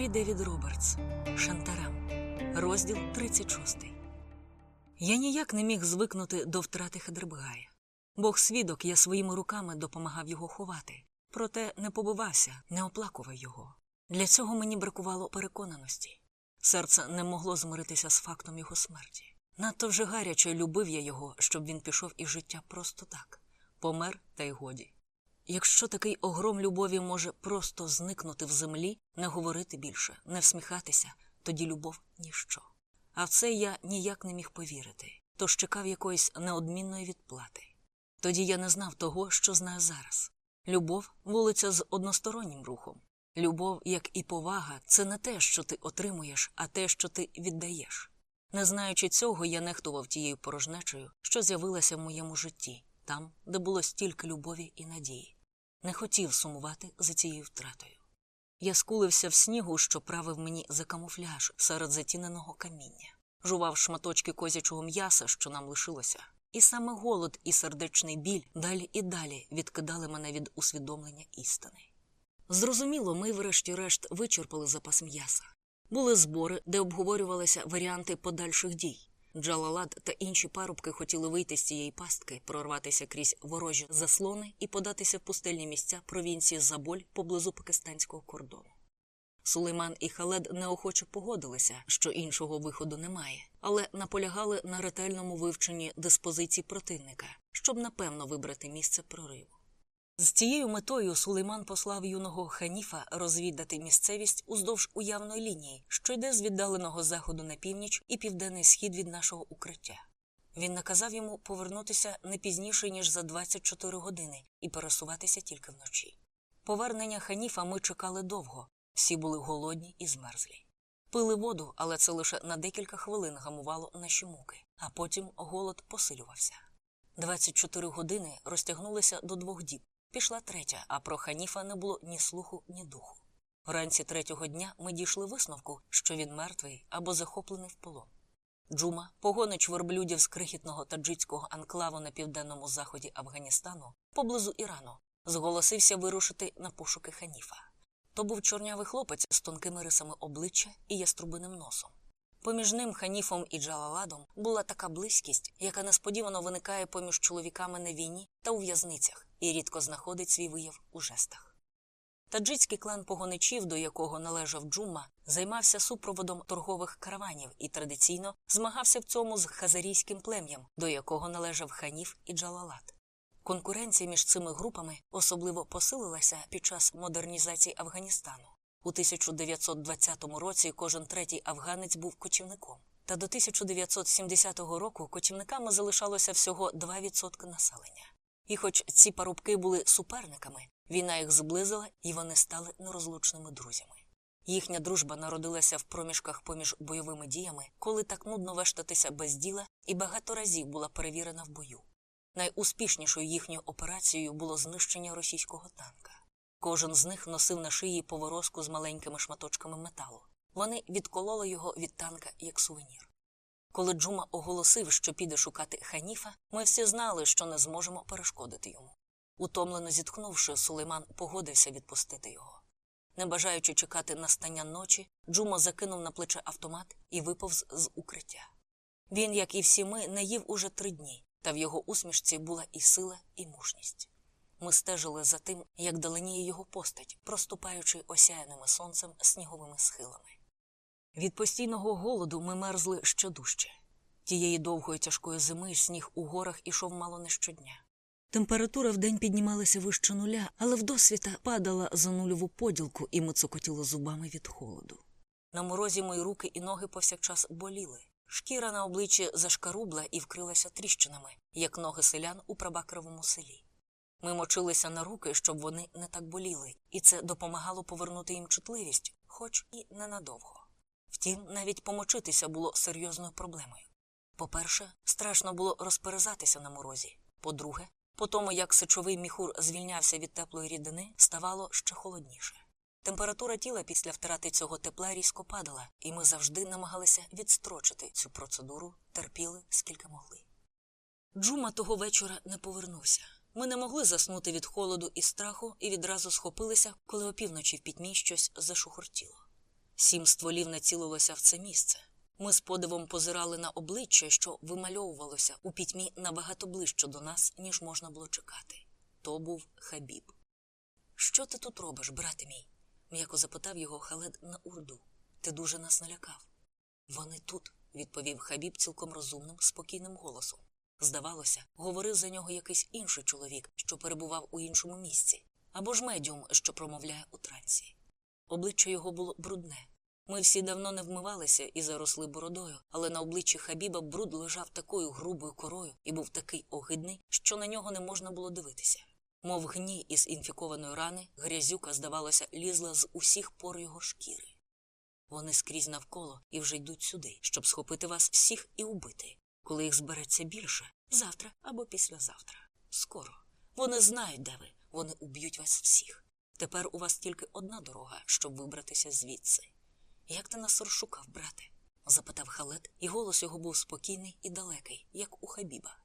Корі Девід Робертс Шантарам. Розділ 36. Я ніяк не міг звикнути до втрати Хедербгая. Бог свідок, я своїми руками допомагав його ховати, проте не побивався, не оплакував його. Для цього мені бракувало переконаності. Серце не могло змиритися з фактом його смерті. Надто вже гаряче любив я його, щоб він пішов із життя просто так, помер та й годі. Якщо такий огром любові може просто зникнути в землі, не говорити більше, не всміхатися, тоді любов ніщо. А в це я ніяк не міг повірити, тож чекав якоїсь неодмінної відплати. Тоді я не знав того, що знаю зараз. Любов вулиця з одностороннім рухом. Любов, як і повага, це не те, що ти отримуєш, а те, що ти віддаєш. Не знаючи цього, я нехтував тією порожнечею, що з'явилася в моєму житті, там, де було стільки любові і надії. Не хотів сумувати за цією втратою. Я скулився в снігу, що правив мені за камуфляж серед затіненого каміння, жував шматочки козячого м'яса, що нам лишилося, і саме голод і сердечний біль далі і далі відкидали мене від усвідомлення істини. Зрозуміло, ми, врешті-решт, вичерпали запас м'яса. Були збори, де обговорювалися варіанти подальших дій. Джалалад та інші парубки хотіли вийти з цієї пастки, прорватися крізь ворожі заслони і податися в пустельні місця провінції Заболь поблизу пакистанського кордону. Сулейман і Халед неохоче погодилися, що іншого виходу немає, але наполягали на ретельному вивченні диспозицій противника, щоб напевно вибрати місце прориву. З цією метою Сулейман послав юного ханіфа розвідати місцевість уздовж уявної лінії, що йде з віддаленого заходу на північ і південний схід від нашого укриття. Він наказав йому повернутися не пізніше, ніж за 24 години, і пересуватися тільки вночі. Повернення ханіфа ми чекали довго, всі були голодні і змерзлі. Пили воду, але це лише на декілька хвилин гамувало наші муки, а потім голод посилювався. 24 години розтягнулися до двох діб. Пішла третя, а про ханіфа не було ні слуху, ні духу. Вранці третього дня ми дійшли висновку, що він мертвий або захоплений в полон. Джума, погонич верблюдів з крихітного таджицького анклаву на південному заході Афганістану, поблизу Ірану, зголосився вирушити на пошуки ханіфа. То був чорнявий хлопець з тонкими рисами обличчя і яструбиним носом. Поміж ним ханіфом і Джалаладом була така близькість, яка несподівано виникає поміж чоловіками на війні та у в'язницях і рідко знаходить свій вияв у жестах. Таджицький клан погоничів, до якого належав Джумма, займався супроводом торгових караванів і традиційно змагався в цьому з хазарійським плем'ям, до якого належав ханіф і Джалалат. Конкуренція між цими групами особливо посилилася під час модернізації Афганістану. У 1920 році кожен третій афганець був кочівником. Та до 1970 року кочівниками залишалося всього 2% населення. І хоч ці парубки були суперниками, війна їх зблизила і вони стали нерозлучними друзями. Їхня дружба народилася в проміжках поміж бойовими діями, коли так нудно вештатися без діла, і багато разів була перевірена в бою. Найуспішнішою їхньою операцією було знищення російського танка. Кожен з них носив на шиї поворозку з маленькими шматочками металу. Вони відкололи його від танка як сувенір. Коли Джума оголосив, що піде шукати ханіфа, ми всі знали, що не зможемо перешкодити йому. Утомлено зітхнувши, Сулейман погодився відпустити його. Не бажаючи чекати настання ночі, Джума закинув на плече автомат і виповз з укриття. Він, як і всі ми, не їв уже три дні, та в його усмішці була і сила, і мужність. Ми стежили за тим, як даленіє його постать, проступаючи осяяними сонцем сніговими схилами. Від постійного голоду ми мерзли ще дужче. Тієї довгої тяжкої зими сніг у горах ішов мало не щодня. Температура вдень піднімалася вище нуля, але вдосвіта падала за нульову поділку, і ми цокотіли зубами від холоду. На морозі мої руки і ноги повсякчас боліли. Шкіра на обличчі зашкарубла і вкрилася тріщинами, як ноги селян у прабакровому селі. Ми мочилися на руки, щоб вони не так боліли, і це допомагало повернути їм чутливість, хоч і ненадовго. Втім, навіть помочитися було серйозною проблемою. По-перше, страшно було розперезатися на морозі. По-друге, по тому, як сечовий міхур звільнявся від теплої рідини, ставало ще холодніше. Температура тіла після втрати цього тепла різко падала, і ми завжди намагалися відстрочити цю процедуру, терпіли, скільки могли. Джума того вечора не повернувся. Ми не могли заснути від холоду і страху і відразу схопилися, коли опівночі в пітьмі щось зашухортіло. Сім стволів націлилося в це місце. Ми з подивом позирали на обличчя, що вимальовувалося у пітьмі набагато ближче до нас, ніж можна було чекати. То був Хабіб. Що ти тут робиш, брате мій? м'яко запитав його Халед на урду. Ти дуже нас налякав. Вони тут, відповів Хабіб цілком розумним, спокійним голосом. Здавалося, говорив за нього якийсь інший чоловік, що перебував у іншому місці, або ж медіум, що промовляє у трансі. Обличчя його було брудне. Ми всі давно не вмивалися і заросли бородою, але на обличчі Хабіба бруд лежав такою грубою корою і був такий огидний, що на нього не можна було дивитися. Мов гній із інфікованої рани, грязюка, здавалося, лізла з усіх пор його шкіри. Вони скрізь навколо і вже йдуть сюди, щоб схопити вас всіх і убити. Коли їх збереться більше, завтра або післязавтра. Скоро. Вони знають, де ви, вони уб'ють вас всіх. Тепер у вас тільки одна дорога, щоб вибратися звідси. Як ти нас розшукав, брате? запитав Халет, і голос його був спокійний і далекий, як у Хабіба.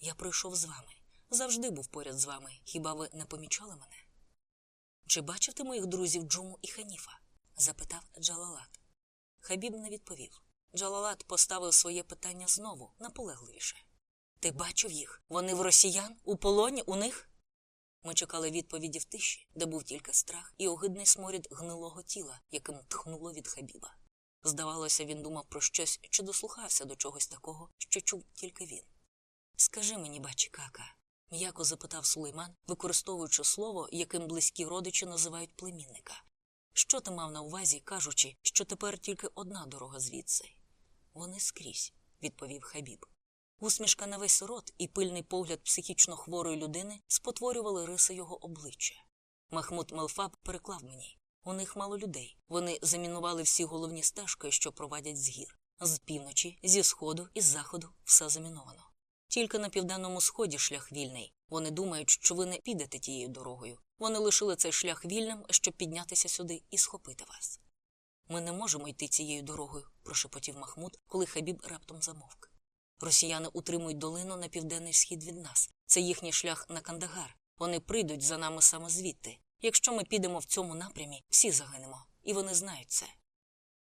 Я прийшов з вами. Завжди був поряд з вами. Хіба ви не помічали мене? Чи бачив ти моїх друзів Джуму і Ханіфа? запитав Джалалат. Хабіб не відповів. Джалалат поставив своє питання знову, наполегливіше. Ти бачив їх? Вони в росіян? У полоні у них? Ми чекали відповіді в тиші, де був тільки страх і огидний сморід гнилого тіла, яким тхнуло від Хабіба. Здавалося, він думав про щось чи дослухався до чогось такого, що чув тільки він. Скажи мені, бачі кака, м'яко запитав Сулейман, використовуючи слово, яким близькі родичі називають племінника. Що ти мав на увазі, кажучи, що тепер тільки одна дорога звідси? Вони скрізь, відповів Хабіб. Усмішка на весь рот і пильний погляд психічно хворої людини спотворювали риси його обличчя. Махмуд Мелфаб переклав мені. У них мало людей. Вони замінували всі головні стежки, що провадять з гір. З півночі, зі сходу і з заходу все заміновано. Тільки на південному сході шлях вільний. Вони думають, що ви не підете тією дорогою. Вони лишили цей шлях вільним, щоб піднятися сюди і схопити вас. Ми не можемо йти цією дорогою, прошепотів Махмуд, коли Хабіб раптом замовк. Росіяни утримують долину на південний схід від нас. Це їхній шлях на Кандагар. Вони прийдуть за нами саме звідти. Якщо ми підемо в цьому напрямі, всі загинемо, і вони знають це.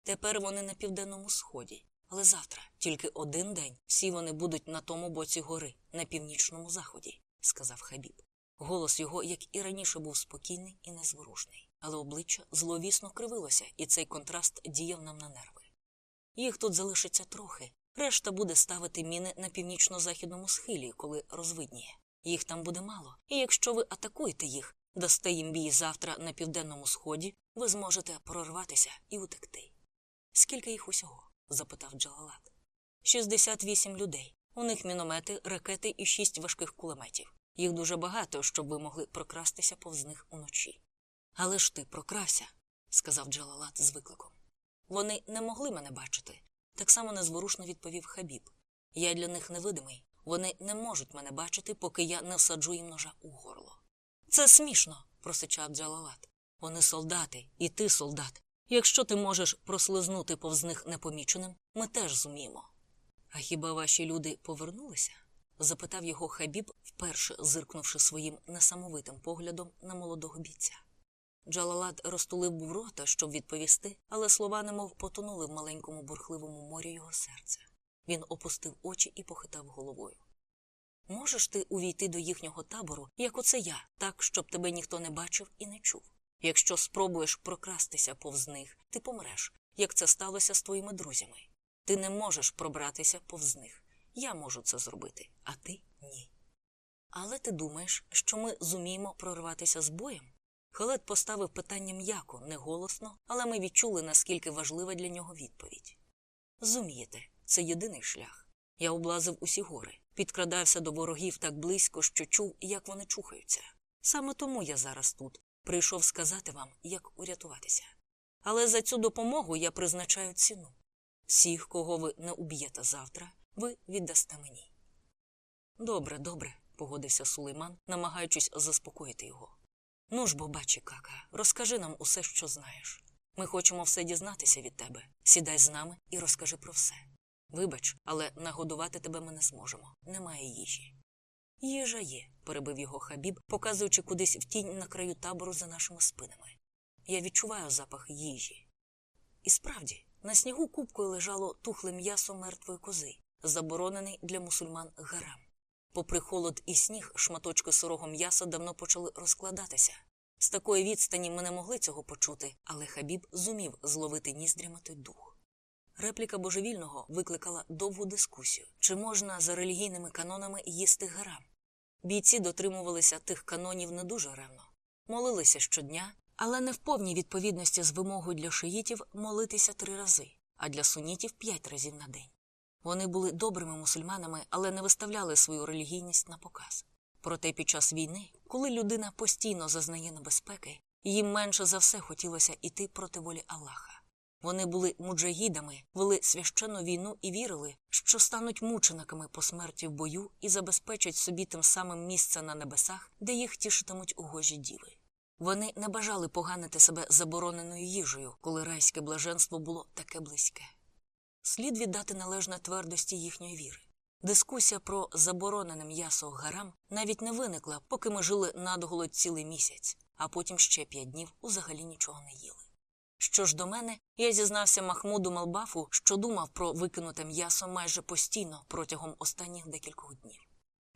Тепер вони на південному сході, але завтра, тільки один день, всі вони будуть на тому боці гори, на північному заході, сказав Хабіб. Голос його, як і раніше, був спокійний і незворушний, але обличчя зловісно кривилося, і цей контраст діяв нам на нерви. Їх тут залишиться трохи, решта буде ставити міни на північно-західному схилі, коли розвидніє. Їх там буде мало, і якщо ви атакуєте їх, дасте їм бій завтра на південному сході, ви зможете прорватися і утекти. Скільки їх усього? запитав Джалалат. Шістдесят вісім людей. У них міномети, ракети і шість важких кулеметів. Їх дуже багато, щоб ви могли прокрастися повз них уночі. Але ж ти прокрався, сказав Джалалат з викликом. Вони не могли мене бачити. Так само незворушно відповів Хабіб. Я для них невидимий. Вони не можуть мене бачити, поки я не всаджу їм ножа у горло. Це смішно, просичав Джалалат. Вони солдати, і ти солдат. Якщо ти можеш прослизнути повз них непоміченим, ми теж зуміємо. А хіба ваші люди повернулися? запитав його Хабіб, вперше зиркнувши своїм несамовитим поглядом на молодого бійця. Джалалат розтулив був рота, щоб відповісти, але слова немов потонули в маленькому бурхливому морі його серця. Він опустив очі і похитав головою. Можеш ти увійти до їхнього табору, як оце я, так, щоб тебе ніхто не бачив і не чув. Якщо спробуєш прокрастися повз них, ти помреш, як це сталося з твоїми друзями. Ти не можеш пробратися повз них. Я можу це зробити, а ти ні. Але ти думаєш, що ми зуміємо прорватися з боєм? Халет поставив питання м'яко, не голосно, але ми відчули, наскільки важлива для нього відповідь. Зумієте, це єдиний шлях. Я облазив усі гори, підкрадався до ворогів так близько, що чув, як вони чухаються. Саме тому я зараз тут прийшов сказати вам, як урятуватися. Але за цю допомогу я призначаю ціну. Всіх, кого ви не уб'єте завтра, ви віддасте мені. Добре, добре, погодився Сулейман, намагаючись заспокоїти його. Ну ж бо, бачи, кака, розкажи нам усе, що знаєш. Ми хочемо все дізнатися від тебе. Сідай з нами і розкажи про все. Вибач, але нагодувати тебе ми не зможемо. Немає їжі. Їжа є, перебив його Хабіб, показуючи кудись в тінь на краю табору за нашими спинами. Я відчуваю запах їжі. І справді, на снігу купкою лежало тухле м'ясо мертвої кози, заборонений для мусульман гарам. Попри холод і сніг, шматочки сирого м'яса давно почали розкладатися. З такої відстані ми не могли цього почути, але Хабіб зумів зловити ніздрями той дух. Репліка божевільного викликала довгу дискусію, чи можна за релігійними канонами їсти гарам. Бійці дотримувалися тих канонів не дуже ревно, молилися щодня, але не в повній відповідності з вимогою для шиїтів молитися три рази, а для сунітів п'ять разів на день. Вони були добрими мусульманами, але не виставляли свою релігійність на показ. Проте під час війни, коли людина постійно зазнає небезпеки, їм менше за все хотілося йти проти волі Аллаха. Вони були муджагідами, вели священну війну і вірили, що стануть мучениками по смерті в бою і забезпечать собі тим самим місце на небесах, де їх тішитимуть угожі діви. Вони не бажали поганити себе забороненою їжею, коли райське блаженство було таке близьке. Слід віддати належне твердості їхньої віри. Дискусія про заборонене м'ясо гарам навіть не виникла, поки ми жили надголодь цілий місяць, а потім ще п'ять днів узагалі нічого не їли. Що ж до мене, я зізнався Махмуду Малбафу, що думав про викинуте м'ясо майже постійно протягом останніх декількох днів.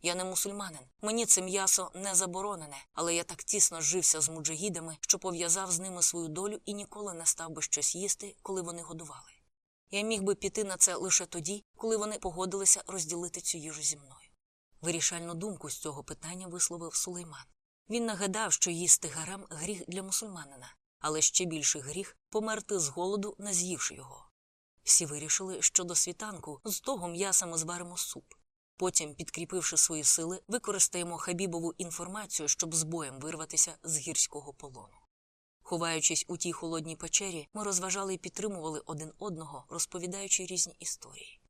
Я не мусульманин, мені це м'ясо не заборонене, але я так тісно жився з муджагідами, що пов'язав з ними свою долю і ніколи не став би щось їсти, коли вони годували. Я міг би піти на це лише тоді, коли вони погодилися розділити цю їжу зі мною. Вирішальну думку з цього питання висловив Сулейман. Він нагадав, що їсти гарам гріх для мусульманина, але ще більший гріх померти з голоду, не з'ївши його. Всі вирішили, що до світанку з того м'яса ми зваримо суп. Потім, підкріпивши свої сили, використаємо хабібову інформацію, щоб з боєм вирватися з гірського полону. Ховаючись у тій холодній печері, ми розважали і підтримували один одного, розповідаючи різні історії.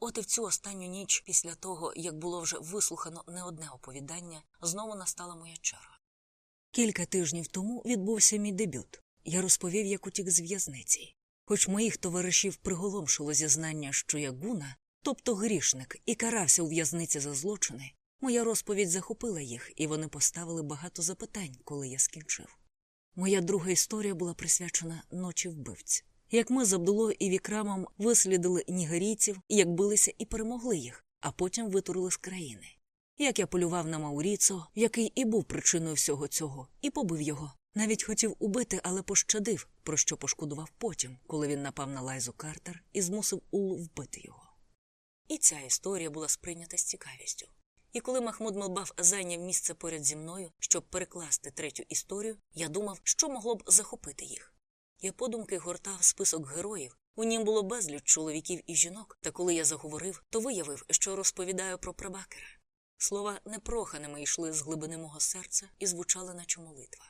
От і в цю останню ніч, після того, як було вже вислухано не одне оповідання, знову настала моя черга. Кілька тижнів тому відбувся мій дебют. Я розповів, як утік з в'язниці. Хоч моїх товаришів приголомшило зізнання, що я гуна, тобто грішник, і карався у в'язниці за злочини, моя розповідь захопила їх, і вони поставили багато запитань, коли я скінчив. Моя друга історія була присвячена ночі вбивць. Як ми з Абдулою і Вікрамом вислідили нігерійців, як билися і перемогли їх, а потім витурили з країни. Як я полював на Мауріцо, який і був причиною всього цього, і побив його. Навіть хотів убити, але пощадив, про що пошкодував потім, коли він напав на Лайзу Картер і змусив Улу вбити його. І ця історія була сприйнята з цікавістю. І коли Махмуд Мелбаф зайняв місце поряд зі мною, щоб перекласти третю історію, я думав, що могло б захопити їх. Я подумки гортав список героїв. У нім було безліч чоловіків і жінок, та коли я заговорив, то виявив, що розповідаю про прабакера. Слова непроханими йшли з глибини мого серця і звучали, наче молитва.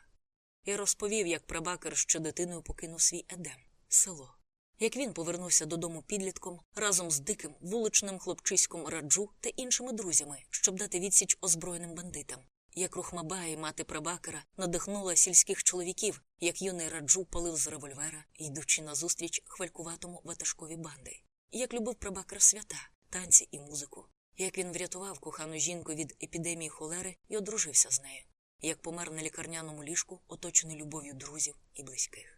Я розповів, як прабакер ще дитиною покинув свій едем село. Як він повернувся додому підлітком разом з диким вуличним хлопчиськом раджу та іншими друзями, щоб дати відсіч озброєним бандитам. Як Рухмабаї, мати прабакера, надихнула сільських чоловіків, як юний раджу палив з револьвера, йдучи назустріч хвалькуватому ватажкові банди. Як любив прабакер свята, танці і музику. Як він врятував кохану жінку від епідемії холери і одружився з нею, як помер на лікарняному ліжку, оточений любов'ю друзів і близьких.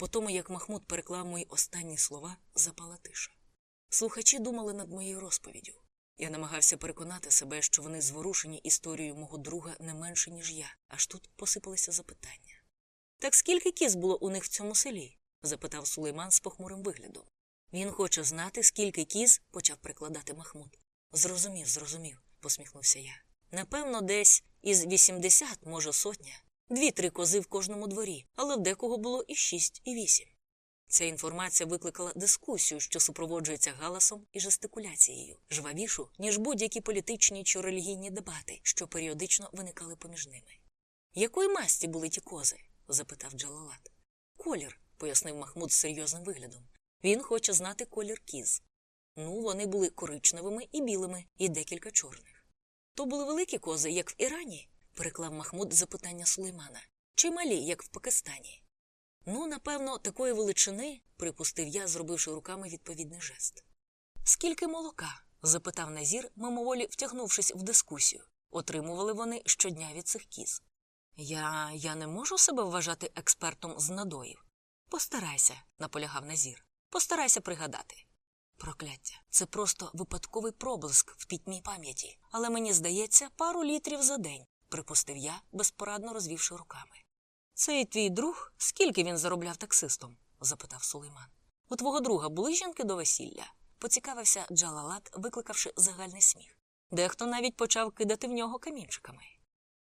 По тому, як Махмуд переклав мої останні слова, запала тиша. Слухачі думали над моєю розповіддю. Я намагався переконати себе, що вони зворушені історією мого друга не менше, ніж я, аж тут посипалися запитання. Так скільки кіз було у них в цьому селі? запитав Сулейман з похмурим виглядом. Він хоче знати, скільки кіз, почав прикладати Махмуд. Зрозумів, зрозумів, посміхнувся я. Напевно, десь із вісімдесят, може, сотня. Дві-три кози в кожному дворі, але в декого було і шість, і вісім. Ця інформація викликала дискусію, що супроводжується галасом і жестикуляцією, жвавішу, ніж будь-які політичні чи релігійні дебати, що періодично виникали поміж ними. Якої масті були ті кози? запитав Джалалат. Колір, пояснив Махмуд з серйозним виглядом. Він хоче знати колір кіз. Ну, вони були коричневими і білими, і декілька чорних. То були великі кози, як в Ірані, переклав Махмуд запитання Сулеймана. Чи малі, як в Пакистані? Ну, напевно, такої величини, припустив я, зробивши руками відповідний жест. Скільки молока? запитав Назір, мимоволі втягнувшись в дискусію. Отримували вони щодня від цих кіз. Я я не можу себе вважати експертом з надоїв. Постарайся, наполягав Назір. Постарайся пригадати. Прокляття, це просто випадковий проблиск в пітьмій пам'яті, але мені здається, пару літрів за день, припустив я, безпорадно розвівши руками. Цей твій друг, скільки він заробляв таксистом? запитав Сулейман. У твого друга були жінки до весілля? поцікавився Джалалат, викликавши загальний сміх. Дехто навіть почав кидати в нього камінчиками.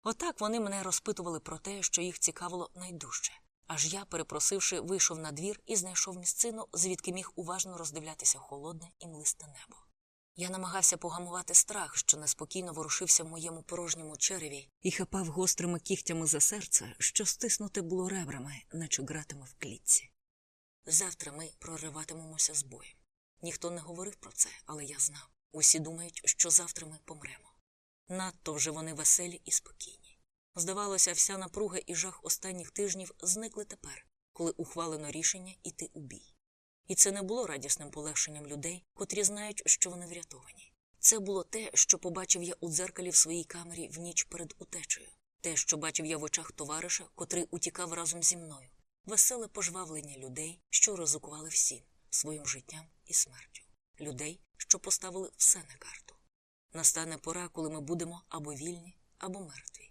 Отак вони мене розпитували про те, що їх цікавило найдужче. Аж я, перепросивши, вийшов на двір і знайшов місцину, звідки міг уважно роздивлятися холодне і млисте небо. Я намагався погамувати страх, що неспокійно ворушився в моєму порожньому череві, і хапав гострими кігтями за серце, що стиснуте було ребрами, наче гратиме в клітці. Завтра ми прориватимемося з боєм. Ніхто не говорив про це, але я знав. Усі думають, що завтра ми помремо. Надто вже вони веселі і спокійні. Здавалося, вся напруга і жах останніх тижнів зникли тепер, коли ухвалено рішення іти у бій. І це не було радісним полегшенням людей, котрі знають, що вони врятовані. Це було те, що побачив я у дзеркалі в своїй камері в ніч перед утечею, те, що бачив я в очах товариша, котрий утікав разом зі мною, веселе пожвавлення людей, що ризикували всім своїм життям і смертю, людей, що поставили все на карту. Настане пора, коли ми будемо або вільні, або мертві.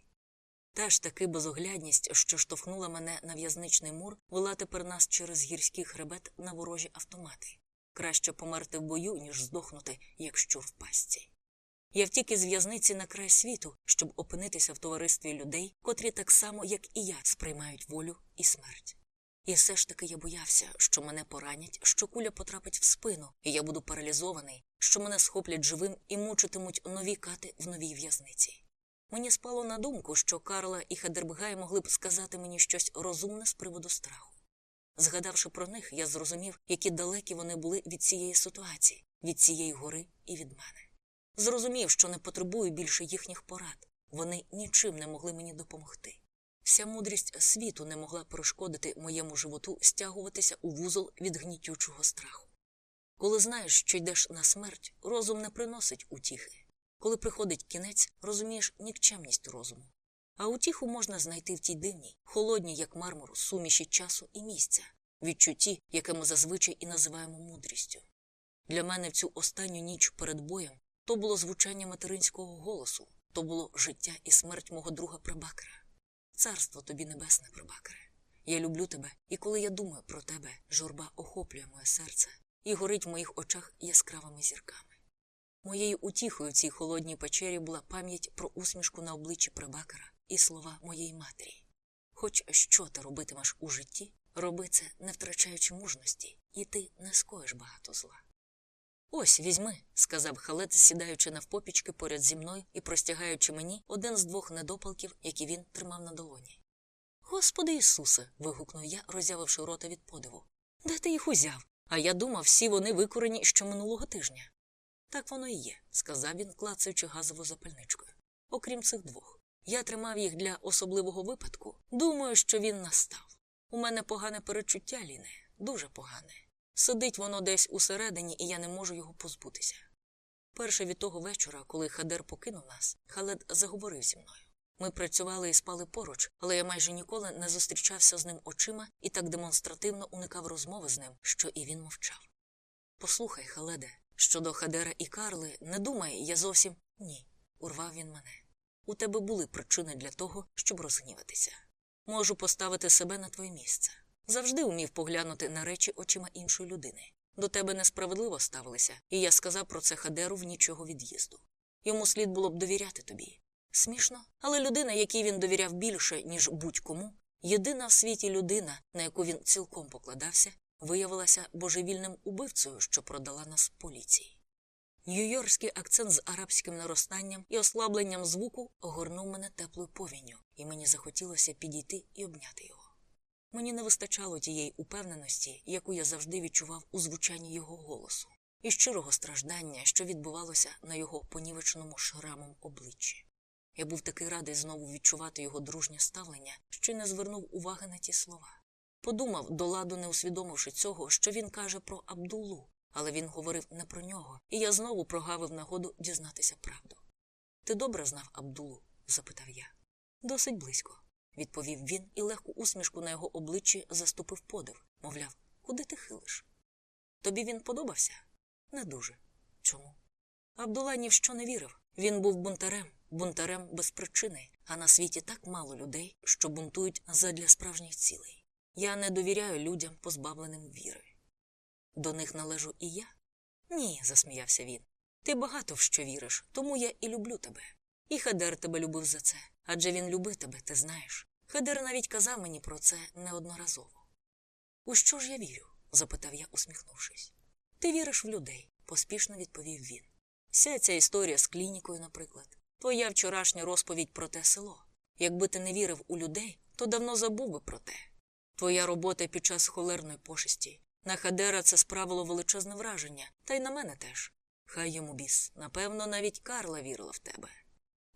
Та ж таки безоглядність, що штовхнула мене на в'язничний мур, вела тепер нас через гірський хребет на ворожі автомати. Краще померти в бою, ніж здохнути, як щур в пастці. Я втік із в'язниці на край світу, щоб опинитися в товаристві людей, котрі так само, як і я, сприймають волю і смерть. І все ж таки я боявся, що мене поранять, що куля потрапить в спину, і я буду паралізований, що мене схоплять живим і мучитимуть нові кати в новій в'язниці. Мені спало на думку, що Карла і Хедербгай могли б сказати мені щось розумне з приводу страху. Згадавши про них, я зрозумів, які далекі вони були від цієї ситуації, від цієї гори і від мене. Зрозумів, що не потребую більше їхніх порад, вони нічим не могли мені допомогти. Вся мудрість світу не могла перешкодити моєму животу стягуватися у вузол від гнітючого страху. Коли знаєш, що йдеш на смерть, розум не приносить утіхи. Коли приходить кінець, розумієш нікчемність розуму. А утіху можна знайти в тій дивній, холодній, як мармур, суміші часу і місця, відчутті, яке ми зазвичай і називаємо мудрістю. Для мене в цю останню ніч перед боєм то було звучання материнського голосу, то було життя і смерть мого друга Прабакера. Царство тобі небесне, Прабакере. Я люблю тебе, і коли я думаю про тебе, журба охоплює моє серце і горить в моїх очах яскравими зірками. Моєю утіхою в цій холодній печері була пам'ять про усмішку на обличчі Прабакера і слова моєї матері. Хоч що ти робитимеш у житті, роби це, не втрачаючи мужності, і ти не скоїш багато зла. Ось візьми, сказав халет, сідаючи навпопічки поряд зі мною і простягаючи мені один з двох недопалків, які він тримав на долоні. Господи Ісусе. вигукнув я, роззявивши рота від подиву. Де ти їх узяв? А я думав, всі вони викорені ще минулого тижня. Так воно і є, сказав він, клацаючи газову запальничкою. Окрім цих двох. Я тримав їх для особливого випадку. Думаю, що він настав. У мене погане перечуття, Ліне, дуже погане. Сидить воно десь усередині, і я не можу його позбутися. Перше від того вечора, коли Хадер покинув нас, Халед заговорив зі мною. Ми працювали і спали поруч, але я майже ніколи не зустрічався з ним очима і так демонстративно уникав розмови з ним, що і він мовчав. Послухай, Халеде, щодо Хадера і Карли, не думай, я зовсім ні, урвав він мене. У тебе були причини для того, щоб розгніватися. Можу поставити себе на твоє місце. Завжди умів поглянути на речі очима іншої людини. До тебе несправедливо ставилися, і я сказав про це Хадеру в нічого від'їзду. Йому слід було б довіряти тобі. Смішно, але людина, якій він довіряв більше, ніж будь-кому, єдина в світі людина, на яку він цілком покладався, виявилася божевільним убивцею, що продала нас поліції. Нью-Йоркський акцент з арабським наростанням і ослабленням звуку огорнув мене теплою повінню, і мені захотілося підійти і обняти його. Мені не вистачало тієї упевненості, яку я завжди відчував у звучанні його голосу, і щирого страждання, що відбувалося на його понівеченому шрамом обличчі. Я був такий радий знову відчувати його дружнє ставлення, що й не звернув уваги на ті слова. Подумав, до ладу не усвідомивши цього, що він каже про Абдулу, але він говорив не про нього, і я знову прогавив нагоду дізнатися правду. Ти добре знав Абдулу? запитав я. Досить близько, відповів він, і легку усмішку на його обличчі заступив подив, Мовляв, куди ти хилиш? Тобі він подобався? Не дуже. Чому? Абдула ні в що не вірив. Він був бунтарем, бунтарем без причини, а на світі так мало людей, що бунтують задля справжніх цілей. Я не довіряю людям, позбавленим віри. До них належу і я? Ні, засміявся він. Ти багато в що віриш, тому я і люблю тебе. І Хедер тебе любив за це, адже він любив тебе, ти знаєш. Хедер навіть казав мені про це неодноразово. У що ж я вірю? запитав я, усміхнувшись. Ти віриш в людей, поспішно відповів він. Вся ця історія з клінікою, наприклад, твоя вчорашня розповідь про те село. Якби ти не вірив у людей, то давно забув би про те. Твоя робота під час холерної пошесті. На Хадера це справило величезне враження, та й на мене теж. Хай йому біс. Напевно, навіть Карла вірила в тебе.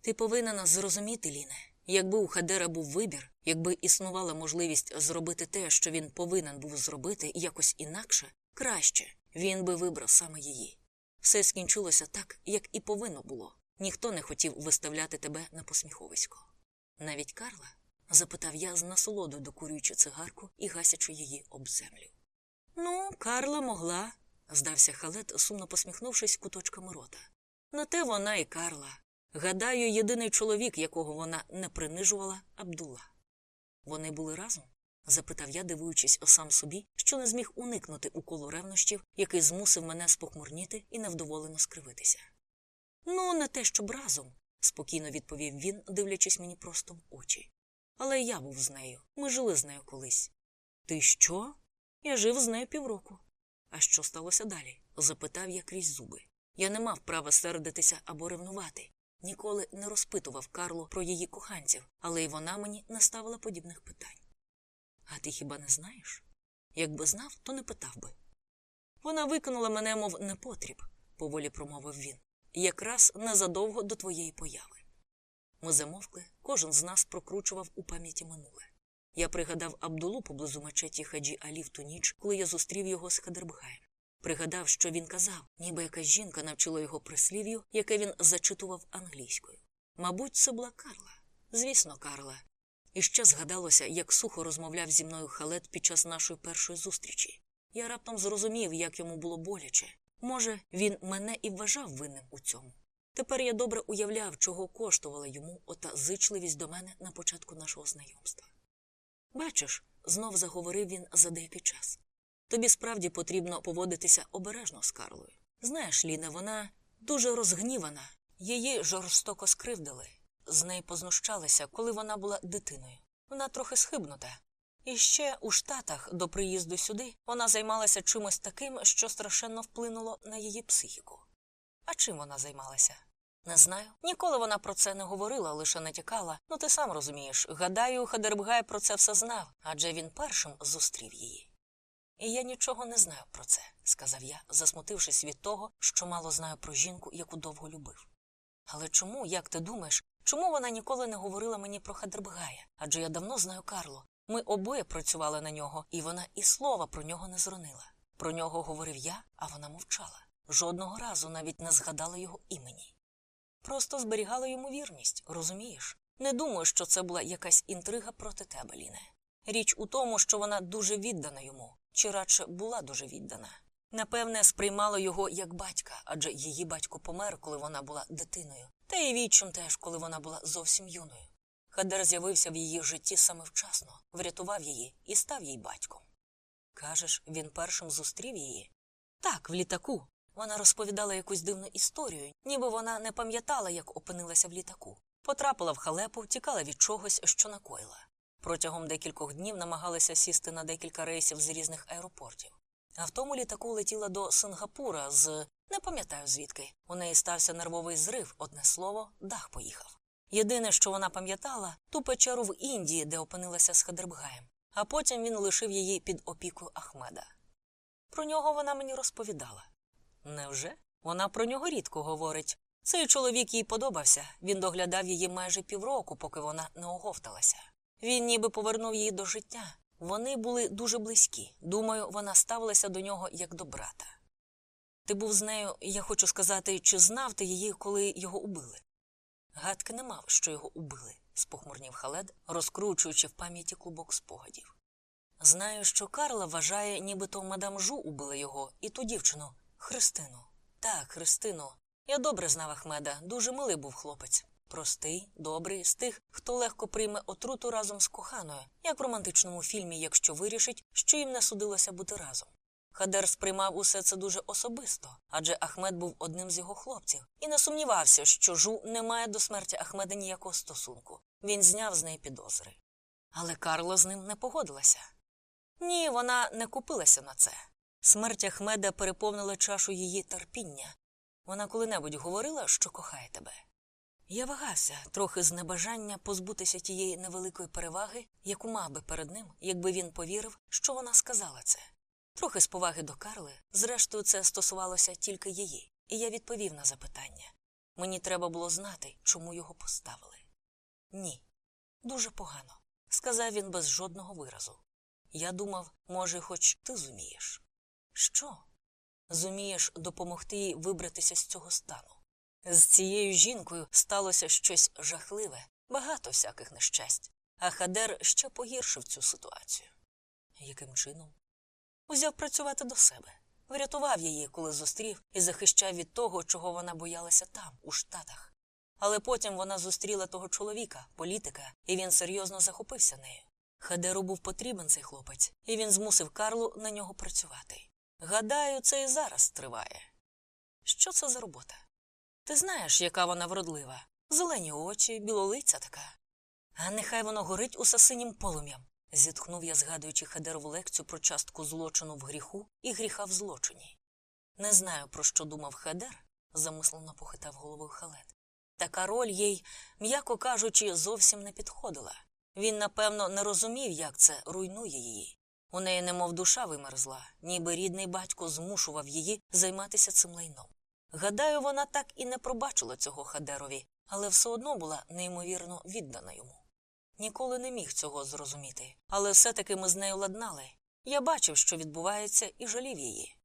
Ти повинна зрозуміти, Ліне, якби у Хадера був вибір, якби існувала можливість зробити те, що він повинен був зробити якось інакше, краще він би вибрав саме її. Все скінчилося так, як і повинно було. Ніхто не хотів виставляти тебе на посміховисько. Навіть Карла? Запитав я з насолодою докурюючи цигарку і гасячи її об землю. Ну, Карла могла, здався халет, сумно посміхнувшись куточками рота. На те вона і Карла. Гадаю, єдиний чоловік, якого вона не принижувала, Абдула. Вони були разом? запитав я, дивуючись сам собі, що не зміг уникнути уколу ревнощів, який змусив мене спохмурніти і невдоволено скривитися. Ну, не те, щоб разом, спокійно відповів він, дивлячись мені просто в очі. Але я був з нею. Ми жили з нею колись. Ти що? Я жив з нею півроку. А що сталося далі? запитав я крізь зуби. Я не мав права сердитися або ревнувати. Ніколи не розпитував Карлу про її коханців, але й вона мені не ставила подібних питань. А ти хіба не знаєш? Якби знав, то не питав би. Вона викинула мене, мов непотріб, поволі промовив він, якраз незадовго до твоєї появи. Ми замовкли, кожен з нас прокручував у пам'яті минуле. Я пригадав Абдулу поблизу мечеті Хаджі Алі в ту ніч, коли я зустрів його з Хадербгаєм. Пригадав, що він казав, ніби якась жінка навчила його прислів'ю, яке він зачитував англійською. Мабуть, це була Карла. Звісно, Карла. І ще згадалося, як сухо розмовляв зі мною халет під час нашої першої зустрічі. Я раптом зрозумів, як йому було боляче. Може, він мене і вважав винним у цьому. Тепер я добре уявляв, чого коштувала йому ота зичливість до мене на початку нашого знайомства. Бачиш, знов заговорив він за деякий час. Тобі справді потрібно поводитися обережно з Карлою. Знаєш, Ліне, вона дуже розгнівана, її жорстоко скривдили. З неї познущалися, коли вона була дитиною. Вона трохи схибнута. І ще у Штатах до приїзду сюди вона займалася чимось таким, що страшенно вплинуло на її психіку. А чим вона займалася? Не знаю. Ніколи вона про це не говорила, лише натякала. Ну ти сам розумієш. Гадаю, Хадербгай про це все знав, адже він першим зустрів її. І я нічого не знаю про це, сказав я, засмутившись від того, що мало знаю про жінку, яку довго любив. Але чому, як ти думаєш, чому вона ніколи не говорила мені про Хадербгая? Адже я давно знаю Карло. Ми обоє працювали на нього, і вона і слова про нього не зронила. Про нього говорив я, а вона мовчала. Жодного разу навіть не згадала його імені. Просто зберігала йому вірність, розумієш? Не думаю, що це була якась інтрига проти тебе, Ліне. Річ у тому, що вона дуже віддана йому, чи радше була дуже віддана. Напевне, сприймала його як батька, адже її батько помер, коли вона була дитиною, та й відчим теж, коли вона була зовсім юною. Хадер з'явився в її житті саме вчасно, врятував її і став їй батьком. Кажеш, він першим зустрів її? Так, в літаку. Вона розповідала якусь дивну історію, ніби вона не пам'ятала, як опинилася в літаку. Потрапила в халепу, тікала від чогось, що накоїла. Протягом декількох днів намагалася сісти на декілька рейсів з різних аеропортів. А в тому літаку летіла до Сингапура з не пам'ятаю звідки. У неї стався нервовий зрив, одне слово, дах поїхав. Єдине, що вона пам'ятала, ту печеру в Індії, де опинилася з Хадербгаєм, а потім він лишив її під опікою Ахмеда. Про нього вона мені розповідала. Невже? Вона про нього рідко говорить. Цей чоловік їй подобався, він доглядав її майже півроку, поки вона не оговталася. Він ніби повернув її до життя. Вони були дуже близькі. Думаю, вона ставилася до нього як до брата. Ти був з нею, я хочу сказати, чи знав ти її, коли його убили? Гадки не мав, що його убили, спохмурнів халед, розкручуючи в пам'яті клубок спогадів. Знаю, що Карла вважає, нібито мадам Жу убила його і ту дівчину Христину. Так, Христину. Я добре знав Ахмеда, дуже милий був хлопець. Простий, добрий, з тих, хто легко прийме отруту разом з коханою, як в романтичному фільмі, якщо вирішить, що їм не судилося бути разом. Хадер сприймав усе це дуже особисто, адже Ахмед був одним з його хлопців і не сумнівався, що жу не має до смерті Ахмеда ніякого стосунку. Він зняв з неї підозри. Але Карла з ним не погодилася. Ні, вона не купилася на це. Смерть Ахмеда переповнила чашу її терпіння. Вона коли-небудь говорила, що кохає тебе. Я вагався трохи з небажання позбутися тієї невеликої переваги, яку мав би перед ним, якби він повірив, що вона сказала це. Трохи з поваги до Карли, зрештою, це стосувалося тільки її, і я відповів на запитання. Мені треба було знати, чому його поставили. Ні, дуже погано, сказав він без жодного виразу. Я думав, може, хоч ти зумієш. Що? Зумієш допомогти їй вибратися з цього стану. З цією жінкою сталося щось жахливе, багато всяких нещасть, а Хадер ще погіршив цю ситуацію. Яким чином? Узяв працювати до себе, врятував її, коли зустрів, і захищав від того, чого вона боялася там, у Штатах. Але потім вона зустріла того чоловіка, політика, і він серйозно захопився нею. Хадеру був потрібен цей хлопець, і він змусив Карлу на нього працювати. Гадаю, це і зараз триває. Що це за робота? Ти знаєш, яка вона вродлива, зелені очі, білолиця така. А нехай воно горить усе синім полум'ям, зітхнув я, згадуючи Хадерову лекцію про частку злочину в гріху і гріха в злочині. Не знаю, про що думав Хадер, замислено похитав головою халет. Така роль їй, м'яко кажучи, зовсім не підходила. Він, напевно, не розумів, як це руйнує її. У неї немов душа вимерзла, ніби рідний батько змушував її займатися цим лайном. Гадаю, вона так і не пробачила цього Хадерові, але все одно була неймовірно віддана йому. Ніколи не міг цього зрозуміти, але все-таки ми з нею ладнали. Я бачив, що відбувається, і жалів її.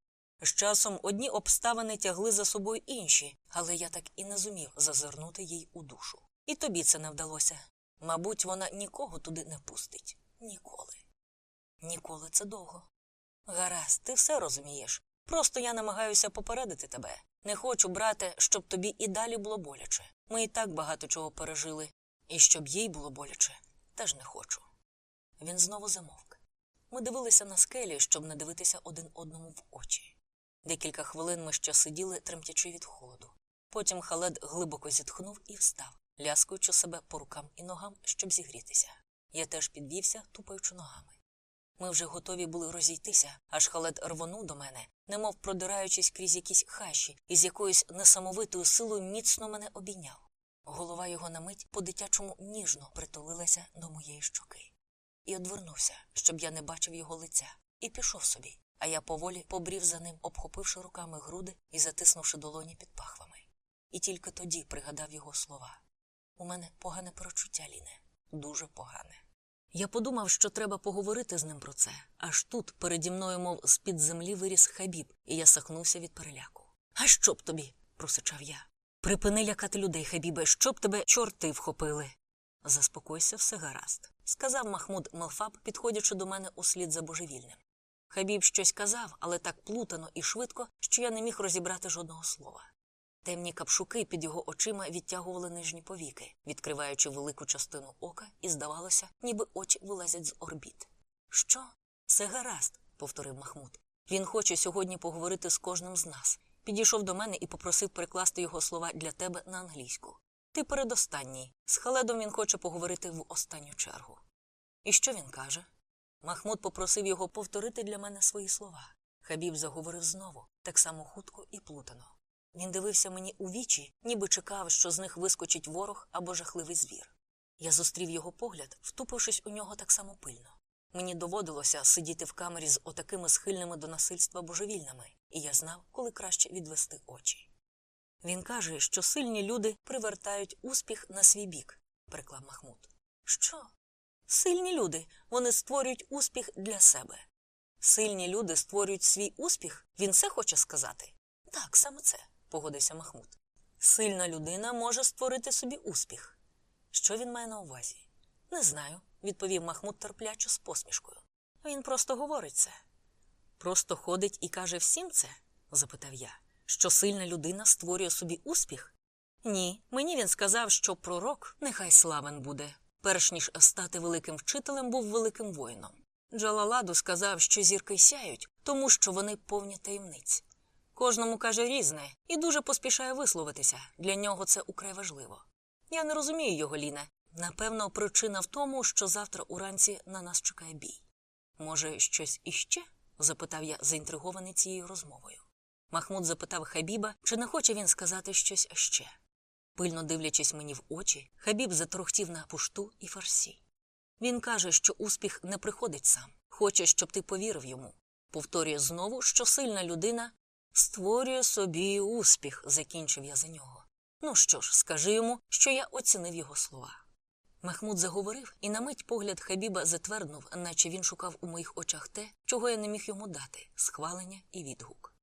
З часом одні обставини тягли за собою інші, але я так і не зумів зазирнути їй у душу. І тобі це не вдалося. Мабуть, вона нікого туди не пустить. Ніколи. Ніколи це довго. Гаразд, ти все розумієш. Просто я намагаюся попередити тебе. Не хочу, брате, щоб тобі і далі було боляче. Ми і так багато чого пережили, і щоб їй було боляче, теж не хочу. Він знову замовк. Ми дивилися на скелі, щоб не дивитися один одному в очі. Декілька хвилин ми ще сиділи, тремтячи від холоду. Потім халед глибоко зітхнув і встав, ляскаючи себе по рукам і ногам, щоб зігрітися. Я теж підвівся, тупаючи ногами. Ми вже готові були розійтися, аж халет рвонув до мене, немов продираючись крізь якісь хащі, і з якоюсь несамовитою силою міцно мене обійняв. Голова його на мить по-дитячому ніжно притулилася до моєї щоки. І одвернувся, щоб я не бачив його лиця, і пішов собі, а я поволі побрів за ним, обхопивши руками груди і затиснувши долоні під пахвами. І тільки тоді пригадав його слова. У мене погане перечуття, Ліне, дуже погане. Я подумав, що треба поговорити з ним про це. Аж тут переді мною, мов з-під землі, виріс хабіб, і я сахнувся від переляку. А що б тобі? просичав я. Припини лякати людей, Хабібе, щоб тебе чорти вхопили. Заспокойся, все гаразд, сказав Махмуд Мелфаб, підходячи до мене услід за божевільним. Хабіб щось казав, але так плутано і швидко, що я не міг розібрати жодного слова. Темні капшуки під його очима відтягували нижні повіки, відкриваючи велику частину ока, і здавалося, ніби очі вилазять з орбіт. Що? Це гаразд, повторив Махмуд. Він хоче сьогодні поговорити з кожним з нас. Підійшов до мене і попросив перекласти його слова для тебе на англійську. Ти передостанній. З Халедом він хоче поговорити в останню чергу. І що він каже? Махмуд попросив його повторити для мене свої слова. Хабіб заговорив знову, так само хутко і плутано. Він дивився мені у вічі, ніби чекав, що з них вискочить ворог або жахливий звір. Я зустрів його погляд, втупившись у нього так само пильно. Мені доводилося сидіти в камері з отакими схильними до насильства божевільними, і я знав, коли краще відвести очі. Він каже, що сильні люди привертають успіх на свій бік, приклав Махмуд. Що? Сильні люди, вони створюють успіх для себе. Сильні люди створюють свій успіх, він це хоче сказати? Так, саме це, погодився Махмуд. Сильна людина може створити собі успіх. Що він має на увазі? Не знаю, відповів Махмуд терпляче з посмішкою. Він просто говорить це. Просто ходить і каже всім це? запитав я. Що сильна людина створює собі успіх? Ні, мені він сказав, що пророк, нехай славен буде, перш ніж стати великим вчителем, був великим воїном. Джалаладу сказав, що зірки сяють, тому що вони повні таємниць. Кожному каже різне і дуже поспішає висловитися. Для нього це украй важливо. Я не розумію його, Ліне. Напевно, причина в тому, що завтра уранці на нас чекає бій. Може, щось іще? запитав я, заінтригований цією розмовою. Махмуд запитав Хабіба, чи не хоче він сказати щось ще. Пильно дивлячись мені в очі, Хабіб заторохтів на пушту і фарсі. Він каже, що успіх не приходить сам, хоче, щоб ти повірив йому. Повторює знову, що сильна людина створює собі успіх, закінчив я за нього. Ну що ж, скажи йому, що я оцінив його слова. Махмуд заговорив, і на мить погляд Хабіба затверднув, наче він шукав у моїх очах те, чого я не міг йому дати схвалення і відгук.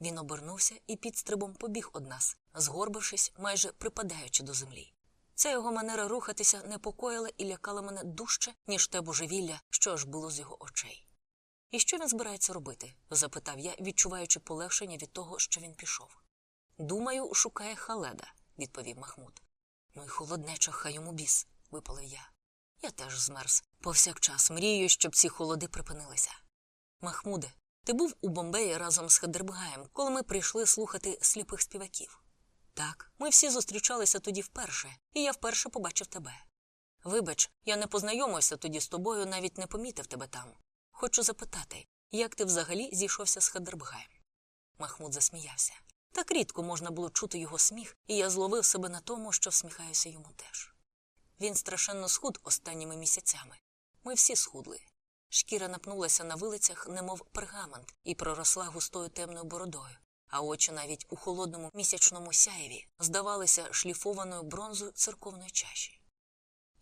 Він обернувся і підстрибом побіг од нас, згорбившись, майже припадаючи до землі. Ця його манера рухатися непокоїла і лякала мене дужче, ніж те божевілля, що аж було з його очей. І що він збирається робити? запитав я, відчуваючи полегшення від того, що він пішов. Думаю, шукає халеда, відповів Махмуд. Ну й холоднеча, хай йому біс, випалив я. Я теж змерз. Повсякчас мрію, щоб ці холоди припинилися. Махмуде, ти був у Бомбеї разом з Хадербгаєм, коли ми прийшли слухати сліпих співаків. Так, ми всі зустрічалися тоді вперше, і я вперше побачив тебе. Вибач, я не познайомився тоді з тобою, навіть не помітив тебе там. Хочу запитати, як ти взагалі зійшовся з Хадербгаєм? Махмуд засміявся. Так рідко можна було чути його сміх, і я зловив себе на тому, що всміхаюся йому теж. Він страшенно схуд останніми місяцями. Ми всі схудли. Шкіра напнулася на вилицях, немов пергамент, і проросла густою темною бородою, а очі навіть у холодному місячному сяєві здавалися шліфованою бронзою церковної чаші.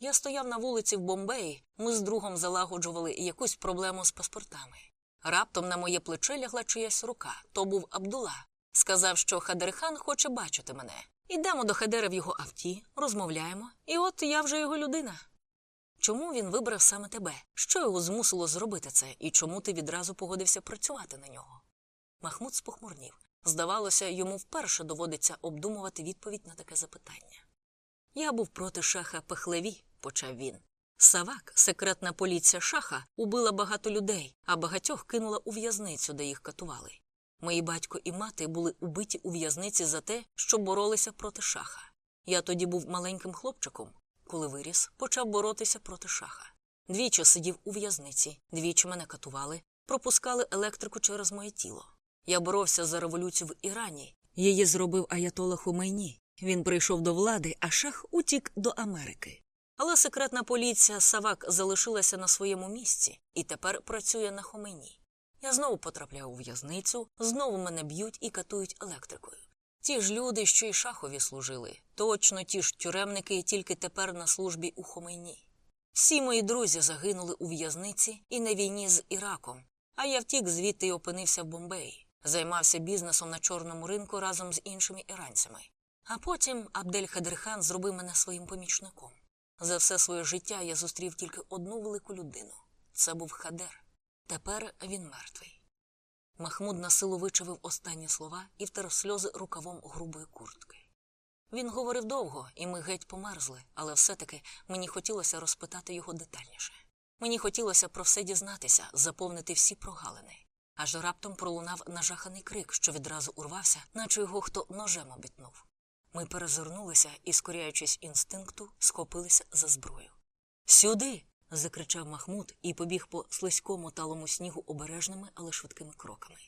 Я стояв на вулиці в Бомбеї, ми з другом залагоджували якусь проблему з паспортами. Раптом на моє плече лягла чиясь рука, то був Абдула. Сказав, що Хадерхан хоче бачити мене. Ідемо до Хадера в його авті, розмовляємо, і от я вже його людина. Чому він вибрав саме тебе? Що його змусило зробити це, і чому ти відразу погодився працювати на нього? Махмуд спохмурнів. Здавалося, йому вперше доводиться обдумувати відповідь на таке запитання. Я був проти шаха Пехлеві, почав він. Савак, секретна поліція шаха, убила багато людей, а багатьох кинула у в'язницю, де їх катували. Мої батько і мати були убиті у в'язниці за те, що боролися проти шаха. Я тоді був маленьким хлопчиком. Коли виріс, почав боротися проти шаха. Двічі сидів у в'язниці, двічі мене катували, пропускали електрику через моє тіло. Я боровся за революцію в Ірані. Її зробив Аятола Хумейні. Він прийшов до влади, а шах утік до Америки. Але секретна поліція Савак залишилася на своєму місці і тепер працює на Хомейні. Я знову потрапляю у в'язницю, знову мене б'ють і катують електрикою. Ті ж люди, що й шахові служили, точно ті ж тюремники, тільки тепер на службі у Хомейні. Всі мої друзі загинули у в'язниці і на війні з Іраком, а я втік звідти і опинився в Бомбеї, займався бізнесом на чорному ринку разом з іншими іранцями. А потім Абдель Хадерхан зробив мене своїм помічником. За все своє життя я зустрів тільки одну велику людину це був Хадер. Тепер він мертвий. Махмуд на силу вичавив останні слова і втер сльози рукавом грубої куртки. Він говорив довго, і ми геть померзли, але все-таки мені хотілося розпитати його детальніше. Мені хотілося про все дізнатися, заповнити всі прогалини. Аж раптом пролунав нажаханий крик, що відразу урвався, наче його хто ножем обітнув. Ми перезирнулися і, скоряючись інстинкту, схопилися за зброю. Сюди. закричав Махмуд і побіг по слизькому талому снігу обережними, але швидкими кроками.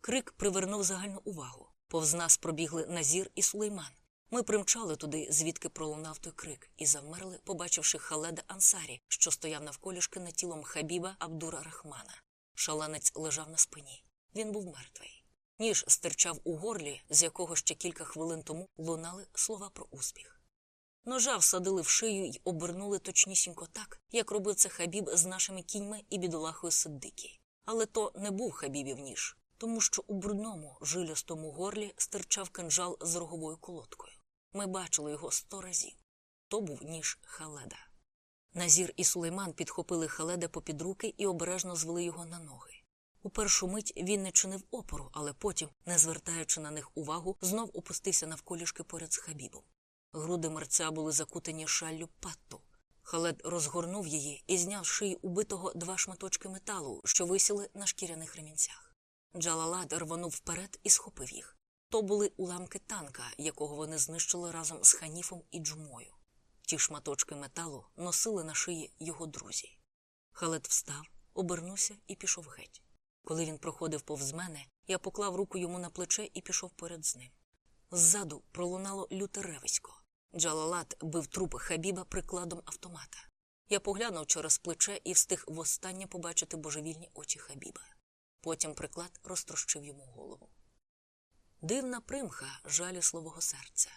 Крик привернув загальну увагу. Повз нас пробігли Назір і Сулейман. Ми примчали туди, звідки пролунав той крик, і завмерли, побачивши халеда Ансарі, що стояв навколішки над тілом Хабіба Абдура Рахмана. Шаленець лежав на спині. Він був мертвий. Ніж стирчав у горлі, з якого ще кілька хвилин тому лунали слова про успіх. Ножа всадили в шию й обернули точнісінько так, як робив це Хабіб з нашими кіньми і бідолахою Сиддикі. Але то не був Хабібів ніж, тому що у брудному, жилястому горлі стирчав кинжал з роговою колодкою. Ми бачили його сто разів. То був ніж Халеда. Назір і Сулейман підхопили Халеда попід руки і обережно звели його на ноги. У першу мить він не чинив опору, але потім, не звертаючи на них увагу, знов опустився навколішки поряд з Хабібом. Груди мерця були закутані шаллю патту. Халед розгорнув її і зняв з шиї убитого два шматочки металу, що висіли на шкіряних ремінцях. Джалалад рванув вперед і схопив їх. То були уламки танка, якого вони знищили разом з ханіфом і джумою. Ті шматочки металу носили на шиї його друзі. Халед встав, обернувся і пішов геть. Коли він проходив повз мене, я поклав руку йому на плече і пішов поряд з ним. Ззаду пролунало люте ревисько. Джалалат бив трупи Хабіба прикладом автомата. Я поглянув через плече і встиг востаннє побачити божевільні очі Хабіба. Потім приклад розтрощив йому голову. Дивна примха жалісливого серця.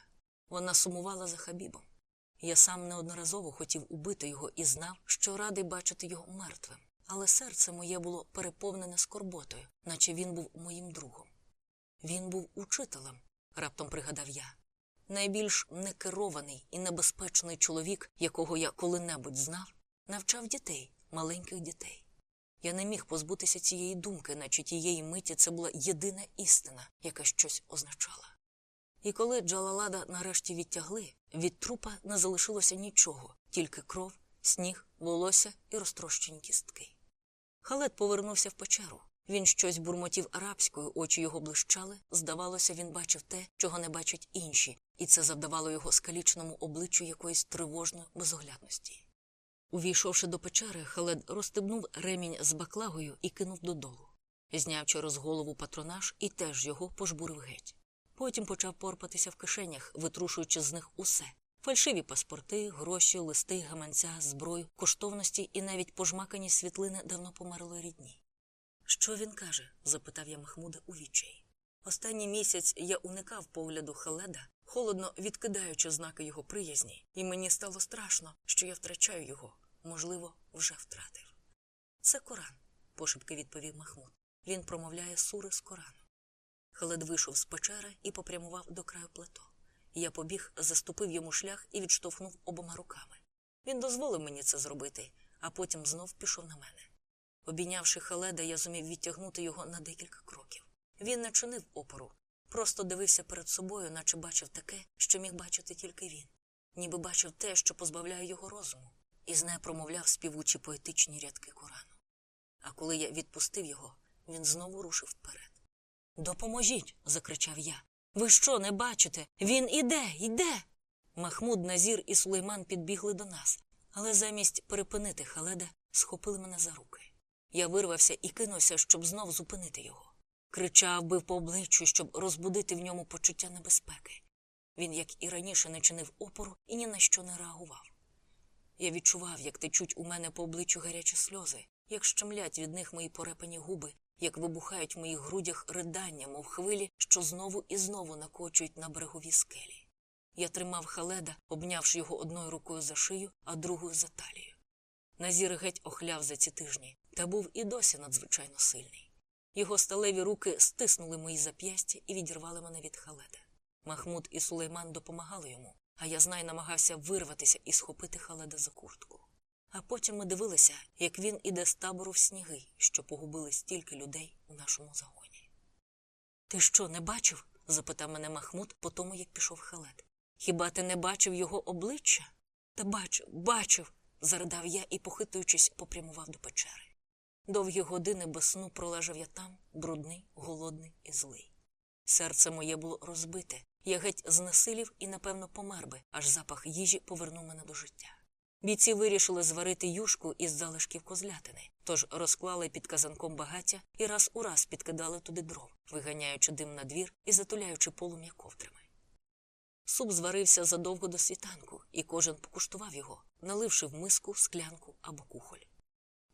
Вона сумувала за Хабібом. Я сам неодноразово хотів убити його і знав, що радий бачити його мертвим. Але серце моє було переповнене скорботою, наче він був моїм другом. Він був учителем, раптом пригадав я. Найбільш некерований і небезпечний чоловік, якого я коли-небудь знав, навчав дітей, маленьких дітей. Я не міг позбутися цієї думки, наче тієї миті це була єдина істина, яка щось означала. І коли Джалалада нарешті відтягли, від трупа не залишилося нічого, тільки кров, сніг, волосся і розтрощені кістки. Халет повернувся в печеру. Він щось бурмотів арабською, очі його блищали. Здавалося, він бачив те, чого не бачать інші, і це завдавало його скалічному обличчю якоїсь тривожної безоглядності. Увійшовши до печери, Халед розстебнув ремінь з баклагою і кинув додолу. Зняв через голову патронаж і теж його пожбурив геть. Потім почав порпатися в кишенях, витрушуючи з них усе фальшиві паспорти, гроші, листи, гаманця, зброю, коштовності і навіть пожмакані світлини давно померлої рідні. Що він каже? запитав я Махмуда у відчаї. Останній місяць я уникав погляду Халеда, холодно відкидаючи знаки його приязні, і мені стало страшно, що я втрачаю його, можливо, вже втратив. Це Коран, пошепки відповів Махмуд. Він промовляє сури з Корану. Халед вийшов з печери і попрямував до краю плато. Я побіг, заступив йому шлях і відштовхнув обома руками. Він дозволив мені це зробити, а потім знов пішов на мене. Обійнявши халеда, я зумів відтягнути його на декілька кроків. Він не чинив опору, просто дивився перед собою, наче бачив таке, що міг бачити тільки він, ніби бачив те, що позбавляє його розуму, і з нею промовляв співучі поетичні рядки Корану. А коли я відпустив його, він знову рушив вперед. Допоможіть. закричав я. Ви що не бачите? Він іде, йде. Махмуд, Назір і Сулейман підбігли до нас, але замість перепинити халеда схопили мене за руки. Я вирвався і кинувся, щоб знов зупинити його. Кричав, бив по обличчю, щоб розбудити в ньому почуття небезпеки. Він, як і раніше, не чинив опору і ні на що не реагував. Я відчував, як течуть у мене по обличчю гарячі сльози, як щемлять від них мої порепані губи, як вибухають в моїх грудях ридання, мов хвилі, що знову і знову накочують на берегові скелі. Я тримав халеда, обнявши його одною рукою за шию, а другою за талію. Назір геть охляв за ці тижні, та був і досі надзвичайно сильний. Його сталеві руки стиснули мої зап'ястя і відірвали мене від халеда. Махмуд і Сулейман допомагали йому, а я знай намагався вирватися і схопити халеда за куртку. А потім ми дивилися, як він іде з табору в сніги, що погубили стільки людей у нашому загоні. Ти що, не бачив? запитав мене Махмуд по тому, як пішов халет. Хіба ти не бачив його обличчя? Та бачив, бачив, заридав я і, похитуючись, попрямував до печери. Довгі години без сну пролежав я там, брудний, голодний і злий. Серце моє було розбите, я геть знесилів і, напевно, помер би, аж запах їжі повернув мене до життя. Бійці вирішили зварити юшку із залишків козлятини, тож розклали під казанком багаття і раз у раз підкидали туди дров, виганяючи дим на двір і затуляючи полум'я ковдрами. Суп зварився задовго до світанку, і кожен покуштував його, наливши в миску, склянку або кухоль.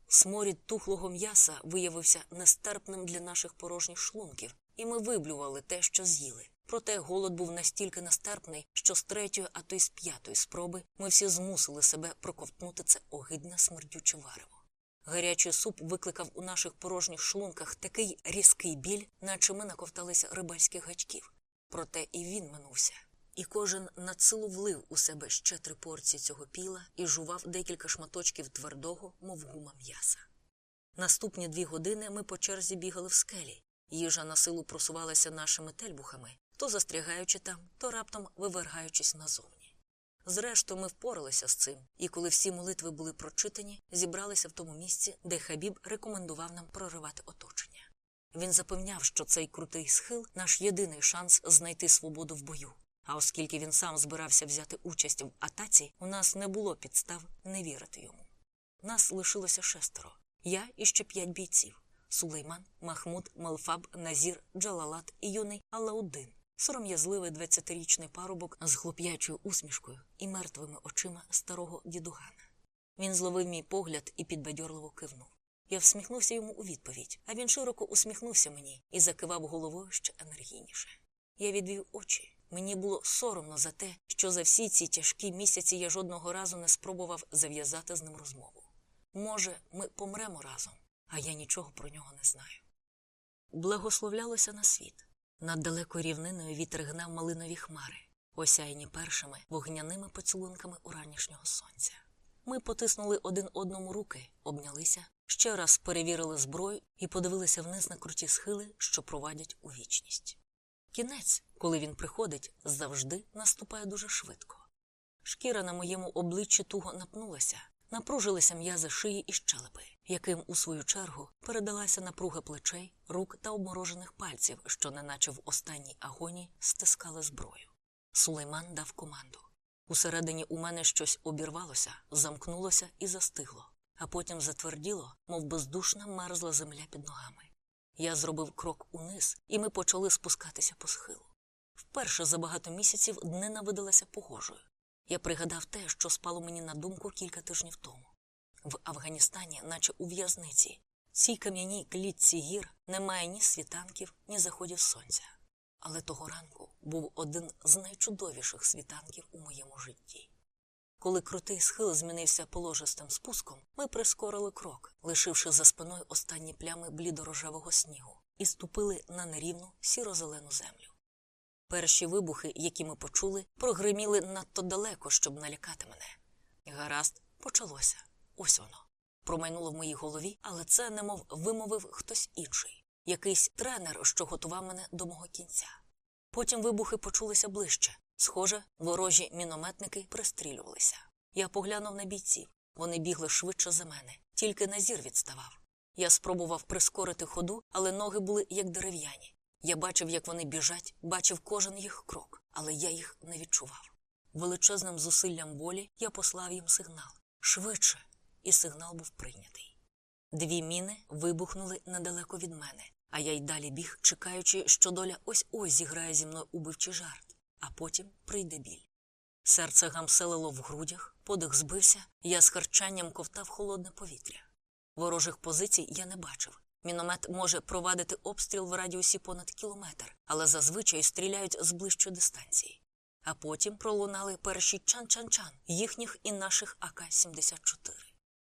Сморід тухлого м'яса виявився нестерпним для наших порожніх шлунків, і ми виблювали те, що з'їли. Проте голод був настільки нестерпний, що з третьої, а то й з п'ятої спроби ми всі змусили себе проковтнути це огидне смердюче варево. Гарячий суп викликав у наших порожніх шлунках такий різкий біль, наче ми наковталися рибальських гачків. Проте і він минувся, і кожен надсилу влив у себе ще три порції цього піла і жував декілька шматочків твердого, мов гума м'яса. Наступні дві години ми по черзі бігали в скелі. Їжа на силу просувалася нашими тельбухами, то застрягаючи там, то раптом вивергаючись назовні. Зрештою, ми впоралися з цим, і коли всі молитви були прочитані, зібралися в тому місці, де Хабіб рекомендував нам проривати оточення. Він запевняв, що цей крутий схил наш єдиний шанс знайти свободу в бою. А оскільки він сам збирався взяти участь в атаці, у нас не було підстав не вірити йому. Нас лишилося шестеро я і ще п'ять бійців Сулейман, Махмуд, Малфаб, Назір, Джалалат і юний Алаудин, сором'язливий двадцятирічний парубок з хлоп'ячою усмішкою і мертвими очима старого дідугана. Він зловив мій погляд і підбадьорливо кивнув. Я всміхнувся йому у відповідь, а він широко усміхнувся мені і закивав головою ще енергійніше. Я відвів очі. Мені було соромно за те, що за всі ці тяжкі місяці я жодного разу не спробував зав'язати з ним розмову. Може, ми помремо разом, а я нічого про нього не знаю. Благословлялося на світ. Над далекою рівниною вітер гнав малинові хмари, осяяні першими вогняними поцілунками уранішнього сонця. Ми потиснули один одному руки, обнялися, ще раз перевірили зброю і подивилися вниз на круті схили, що провадять у вічність. Кінець, коли він приходить, завжди наступає дуже швидко. Шкіра на моєму обличчі туго напнулася, напружилися м'язи шиї і щелепи, яким, у свою чергу, передалася напруга плечей, рук та обморожених пальців, що, неначе в останній агонії, стискали зброю. Сулейман дав команду. Усередині у мене щось обірвалося, замкнулося і застигло, а потім затверділо, мов бездушна мерзла земля під ногами. Я зробив крок униз, і ми почали спускатися по схилу. Вперше за багато місяців днина видалася погожою. Я пригадав те, що спало мені на думку кілька тижнів тому. В Афганістані, наче у в'язниці, цій кам'яній клітці гір немає ні світанків, ні заходів сонця. Але того ранку був один з найчудовіших світанків у моєму житті. Коли крутий схил змінився положистим спуском, ми прискорили крок, лишивши за спиною останні плями блідорожевого снігу, і ступили на нерівну сіро-зелену землю. Перші вибухи, які ми почули, прогриміли надто далеко, щоб налякати мене. Гаразд, почалося. Ось воно. Промайнуло в моїй голові, але це немов вимовив хтось інший, якийсь тренер, що готував мене до мого кінця. Потім вибухи почулися ближче. Схоже, ворожі мінометники пристрілювалися. Я поглянув на бійців. Вони бігли швидше за мене, тільки назір відставав. Я спробував прискорити ходу, але ноги були як дерев'яні. Я бачив, як вони біжать, бачив кожен їх крок, але я їх не відчував. Величезним зусиллям волі я послав їм сигнал швидше, і сигнал був прийнятий. Дві міни вибухнули недалеко від мене, а я й далі біг, чекаючи, що доля ось ось зіграє зі мною убивчий жарт, а потім прийде біль. Серце гамселило в грудях, подих збився, я з харчанням ковтав холодне повітря. Ворожих позицій я не бачив. Міномет може провадити обстріл в радіусі понад кілометр, але зазвичай стріляють з ближчої дистанції. А потім пролунали перші чан-чан-чан їхніх і наших АК-74.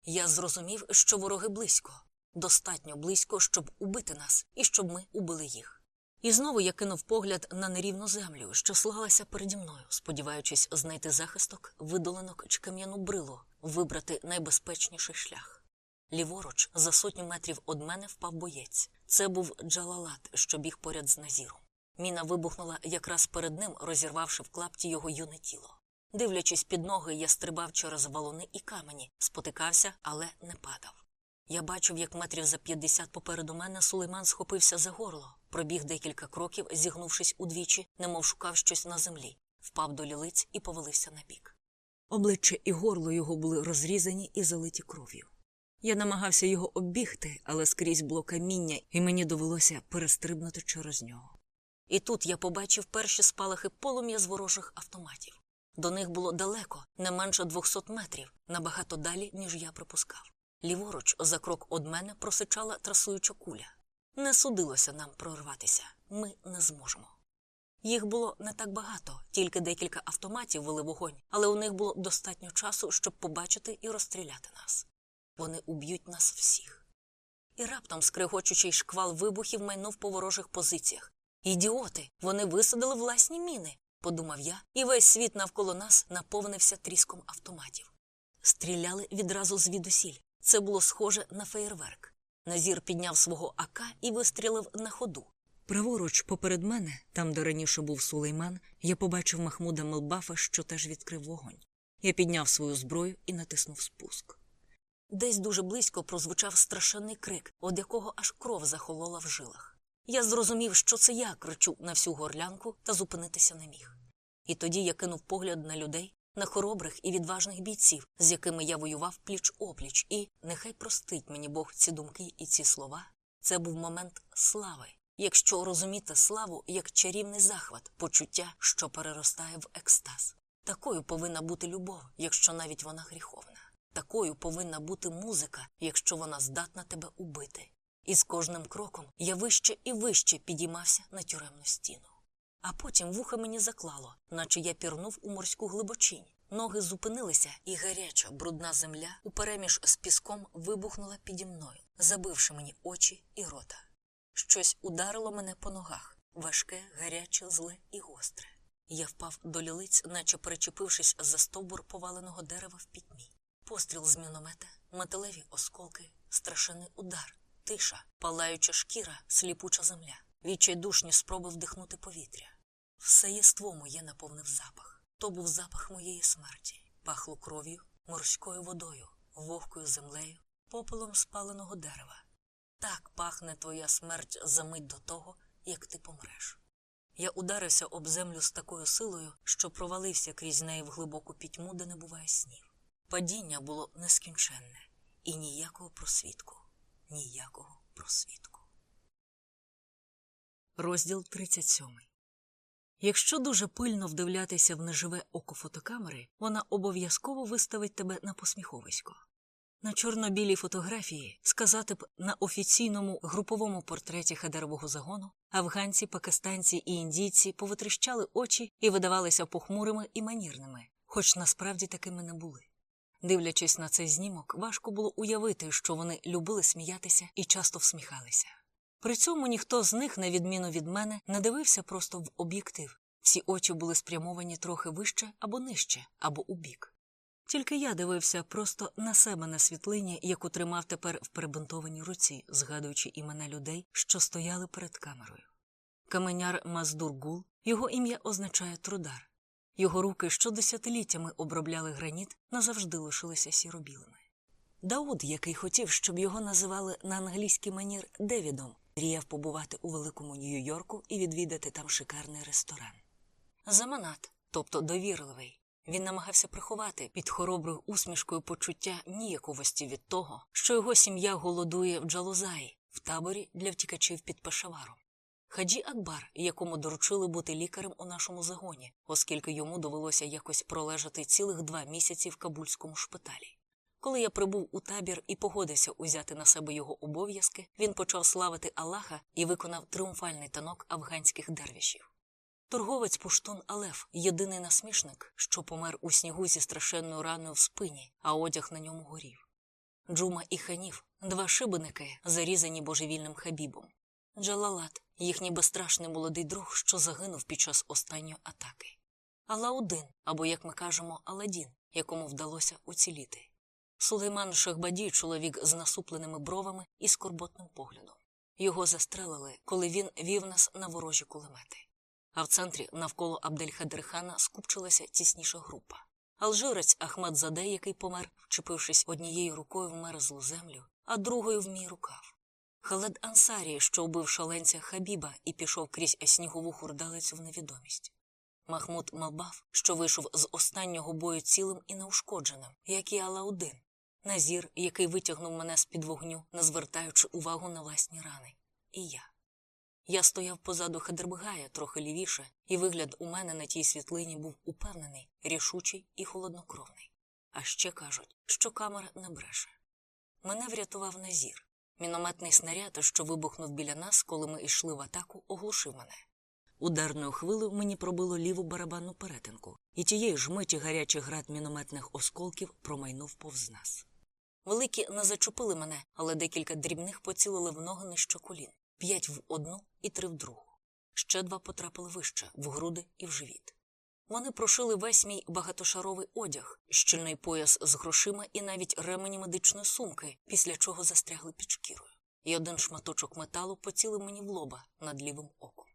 Я зрозумів, що вороги близько, достатньо близько, щоб убити нас і щоб ми убили їх. І знову я кинув погляд на нерівну землю, що слалася переді мною, сподіваючись знайти захисток, видоленок чи кам'яну брилу, вибрати найбезпечніший шлях. Ліворуч, за сотню метрів од мене впав боєць. Це був Джалалат, що біг поряд з Назіром. Міна вибухнула якраз перед ним, розірвавши в клапті його юне тіло. Дивлячись під ноги, я стрибав через валуни і камені, спотикався, але не падав. Я бачив, як метрів за п'ятдесят попереду мене Сулейман схопився за горло, пробіг декілька кроків, зігнувшись удвічі, немов шукав щось на землі, впав до лілиць і повалився на бік. Обличчя і горло його були розрізані і залиті кров'ю. Я намагався його оббігти, але скрізь було каміння, і мені довелося перестрибнути через нього. І тут я побачив перші спалахи полум'я з ворожих автоматів. До них було далеко, не менше двохсот метрів, набагато далі, ніж я припускав. Ліворуч, за крок од мене, просичала трасуюча куля. Не судилося нам прорватися, ми не зможемо. Їх було не так багато, тільки декілька автоматів вели вогонь, але у них було достатньо часу, щоб побачити і розстріляти нас. Вони уб'ють нас всіх. І раптом скригочучий шквал вибухів майнув по ворожих позиціях. Ідіоти, вони висадили власні міни. подумав я, і весь світ навколо нас наповнився тріском автоматів. Стріляли відразу звідусіль. Це було схоже на феєрверк. Назір підняв свого АК і вистрілив на ходу. Праворуч, поперед мене, там, де раніше був сулейман, я побачив Махмуда Мелбафа, що теж відкрив вогонь. Я підняв свою зброю і натиснув спуск. Десь дуже близько прозвучав страшенний крик, від якого аж кров захолола в жилах. Я зрозумів, що це я кричу на всю горлянку та зупинитися не міг. І тоді я кинув погляд на людей, на хоробрих і відважних бійців, з якими я воював пліч опліч, і нехай простить мені Бог ці думки і ці слова. Це був момент слави. Якщо розуміти славу як чарівний захват, почуття, що переростає в екстаз. Такою повинна бути любов, якщо навіть вона гріховна. Такою повинна бути музика, якщо вона здатна тебе убити. І з кожним кроком я вище і вище підіймався на тюремну стіну. А потім вуха мені заклало, наче я пірнув у морську глибочинь. Ноги зупинилися, і гаряча, брудна земля упереміж з піском вибухнула піді мною, забивши мені очі і рота. Щось ударило мене по ногах важке, гаряче, зле і гостре. Я впав до лілиць, наче перечепившись за стовбур поваленого дерева в пітьмі. Постріл з міномета, металеві осколки, страшенний удар, тиша, палаюча шкіра, сліпуча земля, відчайдушні спроби вдихнути повітря. Все єство моє наповнив запах. То був запах моєї смерті, пахло кров'ю, морською водою, вогкою землею, попелом спаленого дерева. Так пахне твоя смерть за мить до того, як ти помреш. Я ударився об землю з такою силою, що провалився крізь неї в глибоку пітьму, де не буває снів. Падіння було нескінченне і ніякого просвітку, ніякого просвітку. Розділ 37 Якщо дуже пильно вдивлятися в неживе око фотокамери, вона обов'язково виставить тебе на посміховисько. На чорно-білій фотографії сказати б на офіційному груповому портреті хедерового загону афганці, пакистанці і індійці повитріщали очі і видавалися похмурими і манірними, хоч насправді такими не були. Дивлячись на цей знімок, важко було уявити, що вони любили сміятися і часто всміхалися. При цьому ніхто з них, на відміну від мене, не дивився просто в об'єктив. Всі очі були спрямовані трохи вище або нижче, або у бік. Тільки я дивився просто на себе на світлині, яку тримав тепер в перебинтованій руці, згадуючи імена людей, що стояли перед камерою. Каменяр Маздургул, його ім'я означає трудар. Його руки, що десятиліттями обробляли граніт, назавжди лишилися сіробілими. Дауд, який хотів, щоб його називали на англійський манір Девідом, мріяв побувати у великому Нью-Йорку і відвідати там шикарний ресторан. Заманат, тобто довірливий, він намагався приховати під хороброю усмішкою почуття ніяковості від того, що його сім'я голодує в Джалузаї, в таборі для втікачів під Пешаваром. Хаджі Акбар, якому доручили бути лікарем у нашому загоні, оскільки йому довелося якось пролежати цілих два місяці в кабульському шпиталі. Коли я прибув у табір і погодився узяти на себе його обов'язки, він почав славити Аллаха і виконав тріумфальний танок афганських дервішів. Торговець Пуштун Алеф єдиний насмішник, що помер у снігу зі страшенною раною в спині, а одяг на ньому горів. Джума і ханіф два шибеники, зарізані божевільним хабібом. Джалалат, їхній безстрашний молодий друг, що загинув під час останньої атаки. Алаудин, або, як ми кажемо, Аладдін, якому вдалося уціліти. Сулейман Шахбадій, чоловік з насупленими бровами і скорботним поглядом. Його застрелили, коли він вів нас на ворожі кулемети. А в центрі навколо Абдельхадерхана скупчилася тісніша група. Алжирець Ахмед Заде, який помер, вчепившись однією рукою в мерзлу землю, а другою в мій рукав. Халед Ансарі, що вбив шаленця Хабіба і пішов крізь снігову хурдалицю в невідомість. Махмуд Малбав, що вийшов з останнього бою цілим і неушкодженим, як і Алаудин. Назір, який витягнув мене з під вогню, не звертаючи увагу на власні рани. І я. Я стояв позаду Хедербгая трохи лівіше, і вигляд у мене на тій світлині був упевнений, рішучий і холоднокровний. А ще кажуть, що камера не бреше. Мене врятував Назір. Мінометний снаряд, що вибухнув біля нас, коли ми йшли в атаку, оглушив мене. Ударною хвилею мені пробило ліву барабанну перетинку, і тієї ж миті гарячий град мінометних осколків промайнув повз нас. Великі не зачепили мене, але декілька дрібних поцілили в ноги нижче колін п'ять в одну і три в другу. Ще два потрапили вище в груди і в живіт. Вони прошили весь мій багатошаровий одяг, щільний пояс з грошима і навіть ремені медичної сумки, після чого застрягли під шкірою. І один шматочок металу поцілив мені в лоба над лівим оком.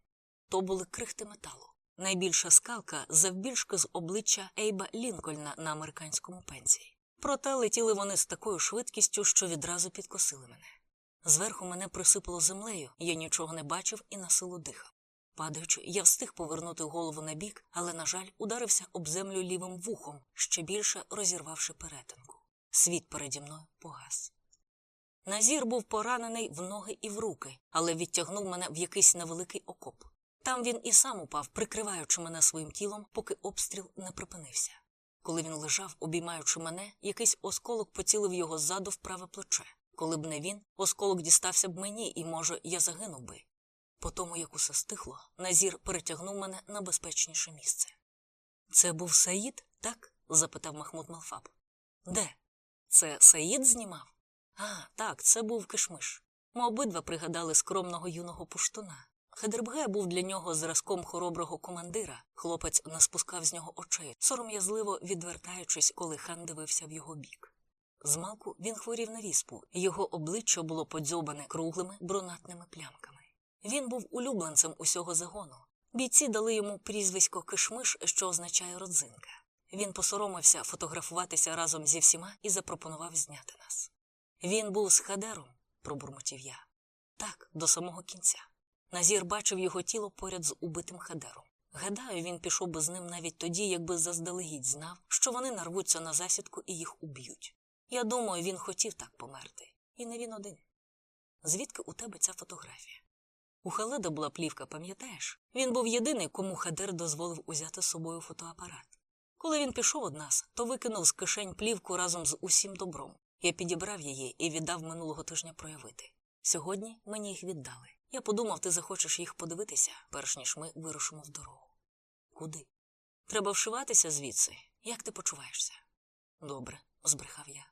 То були крихти металу. Найбільша скалка завбільшки з обличчя Ейба Лінкольна на американському пенсії. Проте летіли вони з такою швидкістю, що відразу підкосили мене. Зверху мене присипало землею, я нічого не бачив і на силу дихав. Падаючи, я встиг повернути голову на бік, але, на жаль, ударився об землю лівим вухом, ще більше розірвавши перетинку. Світ переді мною погас. Назір був поранений в ноги і в руки, але відтягнув мене в якийсь невеликий окоп. Там він і сам упав, прикриваючи мене своїм тілом, поки обстріл не припинився. Коли він лежав, обіймаючи мене, якийсь осколок поцілив його ззаду в праве плече. Коли б не він, осколок дістався б мені, і, може, я загинув би. По тому, як усе стихло, Назір перетягнув мене на безпечніше місце. Це був Саїд, так? запитав Махмуд Малфаб. Де? Це Саїд знімав? А, так, це був кишмиш. Ми обидва пригадали скромного юного пуштуна. Хедербге був для нього зразком хороброго командира. Хлопець не спускав з нього очей, сором'язливо відвертаючись, коли хан дивився в його бік. Змалку він хворів на віспу, його обличчя було подзьобане круглими брунатними плямками. Він був улюбленцем усього загону. Бійці дали йому прізвисько Кишмиш, що означає родзинка. Він посоромився фотографуватися разом зі всіма і запропонував зняти нас. Він був з хадером, пробурмотів я. Так, до самого кінця. Назір бачив його тіло поряд з убитим хадером. Гадаю, він пішов би з ним навіть тоді, якби заздалегідь знав, що вони нарвуться на засідку і їх уб'ють. Я думаю, він хотів так померти. І не він один. Звідки у тебе ця фотографія? У Халеда була плівка, пам'ятаєш? Він був єдиний, кому Хадер дозволив узяти з собою фотоапарат. Коли він пішов од нас, то викинув з кишень плівку разом з усім добром. Я підібрав її і віддав минулого тижня проявити. Сьогодні мені їх віддали. Я подумав, ти захочеш їх подивитися, перш ніж ми вирушимо в дорогу. Куди? Треба вшиватися звідси. Як ти почуваєшся? Добре, збрехав я.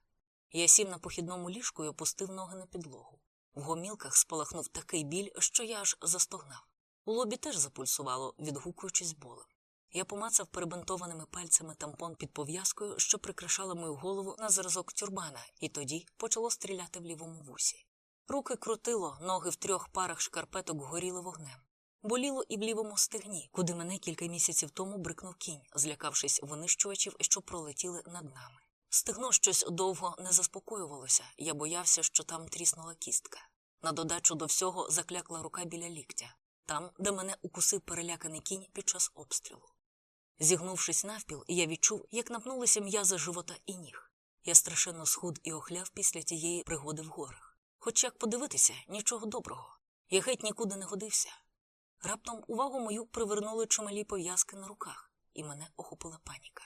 Я сів на похідному ліжку і опустив ноги на підлогу. В гомілках спалахнув такий біль, що я аж застогнав. У лобі теж запульсувало, відгукуючись болем. Я помацав перебинтованими пальцями тампон під пов'язкою, що прикрашала мою голову на зразок тюрбана, і тоді почало стріляти в лівому вусі. Руки крутило, ноги в трьох парах шкарпеток горіли вогнем. Боліло і в лівому стегні, куди мене кілька місяців тому брикнув кінь, злякавшись винищувачів, що пролетіли над нами. Стегно щось довго не заспокоювалося, я боявся, що там тріснула кістка. На додачу до всього заклякла рука біля ліктя, там, де мене укусив переляканий кінь під час обстрілу. Зігнувшись навпіл, я відчув, як напнулися м'язи живота і ніг. Я страшенно схуд і охляв після тієї пригоди в горах. Хоч як подивитися, нічого доброго. Я геть нікуди не годився. Раптом увагу мою привернули чималі пов'язки на руках, і мене охопила паніка.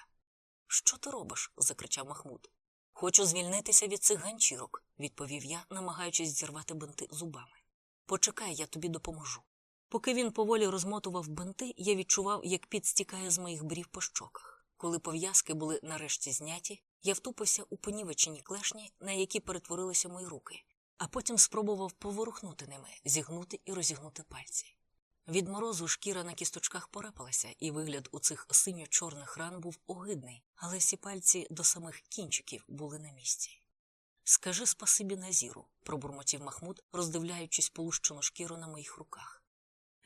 Що ти робиш? закричав Махмуд. Хочу звільнитися від цих ганчірок, відповів я, намагаючись зірвати бинти зубами. Почекай, я тобі допоможу. Поки він поволі розмотував бинти, я відчував, як під стікає з моїх брів по щоках. Коли пов'язки були нарешті зняті, я втупився у понівечені клешні, на які перетворилися мої руки, а потім спробував поворухнути ними, зігнути і розігнути пальці. Від морозу шкіра на кісточках порепалася, і вигляд у цих синьо-чорних ран був огидний, але всі пальці до самих кінчиків були на місці. Скажи спасибі Назіру, пробурмотів Махмуд, роздивляючись полущену шкіру на моїх руках.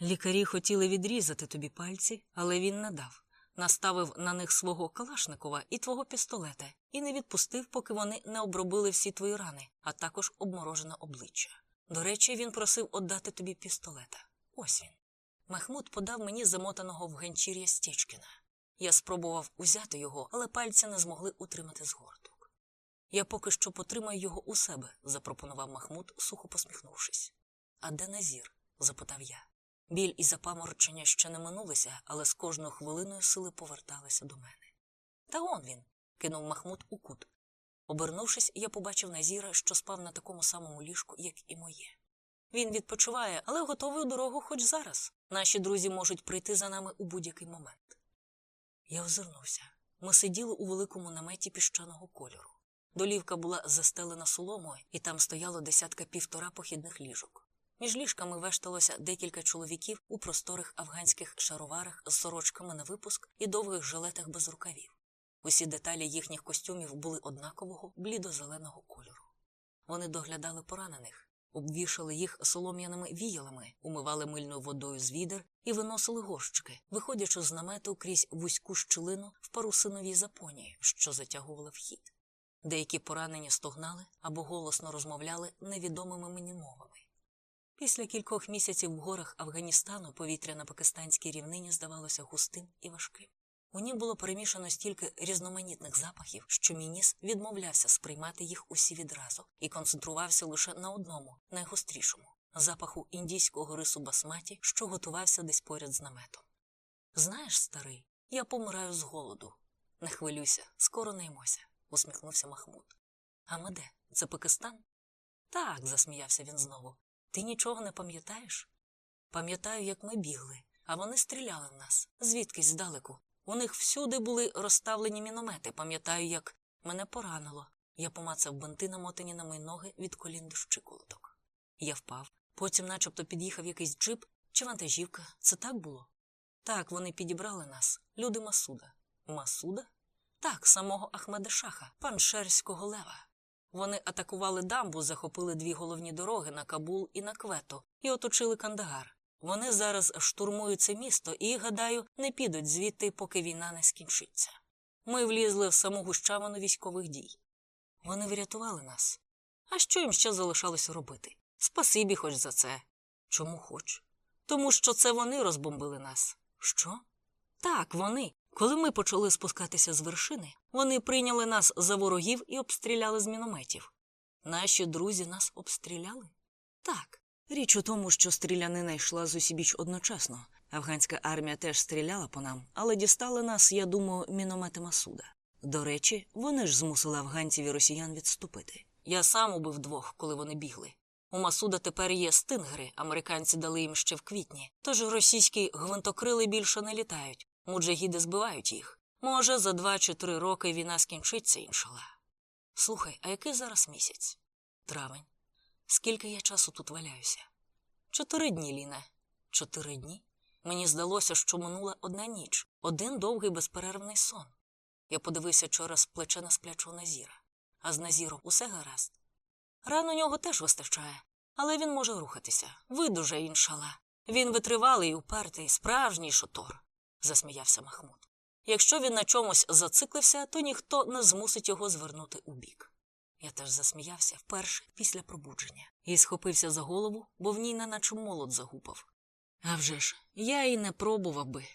Лікарі хотіли відрізати тобі пальці, але він не дав. Наставив на них свого Калашникова і твого пістолета і не відпустив, поки вони не обробили всі твої рани, а також обморожене обличчя. До речі, він просив отдати тобі пістолета. Ось він. Махмуд подав мені замотаного в ганчір'я Стечкіна. Я спробував узяти його, але пальці не змогли утримати згорток. Я поки що потримаю його у себе, запропонував Махмуд, сухо посміхнувшись. А де Назір? запитав я. Біль і запаморочення ще не минулися, але з кожною хвилиною сили поверталися до мене. Та он він, кинув Махмуд у кут. Обернувшись, я побачив Назіра, що спав на такому самому ліжку, як і моє. Він відпочиває, але готовий у дорогу хоч зараз. Наші друзі можуть прийти за нами у будь-який момент. Я озирнувся. Ми сиділи у великому наметі піщаного кольору. Долівка була застелена соломою, і там стояло десятка півтора похідних ліжок. Між ліжками вешталося декілька чоловіків у просторих афганських шароварах з сорочками на випуск і довгих жилетах без рукавів. Усі деталі їхніх костюмів були однакового блідо-зеленого кольору. Вони доглядали поранених, обвішали їх солом'яними віялами, умивали мильною водою з відер і виносили горщики, виходячи з намету крізь вузьку щілину в парусиновій запоні, що затягували вхід. Деякі поранені стогнали або голосно розмовляли невідомими мені мовами. Після кількох місяців в горах Афганістану повітря на пакистанській рівнині здавалося густим і важким. У ній було перемішано стільки різноманітних запахів, що мій ніс відмовлявся сприймати їх усі відразу і концентрувався лише на одному, найгострішому запаху індійського рису басматі, що готувався десь поряд з наметом. Знаєш, старий, я помираю з голоду. Не хвилюйся, скоро наймося, усміхнувся Махмуд. А ми де? Це Пакистан? Так, засміявся він знову. Ти нічого не пам'ятаєш? Пам'ятаю, як ми бігли, а вони стріляли в нас, звідкись здалеку. У них всюди були розставлені міномети. Пам'ятаю, як мене поранило. Я помацав бинти, намотані на мої ноги від колін до щиколоток. Я впав. Потім, начебто, під'їхав якийсь джип чи вантажівка. Це так було? Так, вони підібрали нас, люди Масуда. Масуда? Так, самого Ахмеда Шаха, паншерського лева. Вони атакували дамбу, захопили дві головні дороги на Кабул і на Квето і оточили Кандагар. Вони зараз штурмують це місто і, гадаю, не підуть звідти, поки війна не скінчиться. Ми влізли в саму гущавину військових дій. Вони врятували нас. А що їм ще залишалося робити? Спасибі хоч за це. Чому хоч? Тому що це вони розбомбили нас. Що? Так, вони. Коли ми почали спускатися з вершини, вони прийняли нас за ворогів і обстріляли з мінометів. Наші друзі нас обстріляли? Так. Річ у тому, що стрілянина йшла з усібіч одночасно. Афганська армія теж стріляла по нам, але дістали нас, я думаю, міномети Масуда. До речі, вони ж змусили афганців і росіян відступити. Я сам убив двох, коли вони бігли. У Масуда тепер є стингери, американці дали їм ще в квітні, тож російські гвинтокрили більше не літають, муджагіди збивають їх. Може, за два чи три роки війна скінчиться, іншала. Слухай, а який зараз місяць? Травень. Скільки я часу тут валяюся? Чотири дні, Ліне. Чотири дні? Мені здалося, що минула одна ніч, один довгий безперервний сон. Я подивився через плече на сплячого Назіра. А з Назіром усе гаразд. Ран у нього теж вистачає, але він може рухатися. Видуже, іншала. Він витривалий, упертий, справжній шотор, засміявся Махмуд. Якщо він на чомусь зациклився, то ніхто не змусить його звернути у бік. Я теж засміявся вперше після пробудження і схопився за голову, бо в ній неначе молот загупав. А вже ж, я і не пробував би.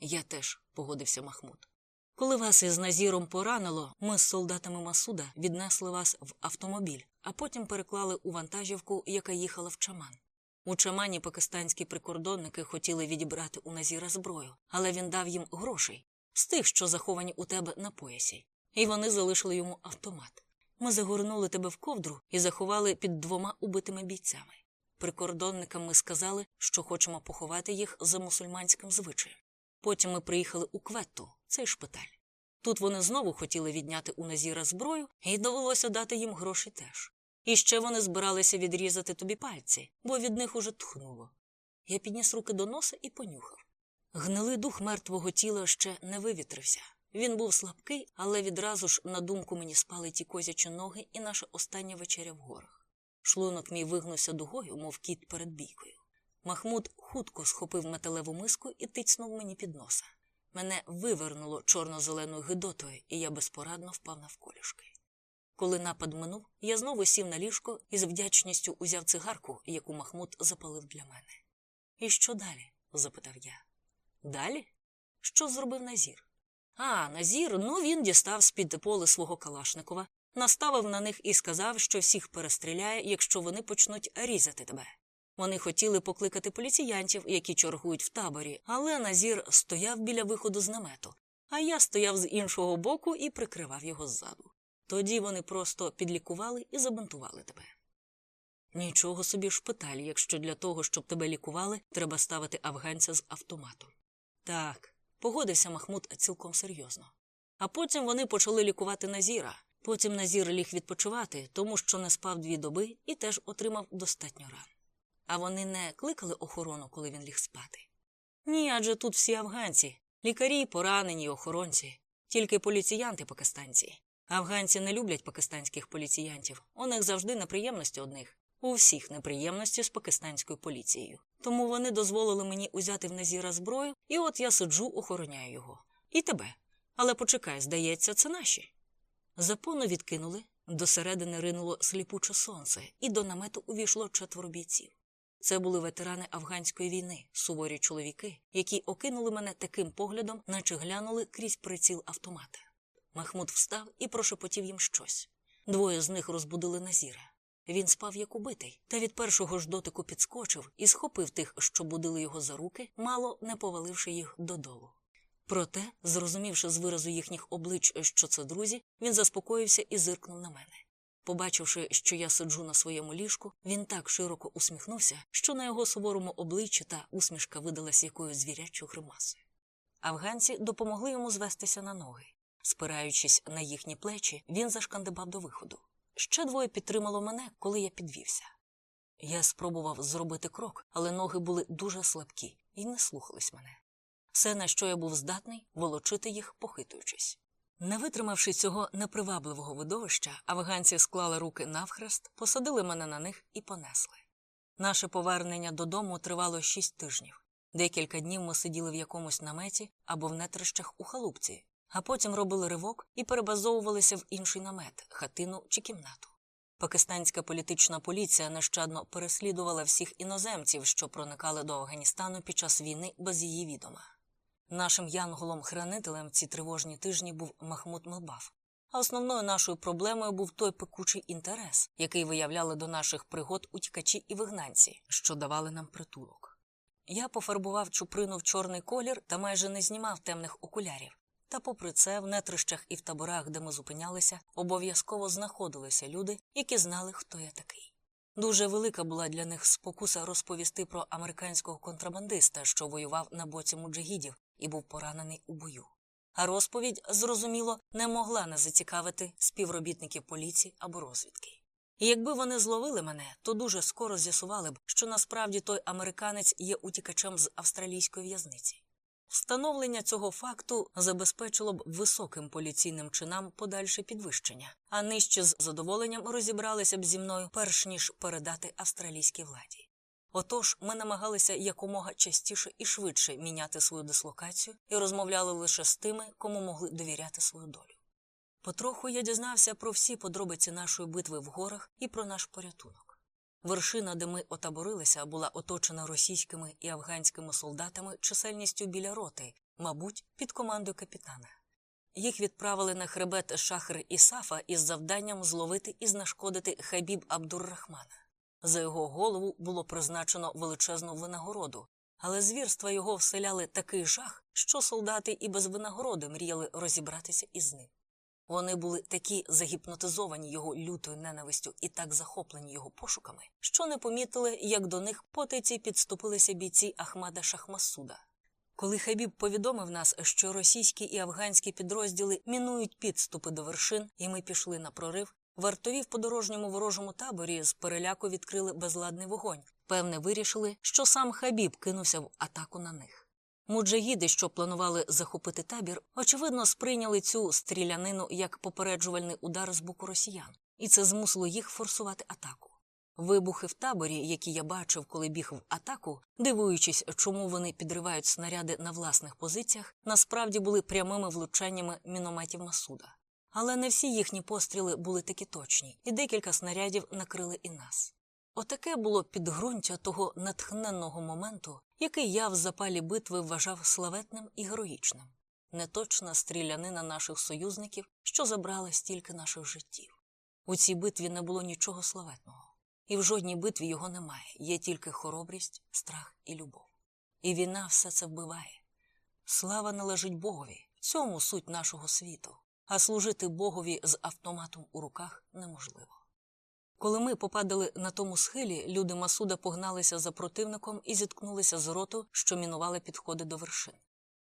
Я теж, погодився Махмуд. Коли вас із Назіром поранило, ми з солдатами Масуда віднесли вас в автомобіль, а потім переклали у вантажівку, яка їхала в чаман. У чамані пакистанські прикордонники хотіли відібрати у Назіра зброю, але він дав їм грошей з тих, що заховані у тебе на поясі, і вони залишили йому автомат. Ми загорнули тебе в ковдру і заховали під двома убитими бійцями. Прикордонникам ми сказали, що хочемо поховати їх за мусульманським звичаєм. Потім ми приїхали у Кветту, цей шпиталь. Тут вони знову хотіли відняти у Назіра зброю, і довелося дати їм гроші теж. І ще вони збиралися відрізати тобі пальці, бо від них уже тхнуло. Я підніс руки до носа і понюхав. Гнилий дух мертвого тіла ще не вивітрився. Він був слабкий, але відразу ж на думку мені спали ті козячі ноги і наша остання вечеря в горах. Шлунок мій вигнувся дугою, мов кіт перед бійкою. Махмуд хутко схопив металеву миску і тицнув мені під носа. Мене вивернуло чорно-зеленою гидотою, і я безпорадно впав навколішки. Коли напад минув, я знову сів на ліжко і з вдячністю узяв цигарку, яку Махмуд запалив для мене. І що далі? запитав я. Далі? Що зробив Назір? А, Назір, ну він дістав з-під поли свого Калашникова, наставив на них і сказав, що всіх перестріляє, якщо вони почнуть різати тебе. Вони хотіли покликати поліціянтів, які чергують в таборі, але Назір стояв біля виходу з намету, а я стояв з іншого боку і прикривав його ззаду. Тоді вони просто підлікували і забинтували тебе. Нічого собі шпиталь, якщо для того, щоб тебе лікували, треба ставити афганця з автоматом. Так, погодився Махмуд цілком серйозно. А потім вони почали лікувати Назіра. Потім Назір ліг відпочивати, тому що не спав дві доби і теж отримав достатньо ран. А вони не кликали охорону, коли він ліг спати? Ні, адже тут всі афганці, лікарі, поранені, охоронці, тільки поліціянти пакистанці. Афганці не люблять пакистанських поліціянтів. У них завжди неприємності одних. У всіх неприємності з пакистанською поліцією. Тому вони дозволили мені узяти в Назіра зброю, і от я сиджу, охороняю його. І тебе. Але почекай, здається, це наші. Запону відкинули, досередини ринуло сліпуче сонце, і до намету увійшло четверо бійців. Це були ветерани афганської війни, суворі чоловіки, які окинули мене таким поглядом, наче глянули крізь приціл автомата. Махмуд встав і прошепотів їм щось. Двоє з них розбудили Назіра. Він спав як убитий, та від першого ж дотику підскочив і схопив тих, що будили його за руки, мало не поваливши їх додолу. Проте, зрозумівши з виразу їхніх облич, що це друзі, він заспокоївся і зиркнув на мене. Побачивши, що я сиджу на своєму ліжку, він так широко усміхнувся, що на його суворому обличчі та усмішка видалась якою звірячою гримасою. Афганці допомогли йому звестися на ноги. Спираючись на їхні плечі, він зашкандибав до виходу. Ще двоє підтримало мене, коли я підвівся. Я спробував зробити крок, але ноги були дуже слабкі і не слухались мене. Все, на що я був здатний, волочити їх, похитуючись. Не витримавши цього непривабливого видовища, афганці склали руки навхрест, посадили мене на них і понесли. Наше повернення додому тривало шість тижнів. Декілька днів ми сиділи в якомусь наметі або в нетрищах у халупці, а потім робили ривок і перебазовувалися в інший намет, хатину чи кімнату. Пакистанська політична поліція нещадно переслідувала всіх іноземців, що проникали до Афганістану під час війни без її відома. Нашим янголом-хранителем ці тривожні тижні був Махмуд Мелбаф. А основною нашою проблемою був той пекучий інтерес, який виявляли до наших пригод утікачі і вигнанці, що давали нам притулок. Я пофарбував чуприну в чорний колір та майже не знімав темних окулярів. Та, попри це, в нетрищах і в таборах, де ми зупинялися, обов'язково знаходилися люди, які знали, хто я такий. Дуже велика була для них спокуса розповісти про американського контрабандиста, що воював на боці муджагідів і був поранений у бою. А розповідь, зрозуміло, не могла не зацікавити співробітників поліції або розвідки. І якби вони зловили мене, то дуже скоро з'ясували б, що насправді той американець є утікачем з австралійської в'язниці. Встановлення цього факту забезпечило б високим поліційним чинам подальше підвищення, а нижче з задоволенням розібралися б зі мною перш ніж передати австралійській владі. Отож, ми намагалися якомога частіше і швидше міняти свою дислокацію і розмовляли лише з тими, кому могли довіряти свою долю. Потроху я дізнався про всі подробиці нашої битви в горах і про наш порятунок. Вершина, де ми отаборилися, була оточена російськими і афганськими солдатами чисельністю біля роти, мабуть, під командою капітана. Їх відправили на хребет Шахр і Сафа із завданням зловити і знешкодити Хабіб Абдуррахмана. За його голову було призначено величезну винагороду, але звірства його вселяли такий жах, що солдати і без винагороди мріяли розібратися із ним. Вони були такі загіпнотизовані його лютою ненавистю і так захоплені його пошуками, що не помітили, як до них потиці підступилися бійці Ахмада Шахмасуда. Коли Хабіб повідомив нас, що російські і афганські підрозділи мінують підступи до вершин, і ми пішли на прорив, вартові в подорожньому ворожому таборі з переляку відкрили безладний вогонь. Певне, вирішили, що сам Хабіб кинувся в атаку на них. Муджагіди, що планували захопити табір, очевидно, сприйняли цю стрілянину як попереджувальний удар з боку росіян, і це змусило їх форсувати атаку. Вибухи в таборі, які я бачив, коли біг в атаку, дивуючись, чому вони підривають снаряди на власних позиціях, насправді були прямими влучаннями мінометів Масуда. Але не всі їхні постріли були такі точні, і декілька снарядів накрили і нас. Отаке було підґрунтя того натхненного моменту, який я в запалі битви вважав славетним і героїчним, неточна стрілянина наших союзників, що забрала стільки наших життів. У цій битві не було нічого славетного, і в жодній битві його немає, є тільки хоробрість, страх і любов. І війна все це вбиває. Слава належить Богові, цьому суть нашого світу, а служити Богові з автоматом у руках неможливо. Коли ми попадали на тому схилі, люди Масуда погналися за противником і зіткнулися з роту, що мінували підходи до вершин.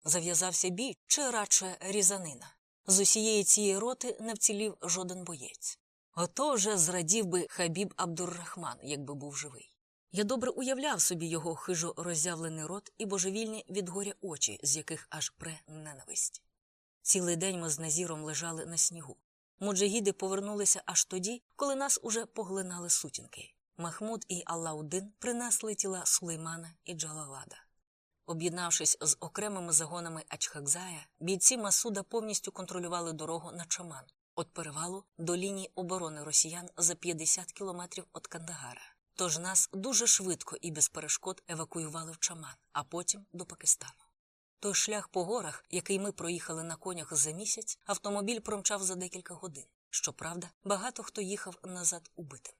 Зав'язався бій чи радше різанина. З усієї цієї роти не вцілів жоден боєць. Ото вже зрадів би Хабіб Абдуррахман, якби був живий. Я добре уявляв собі його хижо роззявлений рот і божевільні від горя очі, з яких аж пре ненависть. Цілий день ми з Назіром лежали на снігу. Муджагіди повернулися аж тоді, коли нас уже поглинали сутінки. Махмуд і Аллаудин принесли тіла Сулеймана і Джалалада. Об'єднавшись з окремими загонами Ачхакзая, бійці Масуда повністю контролювали дорогу на Чаман від перевалу до лінії оборони росіян за 50 кілометрів від Кандагара. Тож нас дуже швидко і без перешкод евакуювали в Чаман, а потім до Пакистану. Той шлях по горах, який ми проїхали на конях за місяць, автомобіль промчав за декілька годин. Щоправда, багато хто їхав назад убитим.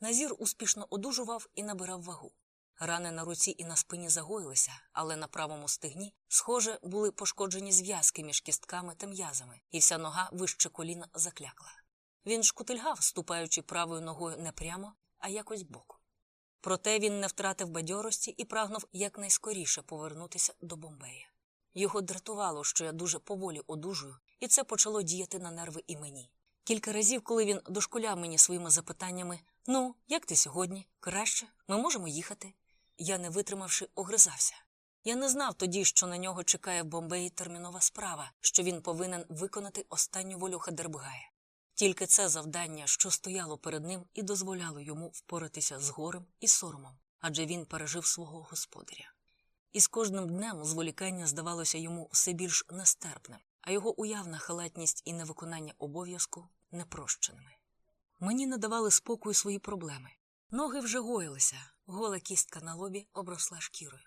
Назір успішно одужував і набирав вагу. Рани на руці і на спині загоїлися, але на правому стегні, схоже, були пошкоджені зв'язки між кістками та м'язами, і вся нога вище коліна заклякла. Він шкутильгав, ступаючи правою ногою не прямо, а якось боку. Проте він не втратив бадьорості і прагнув якнайскоріше повернутися до Бомбея. Його дратувало, що я дуже поволі одужую, і це почало діяти на нерви і мені. Кілька разів, коли він дошкуляв мені своїми запитаннями Ну, як ти сьогодні? Краще? Ми можемо їхати? Я, не витримавши, огризався. Я не знав тоді, що на нього чекає в Бомбеї термінова справа, що він повинен виконати останню волю Хадербгая. Тільки це завдання, що стояло перед ним, і дозволяло йому впоратися з горем і соромом, адже він пережив свого господаря. І з кожним днем зволікання здавалося йому все більш нестерпним, а його уявна халатність і невиконання обов'язку непрощеними. Мені не давали спокою свої проблеми. Ноги вже гоїлися, гола кістка на лобі обросла шкірою.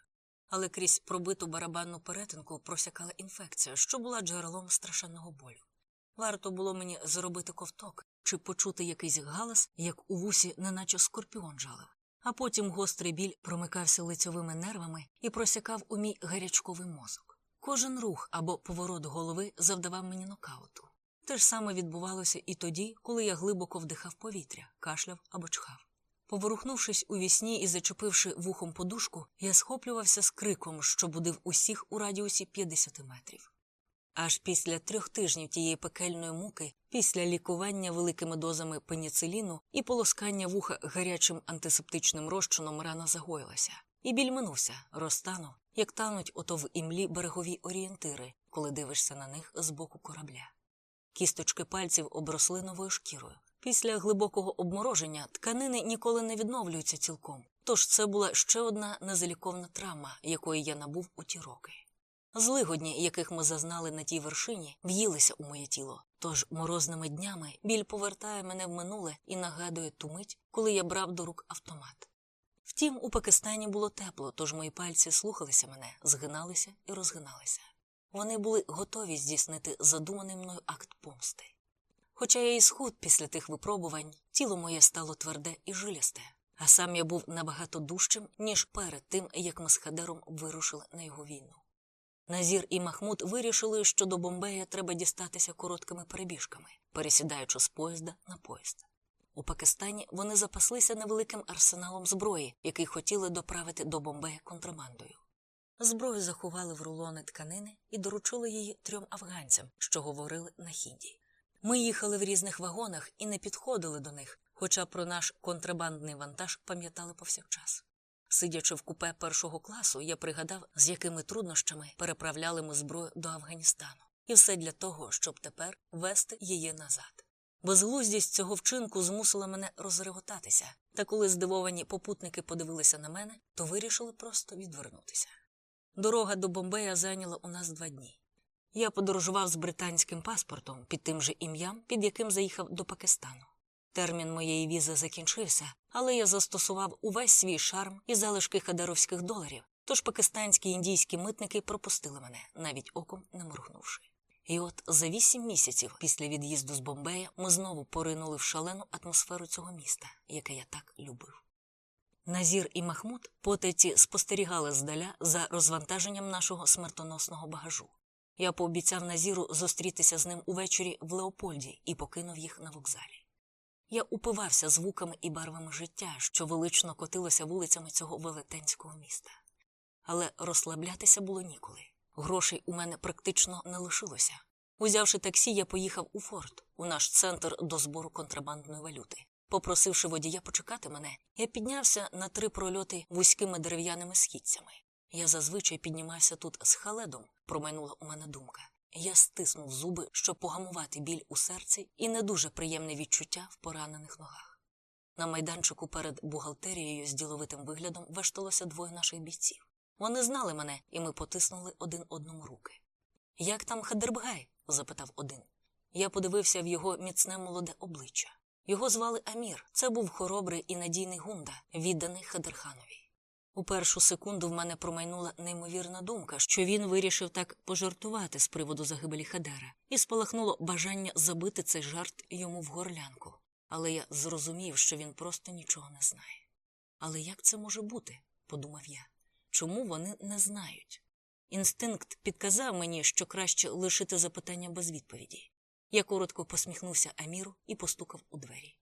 Але крізь пробиту барабанну перетинку просякала інфекція, що була джерелом страшенного болю. Варто було мені зробити ковток чи почути якийсь галас, як у вусі, неначе скорпіон жалив. А потім гострий біль промикався лицьовими нервами і просякав у мій гарячковий мозок. Кожен рух або поворот голови завдавав мені нокауту. Те ж саме відбувалося і тоді, коли я глибоко вдихав повітря, кашляв або чхав. Поворухнувшись у вісні і зачепивши вухом подушку, я схоплювався з криком, що будив усіх у радіусі 50 метрів. Аж після трьох тижнів тієї пекельної муки, після лікування великими дозами пеніциліну і полоскання вуха гарячим антисептичним розчином рана загоїлася, і біль минувся, розтанув, як тануть ото в імлі берегові орієнтири, коли дивишся на них з боку корабля. Кісточки пальців обросли новою шкірою. Після глибокого обмороження тканини ніколи не відновлюються цілком, тож це була ще одна незаліковна травма, якої я набув у ті роки. Злигодні, яких ми зазнали на тій вершині, в'їлися у моє тіло, тож морозними днями біль повертає мене в минуле і нагадує ту мить, коли я брав до рук автомат. Втім, у Пакистані було тепло, тож мої пальці слухалися мене, згиналися і розгиналися. Вони були готові здійснити задуманий мною акт помсти. Хоча я і схуд після тих випробувань, тіло моє стало тверде і жилясте, а сам я був набагато дужчим, ніж перед тим, як ми з Хадером вирушили на його війну. Назір і Махмуд вирішили, що до Бомбея треба дістатися короткими перебіжками, пересідаючи з поїзда на поїзд. У Пакистані вони запаслися невеликим арсеналом зброї, який хотіли доправити до Бомбея контрабандою. Зброю заховали в рулони тканини і доручили її трьом афганцям, що говорили на хінді. Ми їхали в різних вагонах і не підходили до них, хоча про наш контрабандний вантаж пам'ятали повсякчас. Сидячи в купе першого класу, я пригадав, з якими труднощами переправляли ми зброю до Афганістану, і все для того, щоб тепер вести її назад. Безглуздість цього вчинку змусила мене розреготатися, та коли здивовані попутники подивилися на мене, то вирішили просто відвернутися. Дорога до Бомбея зайняла у нас два дні. Я подорожував з британським паспортом під тим же ім'ям, під яким заїхав до Пакистану. Термін моєї візи закінчився, але я застосував увесь свій шарм і залишки хадаровських доларів, тож пакистанські і індійські митники пропустили мене, навіть оком не моргнувши. І от за вісім місяців після від'їзду з Бомбея ми знову поринули в шалену атмосферу цього міста, яке я так любив. Назір і Махмуд потайці спостерігали здаля за розвантаженням нашого смертоносного багажу. Я пообіцяв Назіру зустрітися з ним увечері в Леопольді і покинув їх на вокзалі. Я упивався звуками і барвами життя, що велично котилося вулицями цього велетенського міста. Але розслаблятися було ніколи. Грошей у мене практично не лишилося. Узявши таксі, я поїхав у форт, у наш центр до збору контрабандної валюти. Попросивши водія почекати мене, я піднявся на три прольоти вузькими дерев'яними східцями. Я зазвичай піднімався тут з халедом, промайнула у мене думка. Я стиснув зуби, щоб погамувати біль у серці і не дуже приємне відчуття в поранених ногах. На майданчику перед бухгалтерією з діловитим виглядом вешталося двоє наших бійців. Вони знали мене, і ми потиснули один одному руки. Як там Хадербгай? запитав один. Я подивився в його міцне молоде обличчя. Його звали Амір. Це був хоробрий і надійний гунда, відданий Хадерханові. У першу секунду в мене промайнула неймовірна думка, що він вирішив так пожартувати з приводу загибелі Хадера, і спалахнуло бажання забити цей жарт йому в горлянку. Але я зрозумів, що він просто нічого не знає. Але як це може бути? подумав я. Чому вони не знають? Інстинкт підказав мені, що краще лишити запитання без відповіді. Я коротко посміхнувся Аміру і постукав у двері.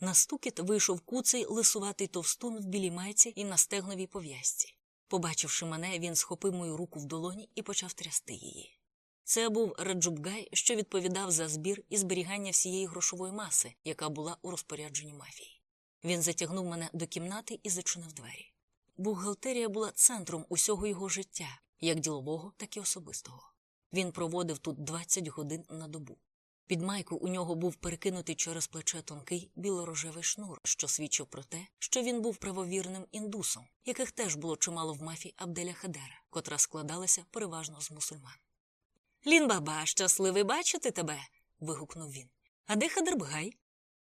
На стукіт вийшов куций лисуватий товстун в білій майці і на стегновій пов'язці. Побачивши мене, він схопив мою руку в долоні і почав трясти її. Це був Раджубгай, що відповідав за збір і зберігання всієї грошової маси, яка була у розпорядженні мафії. Він затягнув мене до кімнати і зачинив двері. Бухгалтерія була центром усього його життя, як ділового, так і особистого. Він проводив тут 20 годин на добу. Під майку у нього був перекинутий через плече тонкий білорожевий шнур, що свідчив про те, що він був правовірним індусом, яких теж було чимало в мафії Абделя Хадера, котра складалася переважно з мусульман. Лінбаба, щасливий бачити тебе. вигукнув він. А де Хадербгай?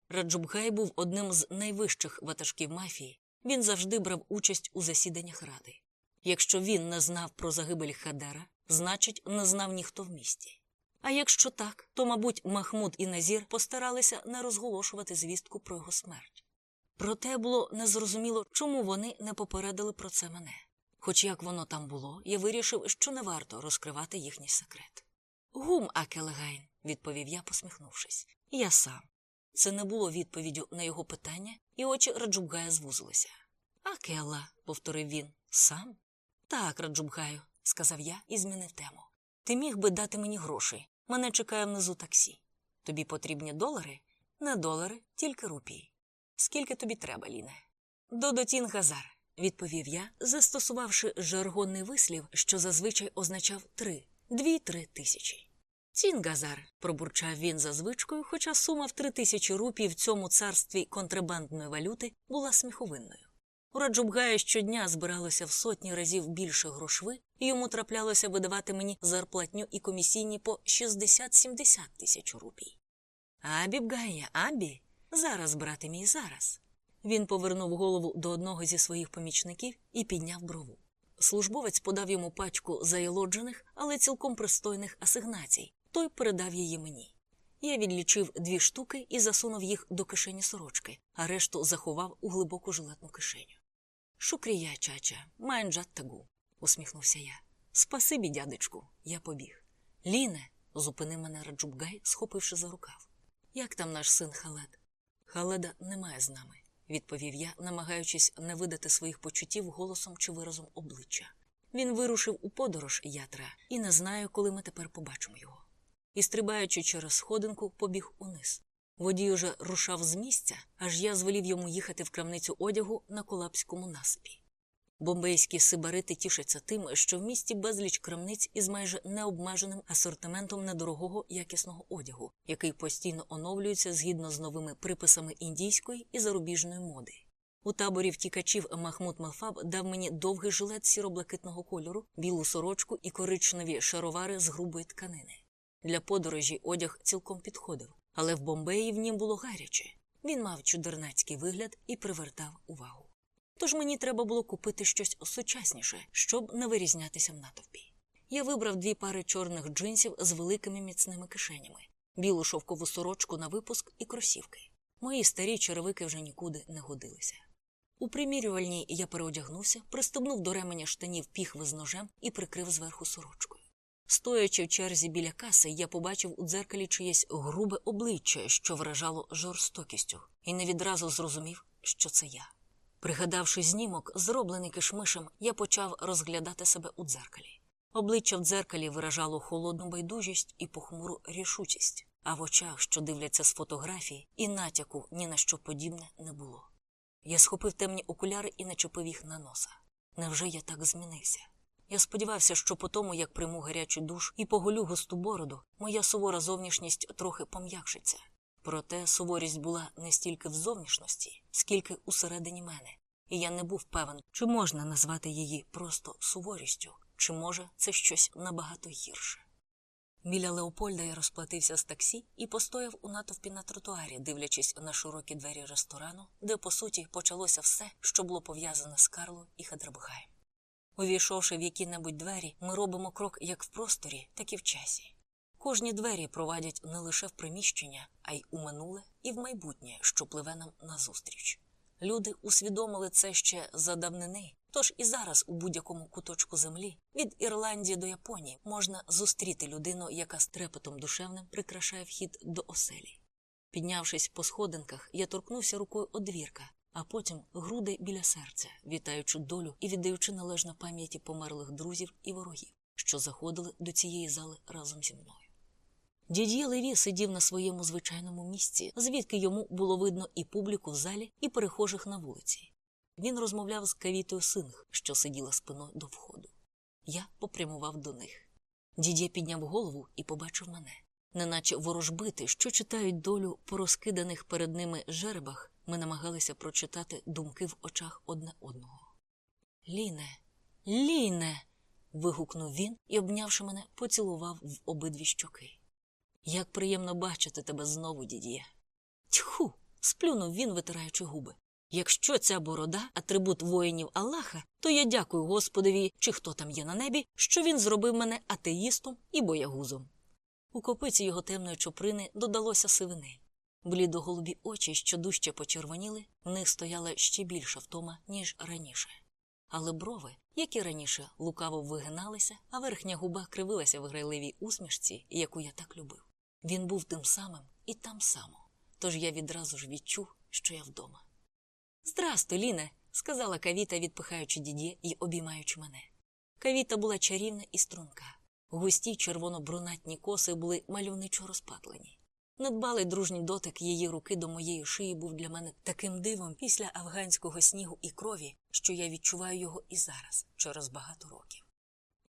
Раджубгай був одним з найвищих ватажків мафії. Він завжди брав участь у засіданнях ради. Якщо він не знав про загибель Хадера, значить, не знав ніхто в місті. А якщо так, то, мабуть, Махмуд і Назір постаралися не розголошувати звістку про його смерть. Проте було незрозуміло, чому вони не попередили про це мене. Хоч як воно там було, я вирішив, що не варто розкривати їхній секрет. हम अकेले हैं, відповів я, посміхнувшись. Я сам. Це не було відповіддю на його питання, і очі Раджубгая звузилися. अकेला, повторив він, сам? Так, Раджубгаю, сказав я і змінив тему. Ти міг би дати мені грошей. Мене чекає внизу таксі. Тобі потрібні долари? Не долари, тільки рупії. Скільки тобі треба, Ліне? Додотін Газар, відповів я, застосувавши жаргонний вислів, що зазвичай означав три, дві-три тисячі. Цін-газар, пробурчав він за звичкою, хоча сума в три тисячі рупій в цьому царстві контрабандної валюти була сміховинною. У Раджубгая щодня збиралося в сотні разів більше грошви, і йому траплялося видавати мені зарплатню і комісійні по 60-70 тисяч рупій. Абі Бгая, Абі, зараз, брате мій, зараз. Він повернув голову до одного зі своїх помічників і підняв брову. Службовець подав йому пачку заєлоджених, але цілком пристойних асигнацій. Той передав її мені. Я відлічив дві штуки і засунув їх до кишені сорочки, а решту заховав у глибоку жилетну кишеню. Шукрія, чача, майнджат тагу, усміхнувся я. Спасибі, дядечку, я побіг. Ліне, зупинив мене Раджубгай, схопивши за рукав. Як там наш син Халед? Халеда немає з нами, відповів я, намагаючись не видати своїх почуттів голосом чи виразом обличчя. Він вирушив у подорож ятра і не знаю, коли ми тепер побачимо його. І, стрибаючи через сходинку, побіг униз. Водій уже рушав з місця, аж я звелів йому їхати в крамницю одягу на колапському наспі. Бомбейські сибарити тішаться тим, що в місті безліч крамниць із майже необмеженим асортиментом недорогого якісного одягу, який постійно оновлюється згідно з новими приписами індійської і зарубіжної моди. У таборі втікачів Махмуд Малфаб дав мені довгий жилет сіро-блакитного кольору, білу сорочку і коричневі шаровари з грубої тканини. Для подорожі одяг цілком підходив, але в Бомбеї в нім було гаряче. Він мав чудернацький вигляд і привертав увагу. Тож мені треба було купити щось сучасніше, щоб не вирізнятися в натовпі. Я вибрав дві пари чорних джинсів з великими міцними кишенями, білу шовкову сорочку на випуск і кросівки. Мої старі черевики вже нікуди не годилися. У примірювальній я переодягнувся, пристебнув до ременя штанів піхви з ножем і прикрив зверху сорочкою. Стоячи в черзі біля каси, я побачив у дзеркалі чиєсь грубе обличчя, що вражало жорстокістю, і не відразу зрозумів, що це я. Пригадавши знімок, зроблений кишмишем, я почав розглядати себе у дзеркалі. Обличчя в дзеркалі виражало холодну байдужість і похмуру рішучість. а в очах, що дивляться з фотографії, і натяку ні на що подібне не було. Я схопив темні окуляри і начепив їх на носа. Невже я так змінився? Я сподівався, що по тому, як прийму гарячий душ і поголю густу бороду, моя сувора зовнішність трохи пом'якшиться. Проте суворість була не стільки в зовнішності, скільки усередині мене, і я не був певен, чи можна назвати її просто суворістю, чи може це щось набагато гірше. Біля Леопольда я розплатився з таксі і постояв у натовпі на тротуарі, дивлячись на широкі двері ресторану, де, по суті, почалося все, що було пов'язане з Карло і Хедрбгаєм. Увійшовши в які-небудь двері, ми робимо крок як в просторі, так і в часі. Кожні двері провадять не лише в приміщення, а й у минуле і в майбутнє, що пливе нам назустріч. Люди усвідомили це ще за давнини, тож і зараз у будь-якому куточку землі, від Ірландії до Японії, можна зустріти людину, яка з трепетом душевним прикрашає вхід до оселі. Піднявшись по сходинках, я торкнувся рукою одвірка, а потім груди біля серця, вітаючи долю і віддаючи належне пам'яті померлих друзів і ворогів, що заходили до цієї зали разом зі мною. Дід'є Леві сидів на своєму звичайному місці, звідки йому було видно і публіку в залі, і перехожих на вулиці. Він розмовляв з кавітою Синг, що сиділа спиною до входу. Я попрямував до них. Дід'є підняв голову і побачив мене. Неначе ворожбити, що читають долю по розкиданих перед ними жеребах, ми намагалися прочитати думки в очах одне одного. Ліне, Ліне. вигукнув він і, обнявши мене, поцілував в обидві щоки. Як приємно бачити тебе знову, дід'є. Тьху. сплюнув він, витираючи губи. Якщо ця борода атрибут воїнів Аллаха, то я дякую Господові, чи хто там є на небі, що він зробив мене атеїстом і боягузом. У копиці його темної чоприни додалося сивини. Блідоголубі очі, що дужче почервоніли, в них стояла ще більша втома, ніж раніше. Але брови, як і раніше, лукаво вигиналися, а верхня губа кривилася в грайливій усмішці, яку я так любив. Він був тим самим і там само, тож я відразу ж відчув, що я вдома. Здрастуй, Ліне, сказала Кавіта, відпихаючи дідє і обіймаючи мене. Кавіта була чарівна і струнка. Густі червоно-брунатні коси були мальовничо розпатлені. Недбалий дружній дотик її руки до моєї шиї був для мене таким дивом після афганського снігу і крові, що я відчуваю його і зараз, через багато років.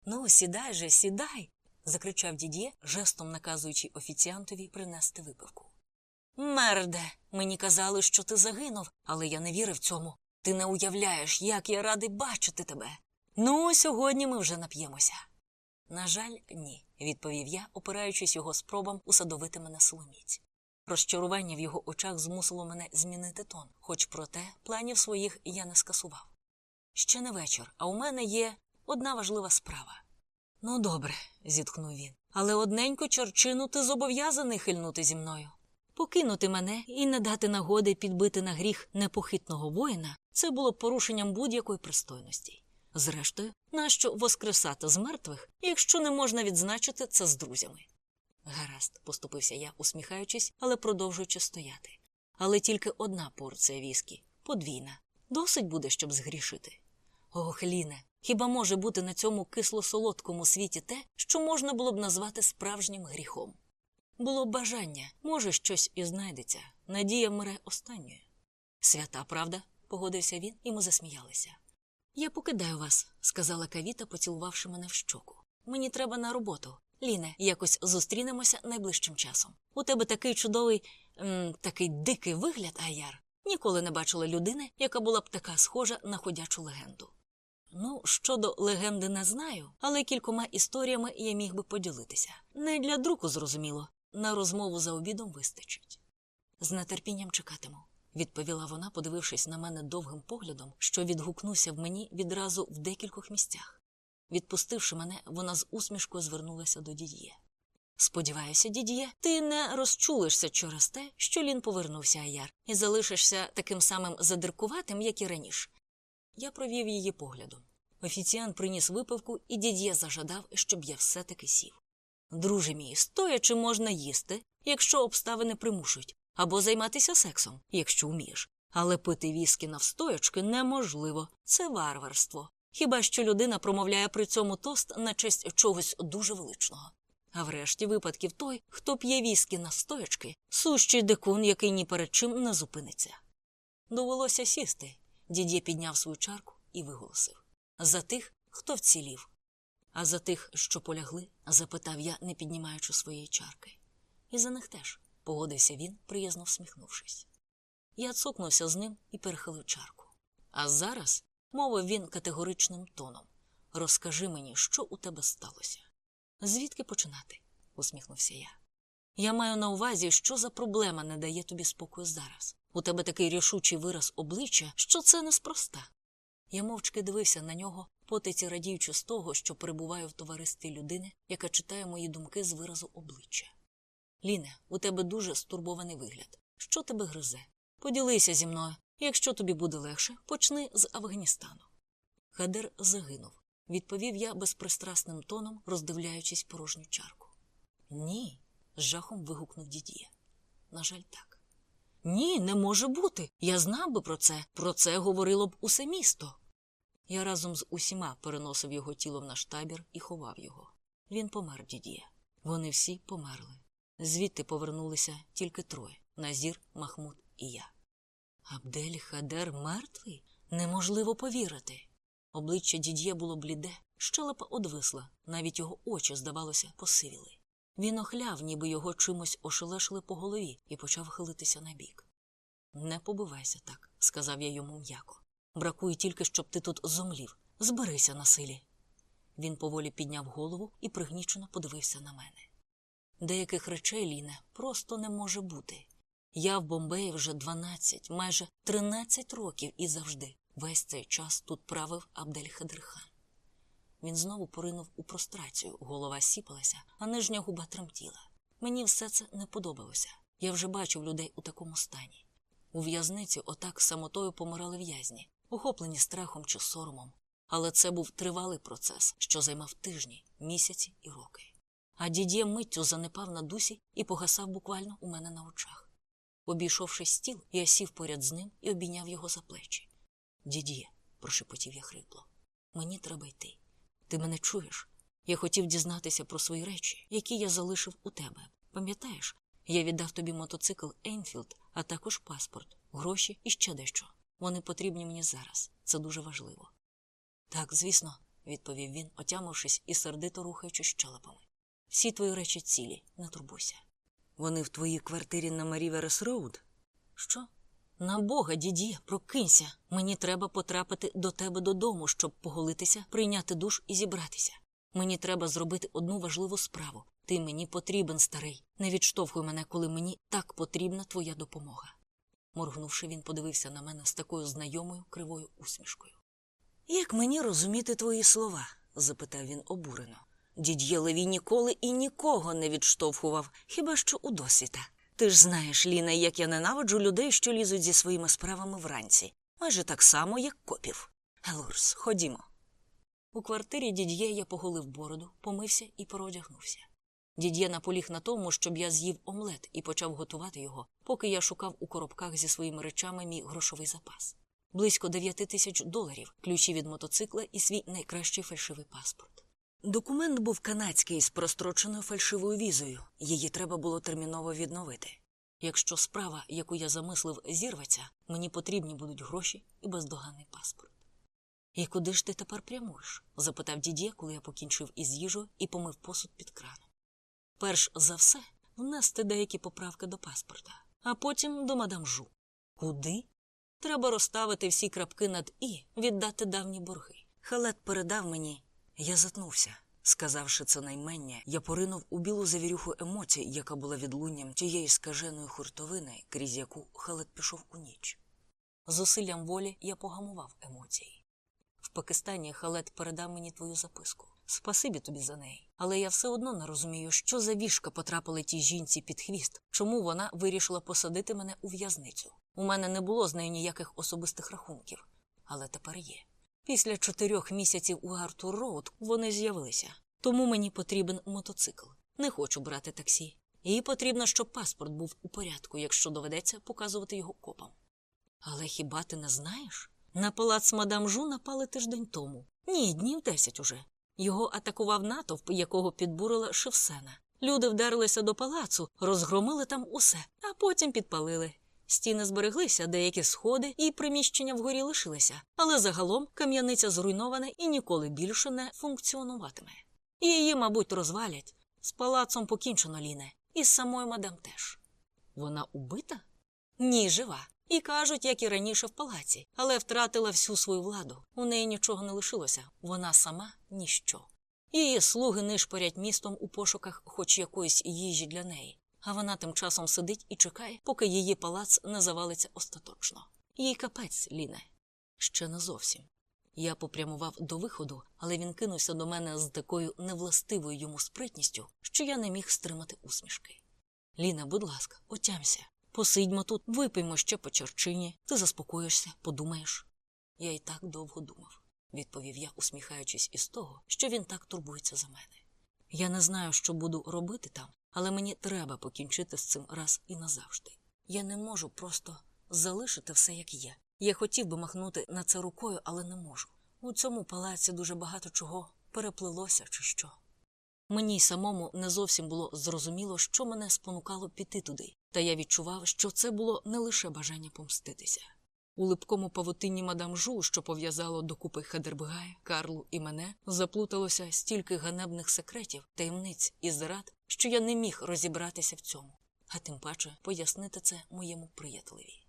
Ну, сідай же, сідай. закричав дід'є, жестом наказуючи офіціантові принести випивку. Мерде, мені казали, що ти загинув, але я не вірив цьому. Ти не уявляєш, як я радий бачити тебе. Ну, сьогодні ми вже нап'ємося. На жаль, ні, відповів я, опираючись його спробам усадовити мене соломіць. Розчарування в його очах змусило мене змінити тон, хоч проте планів своїх я не скасував. Ще не вечір, а у мене є одна важлива справа. Ну, добре, зітхнув він, але одненько чорчину ти зобов'язаний хильнути зі мною. Покинути мене і не дати нагоди підбити на гріх непохитного воїна це було порушенням будь-якої пристойності. Зрештою, нащо воскресати з мертвих, якщо не можна відзначити це з друзями? Гаразд, поступився я, усміхаючись, але продовжуючи стояти. Але тільки одна порція віскі, подвійна. Досить буде, щоб згрішити. Ох, Ліне, хіба може бути на цьому кисло-солодкому світі те, що можна було б назвати справжнім гріхом? Було бажання, може, щось і знайдеться. Надія вмире останньою. Свята правда, погодився він, і ми засміялися. Я покидаю вас, сказала Кавіта, поцілувавши мене в щоку. Мені треба на роботу. Ліне, якось зустрінемося найближчим часом. У тебе такий чудовий, м, такий дикий вигляд, Аяр. Ніколи не бачила людини, яка була б така схожа на ходячу легенду. Ну, щодо легенди не знаю, але кількома історіями я міг би поділитися. Не для друку, зрозуміло, на розмову за обідом вистачить. З нетерпінням чекатиму, відповіла вона, подивившись на мене довгим поглядом, що відгукнувся в мені відразу в декількох місцях. Відпустивши мене, вона з усмішкою звернулася до дід'є. Сподіваюся, дід'є, ти не розчулишся через те, що Лін повернувся Аяр, і залишишся таким самим задиркуватим, як і раніше. Я провів її поглядом. Офіціант приніс випивку, і дід'є зажадав, щоб я все таки сів. Друже мій, стоячи можна їсти, якщо обставини примушують, або займатися сексом, якщо вмієш. Але пити віскі навстоячки неможливо, це варварство. Хіба що людина промовляє при цьому тост на честь чогось дуже величного. А в решті випадків той, хто п'є віскі на стоячки, сущий дикун, який ні перед чим не зупиниться. Довелося сісти. Дідє підняв свою чарку і виголосив за тих, хто вцілів. А за тих, що полягли, запитав я, не піднімаючи своєї чарки. І за них теж, погодився він, приязно всміхнувшись. Я цокнувся з ним і перехилив чарку. А зараз, мовив він категоричним тоном, розкажи мені, що у тебе сталося. Звідки починати? усміхнувся я. Я маю на увазі, що за проблема не дає тобі спокою зараз. У тебе такий рішучий вираз обличчя, що це неспроста. Я мовчки дивився на нього, потиці радіючи з того, що перебуваю в товаристві людини, яка читає мої думки з виразу обличчя. Ліне, у тебе дуже стурбований вигляд. Що тебе гризе? Поділися зі мною. Якщо тобі буде легше, почни з Афганістану. Хадер загинув, відповів я безпристрасним тоном, роздивляючись порожню чарку. Ні. з жахом вигукнув дідіє. На жаль, так. Ні, не може бути. Я знав би про це. Про це говорило б усе місто. Я разом з усіма переносив його тіло в наш табір і ховав його. Він помер, дідіє. Вони всі померли. Звідти повернулися тільки троє Назір, Махмуд і я. Абдель Хадер мертвий? Неможливо повірити. Обличчя дід'є було бліде, щелепа одвисла, навіть його очі, здавалося, посивіли. Він охляв, ніби його чимось ошелешили по голові, і почав хилитися набік. Не побивайся так, сказав я йому м'яко. Бракує тільки, щоб ти тут зомлів. Зберися на силі. Він поволі підняв голову і пригнічено подивився на мене. Деяких речей, Ліне, просто не може бути. Я в Бомбеї вже 12, майже 13 років і завжди весь цей час тут правив Абдель-Хадирхан. Він знову поринув у прострацію, голова сіпалася, а нижня губа тремтіла. Мені все це не подобалося. Я вже бачив людей у такому стані. У в'язниці отак самотою помирали в'язні, охоплені страхом чи соромом. Але це був тривалий процес, що займав тижні, місяці і роки. А Дідьє миттю занепав на дусі і погасав буквально у мене на очах. Обійшовши стіл, я сів поряд з ним і обійняв його за плечі. Дідьє, прошепотів я хрипло, мені треба йти. Ти мене чуєш? Я хотів дізнатися про свої речі, які я залишив у тебе. Пам'ятаєш, я віддав тобі мотоцикл Ейнфілд, а також паспорт, гроші і ще дещо. Вони потрібні мені зараз. Це дуже важливо. Так, звісно, відповів він, отямившись і сердито рухаючись щелепами. Всі твої речі цілі, не турбуйся. Вони в твоїй квартирі на Меріветер Роуд? Що? На бога, Дідьє, прокинься. Мені треба потрапити до тебе додому, щоб поголитися, прийняти душ і зібратися. Мені треба зробити одну важливу справу. Ти мені потрібен, старий. Не відштовхуй мене, коли мені так потрібна твоя допомога. Моргнувши, він подивився на мене з такою знайомою кривою усмішкою. Як мені розуміти твої слова? запитав він обурено. Дід'є Леві ніколи і нікого не відштовхував, хіба що у досвіта. Ти ж знаєш, Ліна, як я ненавиджу людей, що лізуть зі своїми справами вранці, майже так само, як копів. Елурс, ходімо. У квартирі дід'є я поголив бороду, помився і переодягнувся. Дід'є наполіг на тому, щоб я з'їв омлет і почав готувати його, поки я шукав у коробках зі своїми речами мій грошовий запас. Близько дев'яти тисяч доларів, ключі від мотоцикла і свій найкращий фальшивий паспорт. Документ був канадський з простроченою фальшивою візою. Її треба було терміново відновити. Якщо справа, яку я замислив, зірветься, мені потрібні будуть гроші і бездоганний паспорт. І куди ж ти тепер прямуєш? запитав дідє, коли я покінчив із їжею і помив посуд під краном. Перш за все, внести деякі поправки до паспорта, а потім до мадам Жу. Куди? Треба розставити всі крапки над і, віддати давні борги. Халет передав мені. Я затнувся. Сказавши це наймення, я поринув у білу завірюху емоцій, яка була відлунням тієї скаженої хуртовини, крізь яку халет пішов у ніч. Зусиллям волі я погамував емоції. В Пакистані халет передав мені твою записку. Спасибі тобі за неї. Але я все одно не розумію, що за вішка потрапила тій жінці під хвіст, чому вона вирішила посадити мене у в'язницю. У мене не було з нею ніяких особистих рахунків, але тепер є. Після чотирьох місяців у Артур Роуд вони з'явилися. Тому мені потрібен мотоцикл. Не хочу брати таксі. І потрібно, щоб паспорт був у порядку, якщо доведеться показувати його копам. Але хіба ти не знаєш? На палац мадам Жу напали тиждень тому. Ні, днів десять уже. Його атакував натовп, якого підбурила Шив Сена. Люди вдарилися до палацу, розгромили там усе, а потім підпалили. Стіни збереглися, деякі сходи і приміщення вгорі лишилися, але загалом кам'яниця зруйнована і ніколи більше не функціонуватиме. Її, мабуть, розвалять. З палацом покінчено ліне, і з самою мадам теж. Вона убита? Ні, жива. І кажуть, як і раніше в палаці, але втратила всю свою владу. У неї нічого не лишилося, вона сама ніщо. Її слуги нишпорять містом у пошуках хоч якоїсь їжі для неї, а вона тим часом сидить і чекає, поки її палац не завалиться остаточно. Їй капець, Ліне. Ще не зовсім. Я попрямував до виходу, але він кинувся до мене з такою невластивою йому спритністю, що я не міг стримати усмішки. Ліна, будь ласка, отямся. Посидьмо тут, випиймо ще по черчині, ти заспокоїшся, подумаєш. Я й так довго думав, відповів я, усміхаючись із того, що він так турбується за мене. Я не знаю, що буду робити там, але мені треба покінчити з цим раз і назавжди. Я не можу просто залишити все, як є. Я хотів би махнути на це рукою, але не можу. У цьому палаці дуже багато чого переплилося, чи що. Мені самому не зовсім було зрозуміло, що мене спонукало піти туди, та я відчував, що це було не лише бажання помститися. У липкому павутинні мадам Жу, що пов'язало докупи Хедербгая, Карлу і мене, заплуталося стільки ганебних секретів, таємниць і зрад, що я не міг розібратися в цьому, а тим паче пояснити це моєму приятелеві.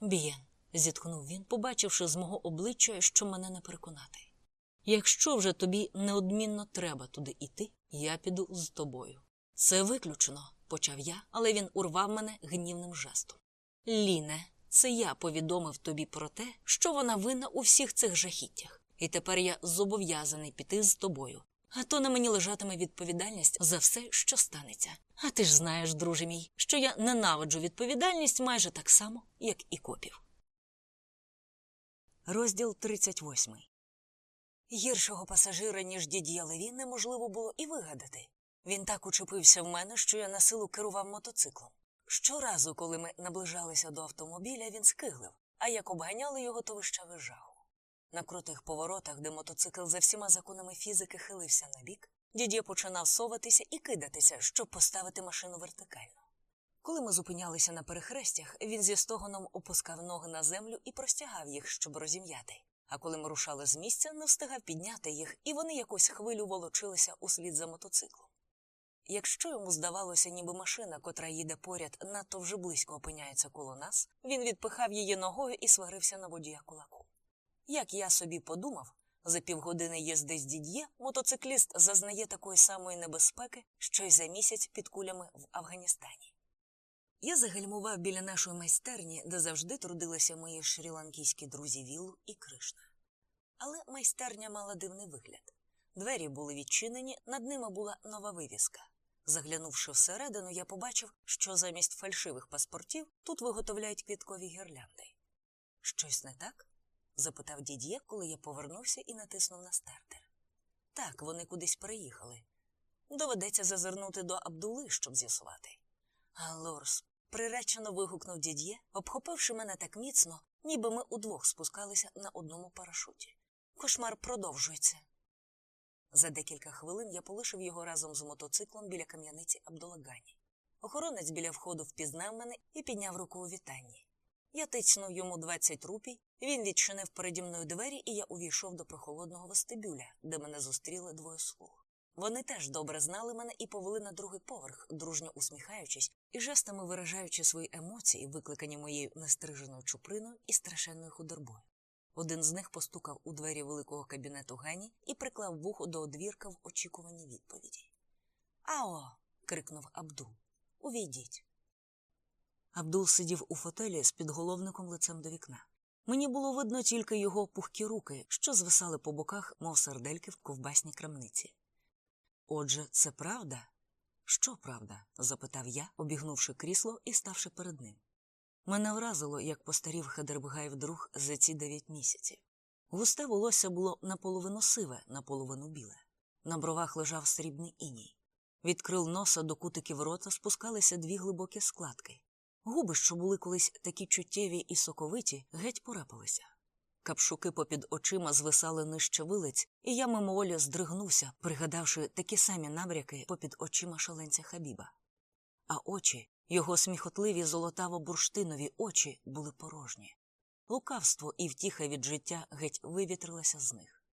Бієн, зітхнув він, побачивши з мого обличчя, що мене не переконати. Якщо вже тобі неодмінно треба туди іти, я піду з тобою. Це виключено, почав я, але він урвав мене гнівним жестом. Ліне, це я повідомив тобі про те, що вона винна у всіх цих жахіттях, і тепер я зобов'язаний піти з тобою. А то на мені лежатиме відповідальність за все, що станеться. А ти ж знаєш, друже мій, що я ненавиджу відповідальність майже так само, як і копів. Розділ 38 Гіршого пасажира, ніж дід'я Леві, неможливо було і вигадати. Він так учепився в мене, що я на силу керував мотоциклом. Щоразу, коли ми наближалися до автомобіля, він скиглив, а як обганяли його, то вищав жаху. На крутих поворотах, де мотоцикл за всіма законами фізики хилився на бік, дід'є починав соватися і кидатися, щоб поставити машину вертикально. Коли ми зупинялися на перехрестях, він зі стогоном опускав ноги на землю і простягав їх, щоб розім'яти. А коли ми рушали з місця, не встигав підняти їх, і вони якось хвилю волочилися услід за мотоциклом. Якщо йому здавалося, ніби машина, котра їде поряд, надто вже близько опиняється коло нас, він відпихав її ногою і сварився на водія кулаку. Як я собі подумав, за півгодини їзди з дід'є мотоцикліст зазнає такої самої небезпеки, що й за місяць під кулями в Афганістані. Я загальмував біля нашої майстерні, де завжди трудилися мої шрі-ланкійські друзі Віллу і Кришна. Але майстерня мала дивний вигляд. Двері були відчинені, над ними була нова вивіска. Заглянувши всередину, я побачив, що замість фальшивих паспортів тут виготовляють квіткові гірлянди. Щось не так? запитав дід'є, коли я повернувся і натиснув на стартер. Так, вони кудись переїхали. Доведеться зазирнути до Абдули, щоб з'ясувати. А Лорс приречено вигукнув дід'є, обхопивши мене так міцно, ніби ми удвох спускалися на одному парашуті. Кошмар продовжується. За декілька хвилин я полишив його разом з мотоциклом біля кам'яниці Абдулагані. Охоронець біля входу впізнав мене і підняв руку у вітанні. Я тицнув йому 20 рупій, він відчинив переді мною двері, і я увійшов до прохолодного вестибюля, де мене зустріли двоє слуг. Вони теж добре знали мене і повели на другий поверх, дружньо усміхаючись і жестами виражаючи свої емоції, викликані моєю нестриженою чуприною і страшенною худорбою. Один з них постукав у двері великого кабінету Гані і приклав вухо до одвірка в очікуванні відповіді. Ао. крикнув Абдул. Увійдіть. Абдул сидів у фотелі з підголовником лицем до вікна. Мені було видно тільки його пухкі руки, що звисали по боках, мов сердельки в ковбасній крамниці. Отже, це правда? Що правда? запитав я, обігнувши крісло і ставши перед ним. Мене вразило, як постарів Хедербгай вдруг за ці дев'ять місяців. Густе волосся було наполовину сиве, наполовину біле. На бровах лежав срібний іній. Від крил носа до кутиків рота спускалися дві глибокі складки. Губи, що були колись такі чуттєві і соковиті, геть порепалися. Капшуки попід очима звисали нижче вилиць, і я мимоволі здригнувся, пригадавши такі самі набряки попід очима шаленця Хабіба. А очі, його сміхотливі золотаво-бурштинові очі, були порожні. Лукавство і втіха від життя геть вивітрилися з них.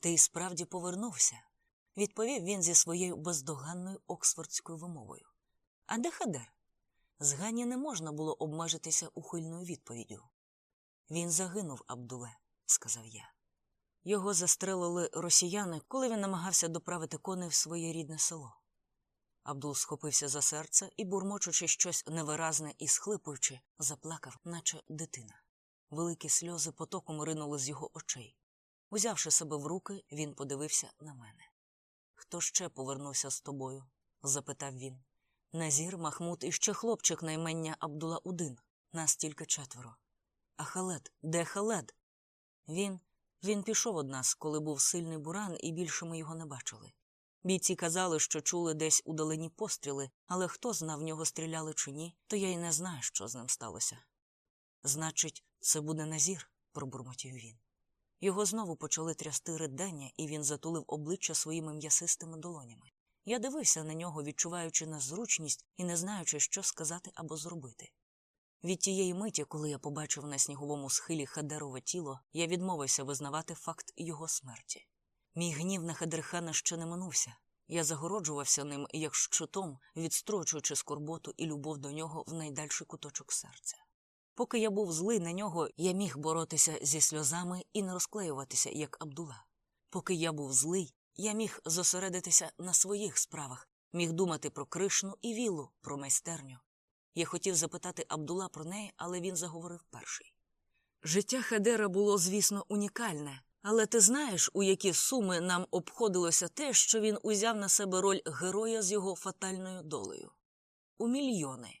Ти справді повернувся, відповів він зі своєю бездоганною оксфордською вимовою. А де Хадер? З Гані не можна було обмежитися ухильною відповіддю. Він загинув, Абдуле, сказав я. Його застрелили росіяни, коли він намагався доправити коней в своє рідне село. Абдул схопився за серце і, бурмочучи щось невиразне і схлипуючи, заплакав, наче дитина. Великі сльози потоком ринули з його очей. Узявши себе в руки, він подивився на мене. Хто ще повернувся з тобою? запитав він. Назір, Махмуд і ще хлопчик наймення Абдула Удин. Нас тільки четверо. А халед, де халед? Він він пішов од нас, коли був сильний буран, і більше ми його не бачили. Бійці казали, що чули десь удалені постріли, але хто знав, в нього стріляли чи ні, то я й не знаю, що з ним сталося. Значить, це буде назір, пробурмотів він. Його знову почали трясти ридання, і він затулив обличчя своїми м'ясистими долонями. Я дивився на нього, відчуваючи незручність і не знаючи, що сказати або зробити. Від тієї миті, коли я побачив на сніговому схилі Хадерове тіло, я відмовився визнавати факт його смерті. Мій гнів на Хадерхана ще не минувся. Я загороджувався ним як щитом, відстрочуючи скорботу і любов до нього в найдальший куточок серця. Поки я був злий на нього, я міг боротися зі сльозами і не розклеюватися, як Абдула. Поки я був злий, я міг зосередитися на своїх справах, міг думати про Кришну і вілу, про майстерню. Я хотів запитати Абдула про неї, але він заговорив перший. Життя Хадера було, звісно, унікальне, але ти знаєш, у які суми нам обходилося те, що він узяв на себе роль героя з його фатальною долею? У мільйони.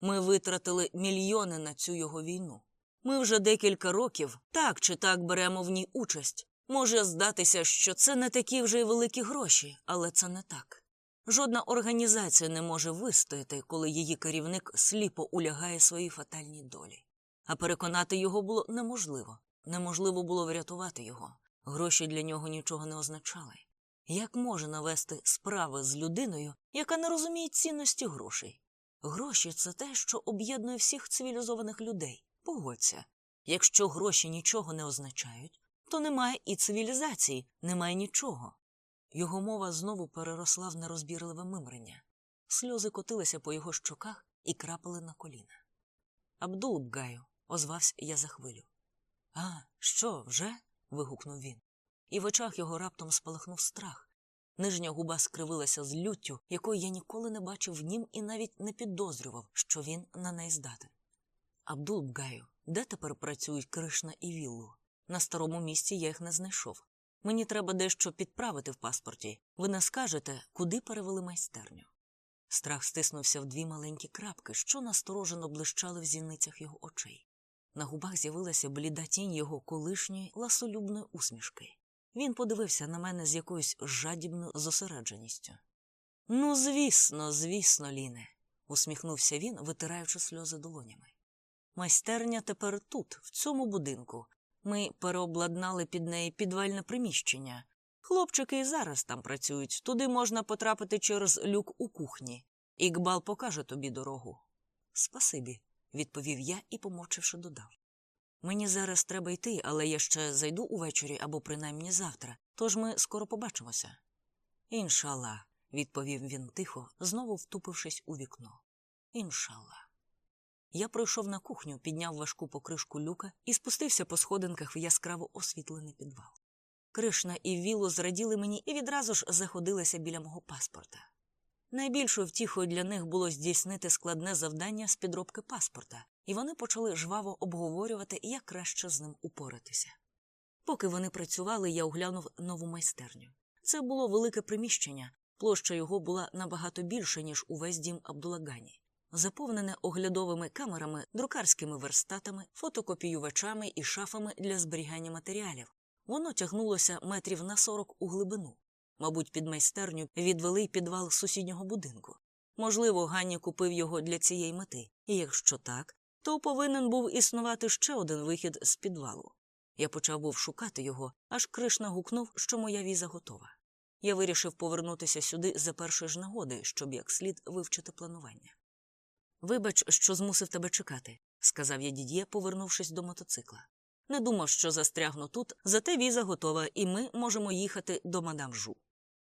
Ми витратили мільйони на цю його війну. Ми вже декілька років так чи так беремо в ній участь. Може здатися, що це не такі вже й великі гроші, але це не так. Жодна організація не може вистояти, коли її керівник сліпо улягає своїй фатальній долі. А переконати його було неможливо. Неможливо було врятувати його. Гроші для нього нічого не означали. Як може навести справи з людиною, яка не розуміє цінності грошей? Гроші це те, що об'єднує всіх цивілізованих людей. Погодься. Якщо гроші нічого не означають, то немає і цивілізації, немає нічого. Його мова знову переросла в нерозбірливе мимрення. Сльози котилися по його щоках і крапали на коліна. Абдул Бгаю, озвався я за хвилю. А, що, вже? вигукнув він. І в очах його раптом спалахнув страх. Нижня губа скривилася з люттю, якої я ніколи не бачив в нім і навіть не підозрював, що він на неї здатен. Абдул Бгаю, де тепер працюють Кришна і Віллу? На старому місці я їх не знайшов. Мені треба дещо підправити в паспорті. Ви не скажете, куди перевели майстерню. Страх стиснувся в дві маленькі крапки, що насторожено блищали в зіницях його очей. На губах з'явилася бліда тінь його колишньої ласолюбної усмішки. Він подивився на мене з якоюсь жадібною зосередженістю. Ну, звісно, звісно, Ліне, усміхнувся він, витираючи сльози долонями. Майстерня тепер тут, в цьому будинку. Ми переобладнали під неї підвальне приміщення. Хлопчики і зараз там працюють, туди можна потрапити через люк у кухні. Ікбал покаже тобі дорогу. Спасибі, відповів я і, помовчивши, додав. Мені зараз треба йти, але я ще зайду увечері або принаймні завтра, тож ми скоро побачимося. Іншалла, відповів він тихо, знову втупившись у вікно. Іншалла. Я пройшов на кухню, підняв важку покришку люка і спустився по сходинках в яскраво освітлений підвал. Кришна і Віло зраділи мені і відразу ж заходилися біля мого паспорта. Найбільшою втіхою для них було здійснити складне завдання з підробки паспорта, і вони почали жваво обговорювати, як краще з ним упоратися. Поки вони працювали, я оглянув нову майстерню. Це було велике приміщення, площа його була набагато більша, ніж увесь дім Абдулагані заповнене оглядовими камерами, друкарськими верстатами, фотокопіювачами і шафами для зберігання матеріалів. Воно тягнулося метрів на сорок у глибину. Мабуть, під майстерню відвели підвал сусіднього будинку. Можливо, Ганні купив його для цієї мети, і якщо так, то повинен був існувати ще один вихід з підвалу. Я почав був шукати його, аж Кришна гукнув, що моя віза готова. Я вирішив повернутися сюди за першої ж нагоди, щоб як слід вивчити планування. Вибач, що змусив тебе чекати, сказав я дід'є, повернувшись до мотоцикла. Не думав, що застрягну тут, зате віза готова, і ми можемо їхати до мадам Жу.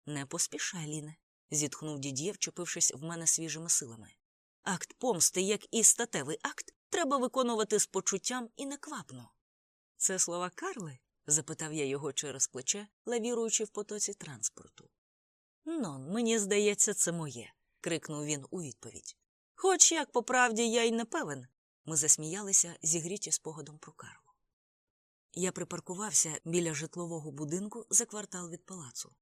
Не поспішай, Ліне, зітхнув дід'є, вчепившись в мене свіжими силами. Акт помсти, як і статевий акт, треба виконувати з почуттям і неквапно. Це слова Карли? запитав я його через плече, лавіруючи в потоці транспорту. Ну, мені здається, це моє, крикнув він у відповідь. Хоч як по правді я й не певен. Ми засміялися, зігріті спогадом про Карлу. Я припаркувався біля житлового будинку за квартал від палацу.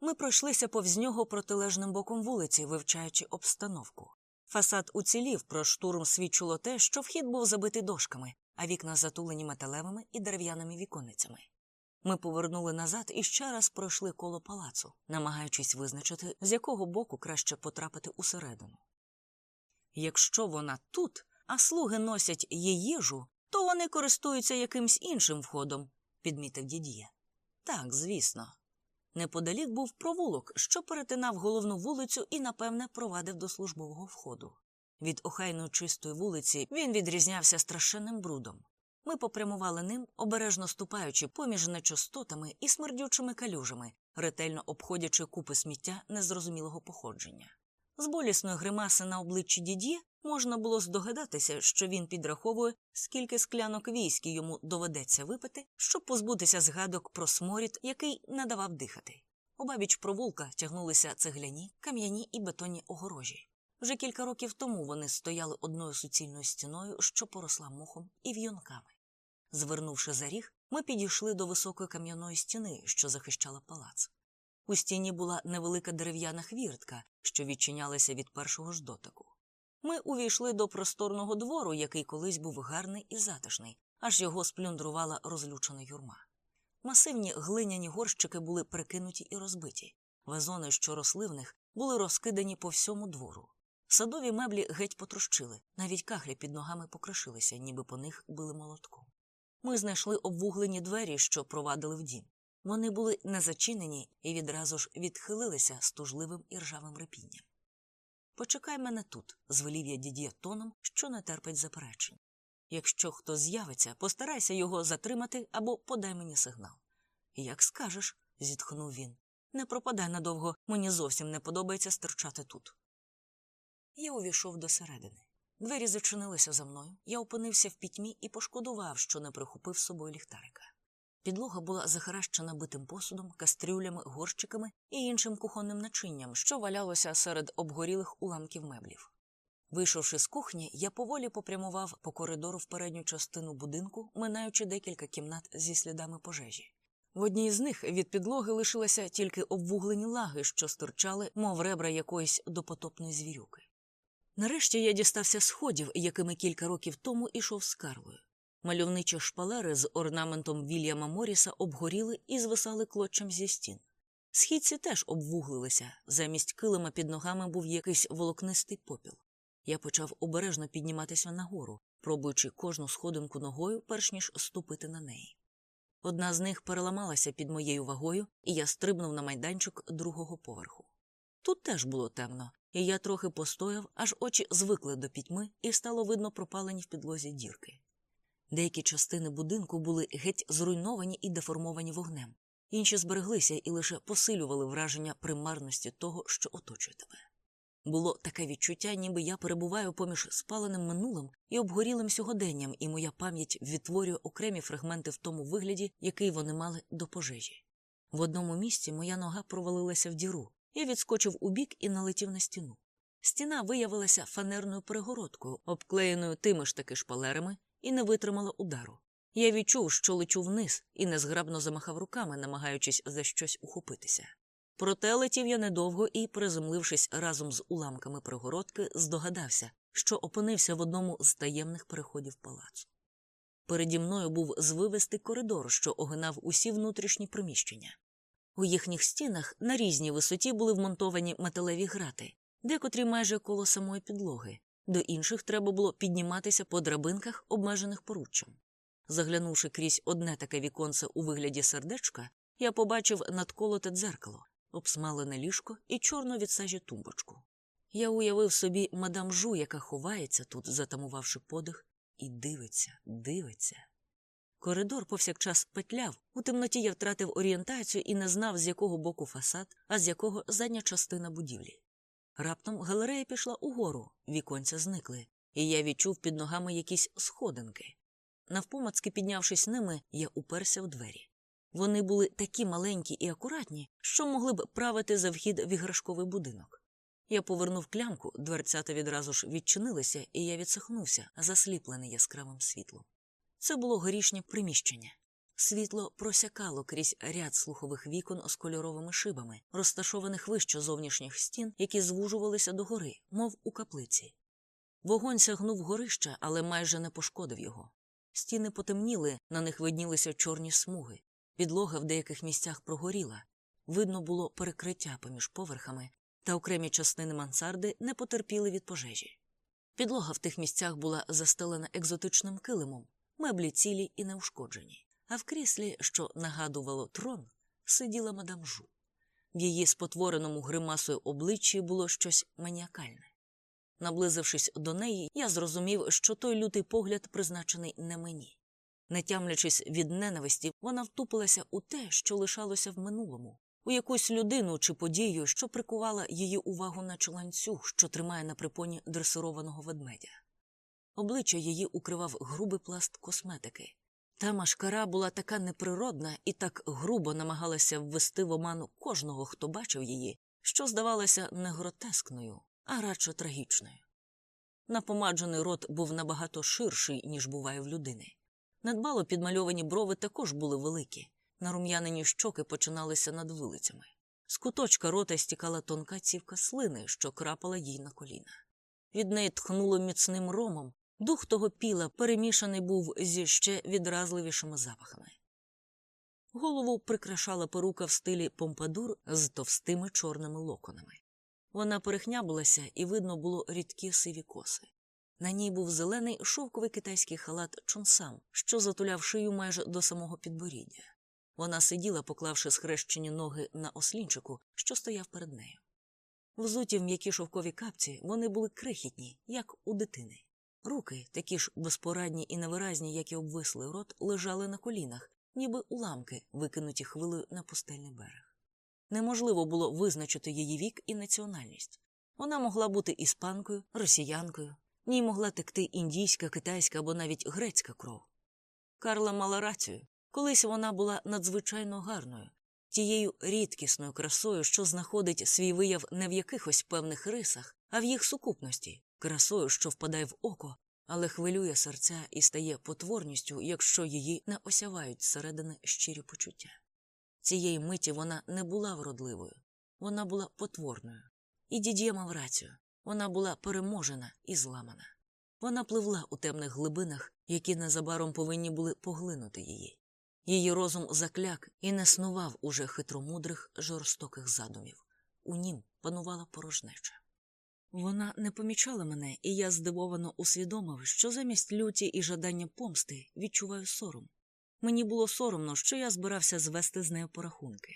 Ми пройшлися повз нього протилежним боком вулиці, вивчаючи обстановку. Фасад уцілів, про штурм свідчило те, що вхід був забитий дошками, а вікна затулені металевими і дерев'яними віконницями. Ми повернули назад і ще раз пройшли коло палацу, намагаючись визначити, з якого боку краще потрапити усередину. Якщо вона тут, а слуги носять її їжу, то вони користуються якимсь іншим входом, підмітив дід'є. Так, звісно. Неподалік був провулок, що перетинав головну вулицю і, напевне, провадив до службового входу. Від охайно чистої вулиці він відрізнявся страшенним брудом. Ми попрямували ним, обережно ступаючи поміж нечистотами і смердючими калюжами, ретельно обходячи купи сміття незрозумілого походження. З болісної гримаси на обличчі дід'є можна було здогадатися, що він підраховує, скільки склянок військи йому доведеться випити, щоб позбутися згадок про сморід, який не давав дихати. Обабіч провулка тягнулися цегляні, кам'яні і бетонні огорожі. Вже кілька років тому вони стояли одною суцільною стіною, що поросла мохом і в'юнками. Звернувши за ріг, ми підійшли до високої кам'яної стіни, що захищала палац. У стіні була невелика дерев'яна хвіртка, що відчинялася від першого ж дотику. Ми увійшли до просторного двору, який колись був гарний і затишний, аж його сплюндрувала розлючена юрма. Масивні глиняні горщики були перекинуті і розбиті, вазони, що росли в них, були розкидані по всьому двору. Садові меблі геть потрощили, навіть кахлі під ногами покришилися, ніби по них били молотком. Ми знайшли обвуглені двері, що провадили в дім. Вони були не зачинені і відразу ж відхилилися з тужливим і ржавим репінням. Почекай мене тут, звелів я дід'є тоном, що не терпить заперечень. Якщо хто з'явиться, постарайся його затримати або подай мені сигнал. Як скажеш, зітхнув він. Не пропадай надовго, мені зовсім не подобається стирчати тут. Я увійшов до середини. Двері зачинилися за мною, я опинився в пітьмі і пошкодував, що не прихопив з собою ліхтарика. Підлога була захаращена битим посудом, кастрюлями, горщиками і іншим кухонним начинням, що валялося серед обгорілих уламків меблів. Вийшовши з кухні, я поволі попрямував по коридору в передню частину будинку, минаючи декілька кімнат зі слідами пожежі. В одній з них від підлоги лишилися тільки обвуглені лаги, що стирчали, мов ребра якоїсь допотопної звірюки. Нарешті я дістався сходів, якими кілька років тому ішов з Карлою. Мальовничі шпалери з орнаментом Вільяма Моріса обгоріли і звисали клочем зі стін. Східці теж обвуглилися, замість килима під ногами був якийсь волокнистий попіл. Я почав обережно підніматися нагору, пробуючи кожну сходинку ногою, перш ніж ступити на неї. Одна з них переламалася під моєю вагою, і я стрибнув на майданчик другого поверху. Тут теж було темно, і я трохи постояв, аж очі звикли до пітьми, і стало видно пропалені в підлозі дірки. Деякі частини будинку були геть зруйновані і деформовані вогнем, інші збереглися і лише посилювали враження примарності того, що оточує тебе. Було таке відчуття, ніби я перебуваю поміж спаленим минулим і обгорілим сьогоденням, і моя пам'ять відтворює окремі фрагменти в тому вигляді, який вони мали до пожежі. В одному місці моя нога провалилася в діру, я відскочив у бік і налетів на стіну. Стіна виявилася фанерною перегородкою, обклеєною тими ж таки шпалерами, і не витримала удару. Я відчув, що лечу вниз, і незграбно замахав руками, намагаючись за щось ухопитися. Проте летів я недовго і, приземлившись разом з уламками пригородки, здогадався, що опинився в одному з таємних переходів палацу. Переді мною був звивистий коридор, що огинав усі внутрішні приміщення. У їхніх стінах на різній висоті були вмонтовані металеві грати, декотрі майже коло самої підлоги, до інших треба було підніматися по драбинках, обмежених поруччям. Заглянувши крізь одне таке віконце у вигляді сердечка, я побачив надколоте дзеркало, обсмалене ліжко і чорну від сажі тумбочку. Я уявив собі мадам жу, яка ховається тут, затамувавши подих, і дивиться, дивиться. Коридор повсякчас петляв, у темноті я втратив орієнтацію і не знав, з якого боку фасад, а з якого задня частина будівлі. Раптом галерея пішла угору, віконця зникли, і я відчув під ногами якісь сходинки. Навпомацки піднявшись ними, я уперся в двері. Вони були такі маленькі і акуратні, що могли б правити за вхід в іграшковий будинок. Я повернув клямку, дверцята відразу ж відчинилися, і я відсахнувся, засліплений яскравим світлом. Це було горішнє приміщення. Світло просякало крізь ряд слухових вікон з кольоровими шибами, розташованих вище зовнішніх стін, які звужувалися догори, мов у каплиці. Вогонь сягнув горища, але майже не пошкодив його. Стіни потемніли, на них виднілися чорні смуги. Підлога в деяких місцях прогоріла. Видно було перекриття поміж поверхами, та окремі частини мансарди не потерпіли від пожежі. Підлога в тих місцях була застелена екзотичним килимом, меблі цілі і неушкоджені, а в кріслі, що нагадувало трон, сиділа мадам Жу. В її спотвореному гримасою обличчі було щось маніакальне. Наблизившись до неї, я зрозумів, що той лютий погляд призначений не мені. Не тямлячись від ненависті, вона втупилася у те, що лишалося в минулому, у якусь людину чи подію, що прикувала її увагу наче ланцюг, що тримає на припоні дресированого ведмедя. Обличчя її укривав грубий пласт косметики. Та машкара була така неприродна і так грубо намагалася ввести в оману кожного, хто бачив її, що здавалася не гротескною, а радше трагічною. Напомаджений рот був набагато ширший, ніж буває в людини. Надбало підмальовані брови також були великі, нарум'янені щоки починалися над вилицями. З куточка рота стікала тонка цівка слини, що крапала їй на коліна. Від неї тхнуло міцним ромом, дух того піла перемішаний був зі ще відразливішими запахами. Голову прикрашала перука в стилі помпадур з товстими чорними локонами. Вона перехнябилася, і видно було рідкі сиві коси. На ній був зелений шовковий китайський халат чонсам, що затуляв шию майже до самого підборіддя. Вона сиділа, поклавши схрещені ноги на ослінчику, що стояв перед нею. Взуті в м'які шовкові капці вони були крихітні, як у дитини. Руки, такі ж безпорадні і невиразні, як і обвислий рот, лежали на колінах, ніби уламки, викинуті хвилею на пустельний берег. Неможливо було визначити її вік і національність. Вона могла бути іспанкою, росіянкою, ній могла текти індійська, китайська або навіть грецька кров. Карла мала рацію. Колись вона була надзвичайно гарною, тією рідкісною красою, що знаходить свій вияв не в якихось певних рисах, а в їх сукупності, красою, що впадає в око, але хвилює серця і стає потворністю, якщо її не осявають зсередини щирі почуття. Цієї миті вона не була вродливою, вона була потворною. І дід'є мав рацію вона була переможена і зламана. Вона пливла у темних глибинах, які незабаром повинні були поглинути її. Її розум закляк і не снував уже хитромудрих жорстоких задумів. У нім панувала порожнеча. Вона не помічала мене, і я здивовано усвідомив, що замість люті і жадання помсти відчуваю сором. Мені було соромно, що я збирався звести з нею порахунки.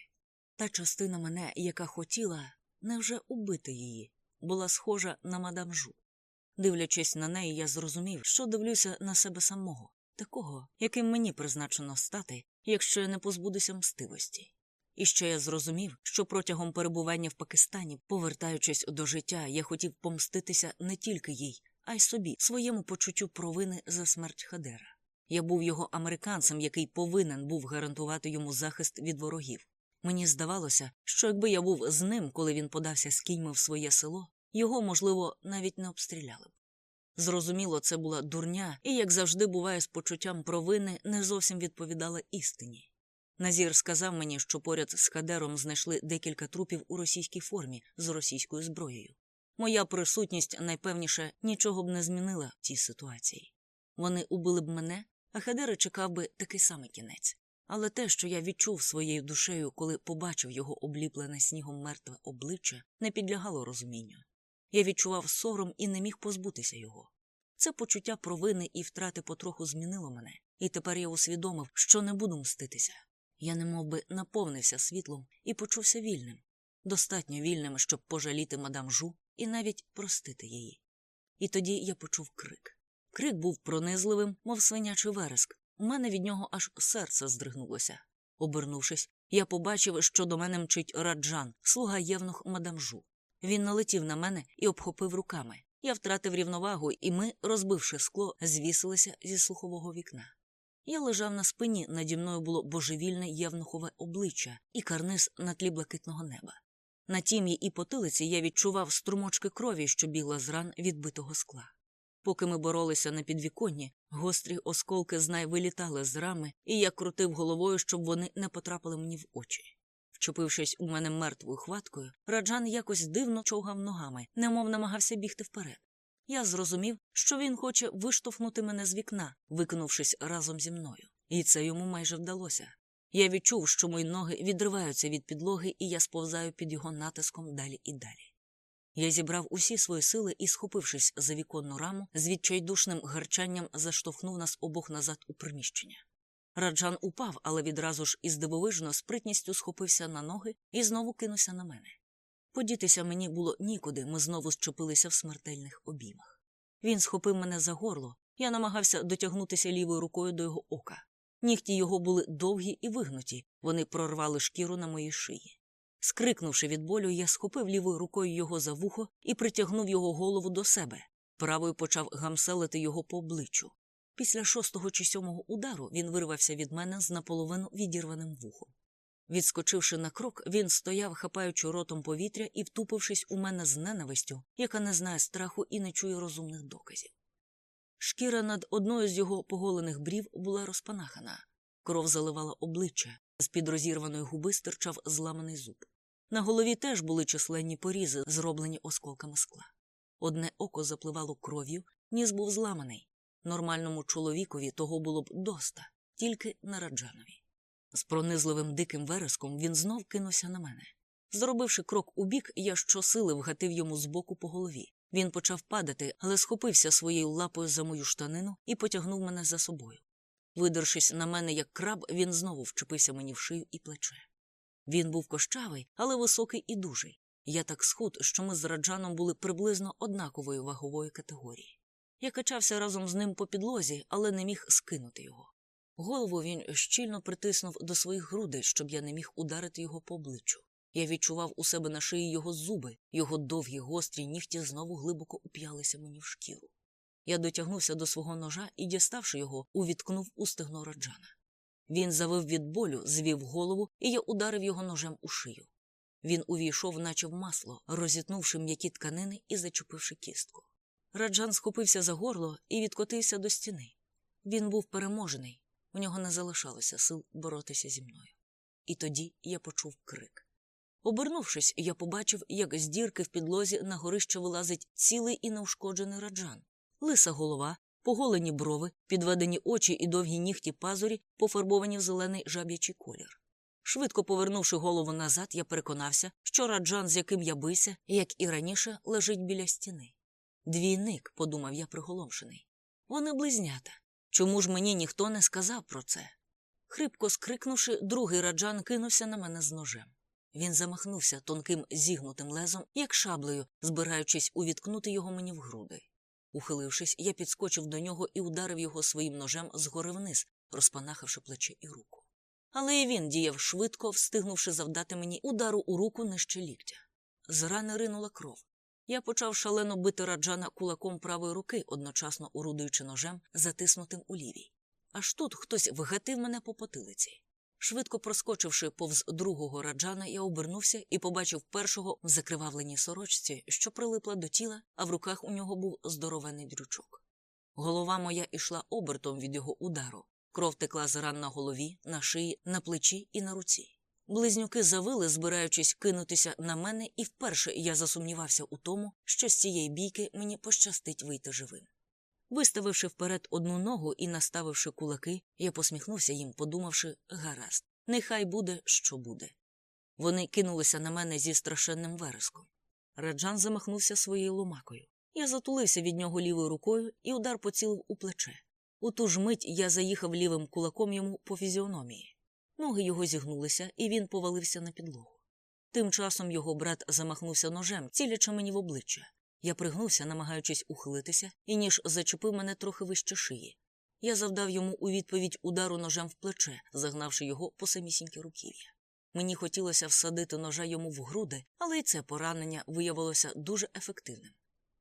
Та частина мене, яка хотіла невже убити її, була схожа на мадам Жу. Дивлячись на неї, я зрозумів, що дивлюся на себе самого, такого, яким мені призначено стати, якщо я не позбудуся мстивості. І ще я зрозумів, що протягом перебування в Пакистані, повертаючись до життя, я хотів помститися не тільки їй, а й собі, своєму почуттю провини за смерть Хадера. Я був його американцем, який повинен був гарантувати йому захист від ворогів. Мені здавалося, що якби я був з ним, коли він подався з кіньми в своє село, його, можливо, навіть не обстріляли б. Зрозуміло, це була дурня, і, як завжди буває з почуттям провини, не зовсім відповідала істині. Назір сказав мені, що поряд з Хадером знайшли декілька трупів у російській формі з російською зброєю. Моя присутність, найпевніше, нічого б не змінила в цій ситуації. Вони убили б мене, а Хадера чекав би такий самий кінець. Але те, що я відчув своєю душею, коли побачив його обліплене снігом мертве обличчя, не підлягало розумінню. Я відчував сором і не міг позбутися його. Це почуття провини і втрати потроху змінило мене, і тепер я усвідомив, що не буду мститися. Я немов би наповнився світлом і почувся вільним, достатньо вільним, щоб пожаліти мадам жу і навіть простити її. І тоді я почув крик. Крик був пронизливим, мов свинячий вереск. У мене від нього аж серце здригнулося. Обернувшись, я побачив, що до мене мчить раджан, слуга євнух мадам жу. Він налетів на мене і обхопив руками. Я втратив рівновагу, і ми, розбивши скло, звісилися зі слухового вікна. Я лежав на спині, наді мною було божевільне євнухове обличчя і карниз на тлі блакитного неба. На тім'ї і потилиці я відчував струмочки крові, що бігла з ран відбитого скла. Поки ми боролися на підвіконні, гострі осколки знай вилітали з рами, і я крутив головою, щоб вони не потрапили мені в очі. Вчепившись у мене мертвою хваткою, раджан якось дивно човгав ногами, немов намагався бігти вперед. Я зрозумів, що він хоче виштовхнути мене з вікна, викинувшись разом зі мною, і це йому майже вдалося. Я відчув, що мої ноги відриваються від підлоги, і я сповзаю під його натиском далі і далі. Я зібрав усі свої сили і, схопившись за віконну раму, з відчайдушним гарчанням заштовхнув нас обох назад у приміщення. Раджан упав, але відразу ж із дивовижно спритністю схопився на ноги і знову кинувся на мене. Подітися мені було нікуди, ми знову щепилися в смертельних обіймах. Він схопив мене за горло, я намагався дотягнутися лівою рукою до його ока. Нігті його були довгі і вигнуті, вони прорвали шкіру на моїй шиї. Скрикнувши від болю, я схопив лівою рукою його за вухо і притягнув його голову до себе. Правою почав гамселити його по обличчю. Після шостого чи сьомого удару він вирвався від мене з наполовину відірваним вухом. Відскочивши на крок, він стояв, хапаючи ротом повітря і втупившись у мене з ненавистю, яка не знає страху і не чує розумних доказів. Шкіра над одною з його поголених брів була розпанахана, кров заливала обличчя, з під розірваної губи стирчав зламаний зуб. На голові теж були численні порізи, зроблені осколками скла. Одне око запливало кров'ю, ніс був зламаний. Нормальному чоловікові того було б доста, тільки на раджанові. З пронизливим диким вереском він знов кинувся на мене. Зробивши крок у бік, я щосили вгатив йому збоку по голові. Він почав падати, але схопився своєю лапою за мою штанину і потягнув мене за собою. Видершись на мене, як краб, він знову вчепився мені в шию і плече. Він був кощавий, але високий і дужий. Я так схуд, що ми з раджаном були приблизно однакової вагової категорії. Я качався разом з ним по підлозі, але не міг скинути його. Голову він щільно притиснув до своїх грудей, щоб я не міг ударити його по обличчю. Я відчував у себе на шиї його зуби, його довгі гострі нігті знову глибоко уп'ялися мені в шкіру. Я дотягнувся до свого ножа і, діставши його, увіткнув у стегно раджана. Він завив від болю, звів голову, і я ударив його ножем у шию. Він увійшов, наче в масло, розітнувши м'які тканини і зачепивши кістку. Раджан схопився за горло і відкотився до стіни. Він був переможений, у нього не залишалося сил боротися зі мною. І тоді я почув крик. Обернувшись, я побачив, як з дірки в підлозі на горище вилазить цілий і неушкоджений раджан. Лиса голова, поголені брови, підведені очі і довгі нігті пазурі, пофарбовані в зелений жаб'ячий колір. Швидко повернувши голову назад, я переконався, що раджан, з яким я бився, як і раніше, лежить біля стіни. Двійник, подумав я приголомшений. Вони близнята. Чому ж мені ніхто не сказав про це? Хрипко скрикнувши, другий раджан кинувся на мене з ножем. Він замахнувся тонким зігнутим лезом, як шаблею, збираючись увіткнути його мені в груди. Ухилившись, я підскочив до нього і ударив його своїм ножем згори вниз, розпанахавши плече і руку. Але і він діяв швидко, встигнувши завдати мені удару у руку нижче ліктя. З рани ринула кров. Я почав шалено бити раджана кулаком правої руки, одночасно орудуючи ножем, затиснутим у лівій. Аж тут хтось вгатив мене по потилиці. Швидко проскочивши повз другого раджана, я обернувся і побачив першого в закривавленій сорочці, що прилипла до тіла, а в руках у нього був здоровений дрючок. Голова моя ішла обертом від його удару. Кров текла з ран на голові, на шиї, на плечі і на руці. Близнюки завили, збираючись кинутися на мене, і вперше я засумнівався у тому, що з цієї бійки мені пощастить вийти живим. Виставивши вперед одну ногу і наставивши кулаки, я посміхнувся їм, подумавши гаразд, нехай буде, що буде. Вони кинулися на мене зі страшенним вереском. Раджан замахнувся своєю ломакою. Я затулився від нього лівою рукою і удар поцілив у плече. У ту ж мить я заїхав лівим кулаком йому по фізіономії. Ноги його зігнулися, і він повалився на підлогу. Тим часом його брат замахнувся ножем, цілячи мені в обличчя. Я пригнувся, намагаючись ухилитися, і ніж зачепив мене трохи вище шиї. Я завдав йому у відповідь удару ножем в плече, загнавши його по самісіньке руків'я. Мені хотілося всадити ножа йому в груди, але й це поранення виявилося дуже ефективним.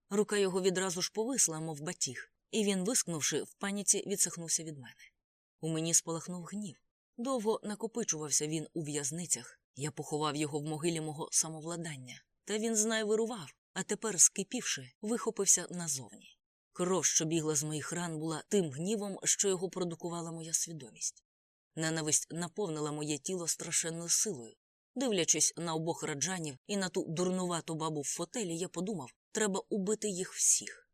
Рука його відразу ж повисла, мов батіг, і він, вискнувши, в паніці відсахнувся від мене. У мені спалахнув гнів. Довго накопичувався він у в'язницях. Я поховав його в могилі мого самовладання, та він знай вирував, а тепер, скипівши, вихопився назовні. Кров, що бігла з моїх ран, була тим гнівом, що його продукувала моя свідомість. Ненависть наповнила моє тіло страшенною силою. Дивлячись на обох раджанів і на ту дурнувату бабу в фотелі, я подумав, треба убити їх всіх.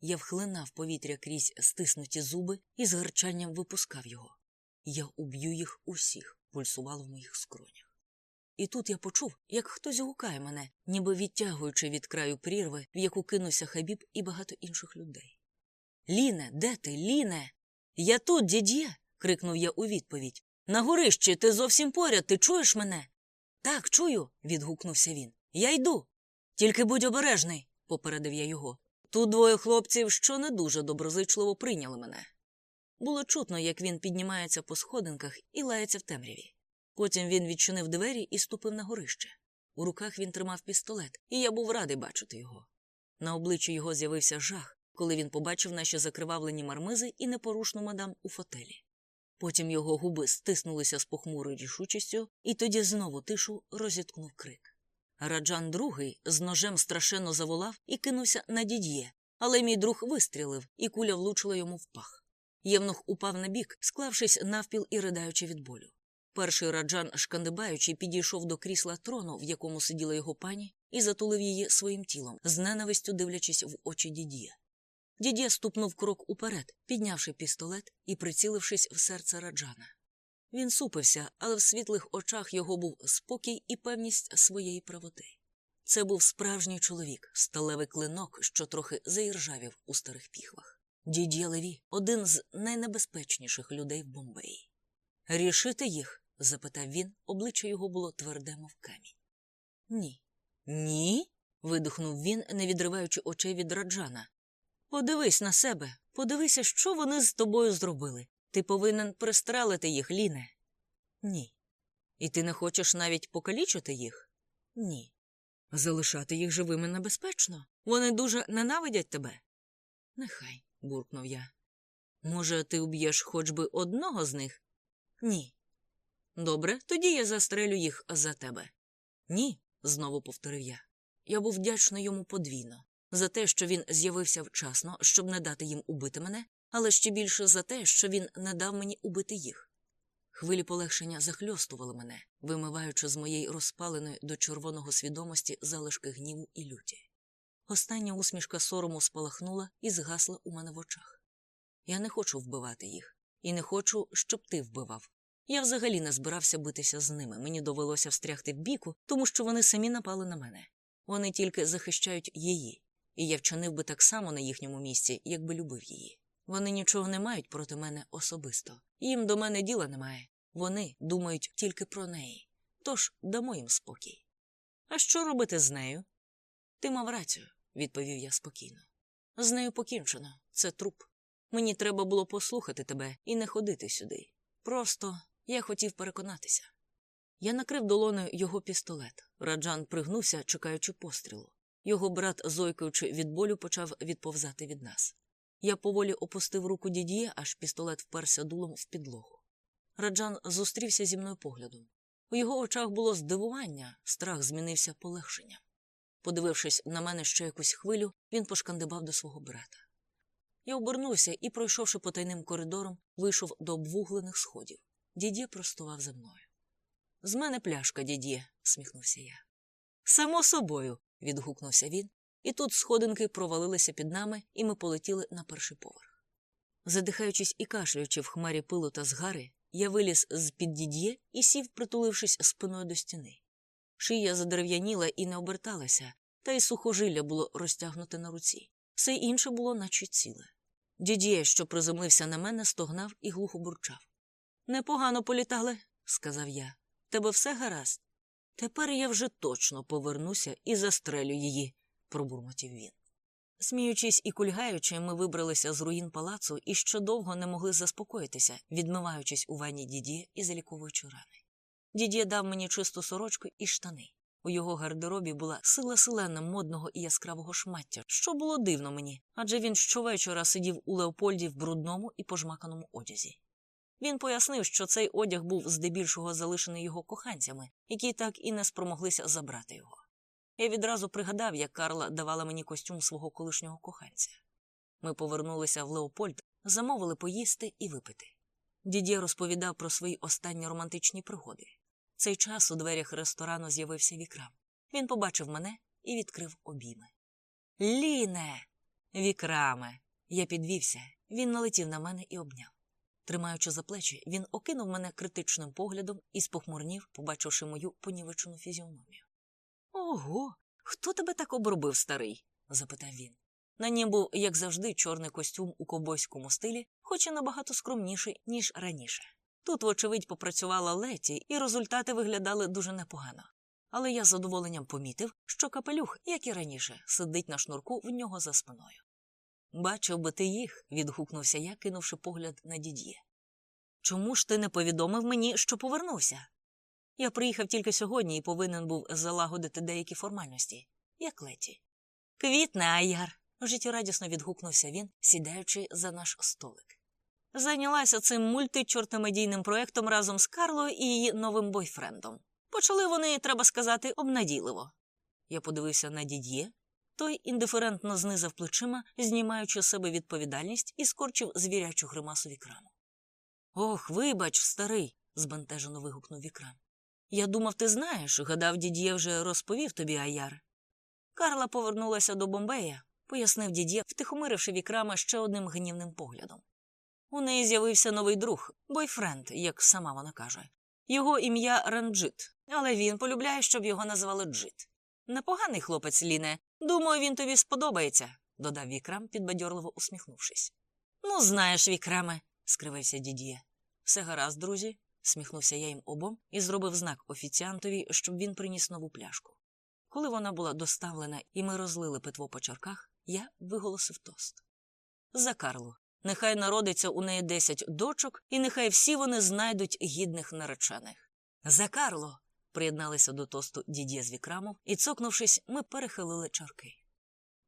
Я вхлинав повітря крізь стиснуті зуби і з гарчанням випускав його. Я уб'ю їх усіх, пульсувало в моїх скронях. І тут я почув, як хтось гукає мене, ніби відтягуючи від краю прірви, в яку кинувся хабіб і багато інших людей. Ліне, де ти, Ліне? Я тут, дід'є. крикнув я у відповідь. На горищі, ти зовсім поряд, ти чуєш мене? Так, чую. відгукнувся він. Я йду. Тільки будь обережний, попередив я його. Тут двоє хлопців, що не дуже доброзичливо прийняли мене. Було чутно, як він піднімається по сходинках і лається в темряві. Потім він відчинив двері і ступив на горище. У руках він тримав пістолет, і я був радий бачити його. На обличчі його з'явився жах, коли він побачив наші закривавлені мармизи і непорушну мадам у фотелі. Потім його губи стиснулися з похмурою рішучістю, і тоді знову тишу розіткнув крик. Раджан другий з ножем страшенно заволав і кинувся на дід'є, але мій друг вистрілив, і куля влучила йому в пах. Євнух упав на бік, склавшись навпіл і ридаючи від болю. Перший раджан, шкандибаючи, підійшов до крісла трону, в якому сиділа його пані, і затулив її своїм тілом, з ненавистю дивлячись в очі дід'є. Дід'є ступнув крок уперед, піднявши пістолет і прицілившись в серце раджана. Він супився, але в світлих очах його був спокій і певність своєї правоти. Це був справжній чоловік, сталевий клинок, що трохи заіржавів у старих піхвах. Дід'є Леві один з найнебезпечніших людей в Бомбеї. Рішити їх? запитав він, обличчя його було тверде, мов камінь. Ні. Ні? видухнув він, не відриваючи очей від раджана. Подивись на себе, подивися, що вони з тобою зробили. Ти повинен пристрелити їх, Ліне. Ні. І ти не хочеш навіть покалічити їх? Ні. Залишати їх живими небезпечно. Вони дуже ненавидять тебе. Нехай, буркнув я. Може, ти уб'єш хоч би одного з них? Ні. Добре, тоді я застрелю їх за тебе. Ні, знову повторив я. Я був вдячний йому подвійно за те, що він з'явився вчасно, щоб не дати їм убити мене, але ще більше за те, що він не дав мені убити їх. Хвилі полегшення захльостували мене, вимиваючи з моєї розпаленої до червоного свідомості залишки гніву і люті. Остання усмішка сорому спалахнула і згасла у мене в очах. Я не хочу вбивати їх, і не хочу, щоб ти вбивав. Я взагалі не збирався битися з ними. Мені довелося встрягти в біку, тому що вони самі напали на мене. Вони тільки захищають її, і я вчинив би так само на їхньому місці, якби любив її. Вони нічого не мають проти мене особисто. Їм до мене діла немає. Вони думають тільки про неї. Тож дамо їм спокій. А що робити з нею? Ти мав рацію, відповів я спокійно. З нею покінчено. Це труп. Мені треба було послухати тебе і не ходити сюди. Просто я хотів переконатися. Я накрив долоною його пістолет. Раджан пригнувся, чекаючи пострілу. Його брат, зойкаючи від болю, почав відповзати від нас. Я поволі опустив руку дід'є, аж пістолет вперся дулом в підлогу. Раджан зустрівся зі мною поглядом. У його очах було здивування, страх змінився полегшенням. Подивившись на мене ще якусь хвилю, він пошкандибав до свого брата. Я обернувся і, пройшовши потайним коридором, вийшов до обвуглених сходів. Дід'є простував за мною. З мене пляшка, дід'є, сміхнувся я. Само собою, відгукнувся він, і тут сходинки провалилися під нами, і ми полетіли на перший поверх. Задихаючись і кашлюючи в хмарі пилу та згари, я виліз з під дід'є і сів, притулившись спиною до стіни. Шия задерев'яніла і не оберталася, та й сухожилля було розтягнуте на руці. Все інше було наче ціле. Дідє, що приземлився на мене, стогнав і глухо бурчав. Непогано політали, сказав я. Тебе все гаразд? Тепер я вже точно повернуся і застрелю її, пробурмотів він. Сміючись і кульгаючи, ми вибралися з руїн палацу і ще довго не могли заспокоїтися, відмиваючись у ванні дідє і заліковуючи рани. Дідє дав мені чисту сорочку і штани. У його гардеробі була сила селена модного і яскравого шмаття, що було дивно мені, адже він щовечора сидів у Леопольді в брудному і пожмаканому одязі. Він пояснив, що цей одяг був здебільшого залишений його коханцями, які так і не спромоглися забрати його. Я відразу пригадав, як Карла давала мені костюм свого колишнього коханця. Ми повернулися в Леопольд, замовили поїсти і випити. Дідє розповідав про свої останні романтичні пригоди. Цей час у дверях ресторану з'явився вікрам. Він побачив мене і відкрив обійми. Ліне. Вікраме. Я підвівся. Він налетів на мене і обняв. Тримаючи за плечі, він окинув мене критичним поглядом і спохмурнів, побачивши мою понівечену фізіономію. Ого, хто тебе так обробив, старий? запитав він. На нім був, як завжди, чорний костюм у ковбойському стилі, хоч і набагато скромніший, ніж раніше. Тут, вочевидь, попрацювала Леті, і результати виглядали дуже непогано. Але я з задоволенням помітив, що капелюх, як і раніше, сидить на шнурку в нього за спиною. Бачив би ти їх, відгукнувся я, кинувши погляд на дід'є. Чому ж ти не повідомив мені, що повернувся? Я приїхав тільки сьогодні і повинен був залагодити деякі формальності, як леті. Квітне, аяр. життєрадісно відгукнувся він, сідаючи за наш столик. Зайнялася цим мультичортомедійним проектом разом з Карлою і її новим бойфрендом. Почали вони, треба сказати, обнадійливо. Я подивився на дід'є, той індиферентно знизав плечима, знімаючи з себе відповідальність, і скорчив звірячу гримасу вікраму. Ох, вибач, старий, збентежено вигукнув вікрам. Я думав, ти знаєш, гадав, дід'є вже розповів тобі аяр. Карла повернулася до Бомбея, пояснив дід'є, втихомиривши вікрама ще одним гнівним поглядом. У неї з'явився новий друг, бойфренд, як сама вона каже. Його ім'я Ранджит, але він полюбляє, щоб його називали Джит. Непоганий хлопець, Ліне. Думаю, він тобі сподобається, додав вікрам, підбадьорливо усміхнувшись. Ну, знаєш, вікраме, скривився дід'є. Все гаразд, друзі, сміхнувся я їм обом і зробив знак офіціантові, щоб він приніс нову пляшку. Коли вона була доставлена і ми розлили питво по чарках, я виголосив тост. За Карлу. Нехай народиться у неї десять дочок, і нехай всі вони знайдуть гідних наречених. За Карло. приєдналися до тосту дід'є з вікрамов, і, цокнувшись, ми перехилили чарки.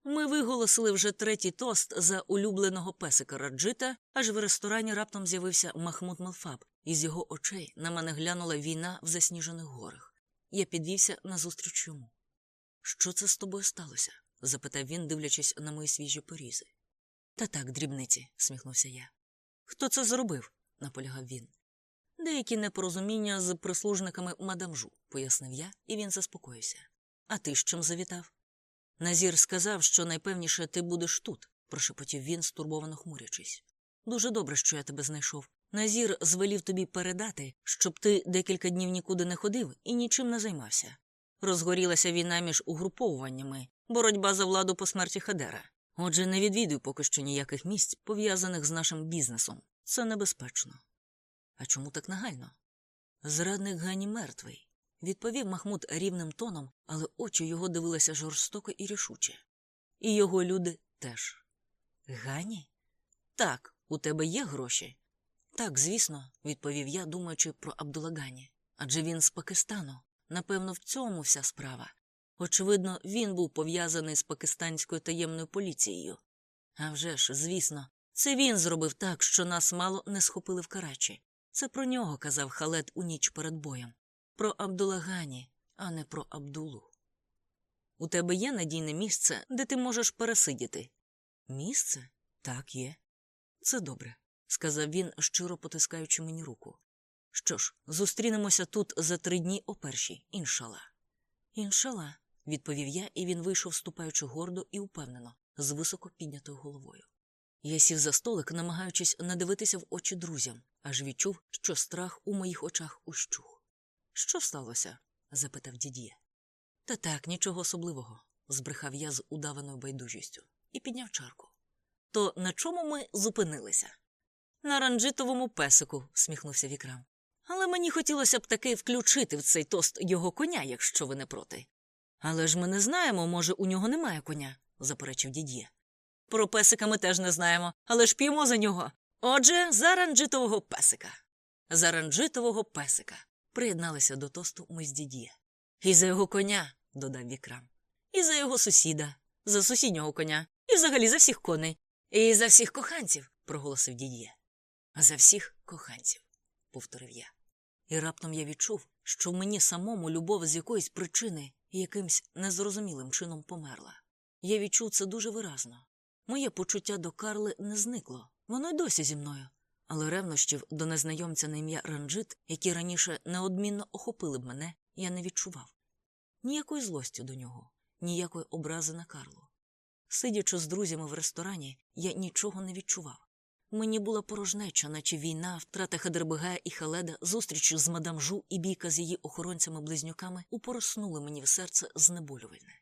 Ми виголосили вже третій тост за улюбленого песика Раджита, аж в ресторані раптом з'явився Махмуд Мелфаб, і з його очей на мене глянула війна в засніжених горах. Я підвівся назустріч йому. Що це з тобою сталося? запитав він, дивлячись на мої свіжі порізи. Та так, дрібниці, сміхнувся я. Хто це зробив? наполягав він. Деякі непорозуміння з прислужниками мадамжу, пояснив я, і він заспокоївся. А ти з чим завітав? Назір сказав, що найпевніше ти будеш тут, прошепотів він, стурбовано хмурячись. Дуже добре, що я тебе знайшов. Назір звелів тобі передати, щоб ти декілька днів нікуди не ходив і нічим не займався. Розгорілася війна між угруповуваннями, боротьба за владу по смерті Хадера. Отже, не відвідуй поки що ніяких місць, пов'язаних з нашим бізнесом. Це небезпечно. А чому так нагально? Зрадник Гані мертвий, відповів Махмуд рівним тоном, але очі його дивилися жорстоко і рішуче. І його люди теж. Гані? Так, у тебе є гроші? Так, звісно, відповів я, думаючи про Абдулагані. Адже він з Пакистану. Напевно, в цьому вся справа. Очевидно, він був пов'язаний з пакистанською таємною поліцією. А вже ж, звісно, це він зробив так, що нас мало не схопили в Карачі. Це про нього казав халет у ніч перед боєм. Про Абдулагані, а не про Абдулу. У тебе є надійне місце, де ти можеш пересидіти? Місце? Так, є. Це добре, сказав він, щиро потискаючи мені руку. Що ж, зустрінемося тут за три дні о першій, іншала. Іншала, відповів я, і він вийшов, ступаючи гордо і упевнено, з високо піднятою головою. Я сів за столик, намагаючись надивитися в очі друзям, аж відчув, що страх у моїх очах ущух. Що сталося? запитав дід'є. Та так, нічого особливого, збрехав я з удаваною байдужістю і підняв чарку. То на чому ми зупинилися? На ранжитовому песику, всміхнувся Вікрам. Але мені хотілося б таки включити в цей тост його коня, якщо ви не проти. Але ж ми не знаємо, може, у нього немає коня, заперечив дід'є. Про песика ми теж не знаємо, але ж п'ємо за нього. Отже, за ранжитового песика. За ранжитового песика. Приєдналися до тосту ми з дід'є. І за його коня, додав Вікрам. І за його сусіда, за сусіднього коня, і взагалі за всіх коней. І за всіх коханців, проголосив дід'є. За всіх коханців, повторив я. І раптом я відчув, що мені самому любов з якоїсь причини якимсь незрозумілим чином померла. Я відчув це дуже виразно. Моє почуття до Карли не зникло, воно й досі зі мною. Але ревнощів до незнайомця на ім'я Ранджит, які раніше неодмінно охопили б мене, я не відчував. Ніякої злості до нього, ніякої образи на Карлу. Сидячи з друзями в ресторані, я нічого не відчував. Мені була порожнеча, наче війна, втрата Хадербега і Халеда, зустріч з мадам Жу і бійка з її охоронцями-близнюками упороснули мені в серце знеболювальне.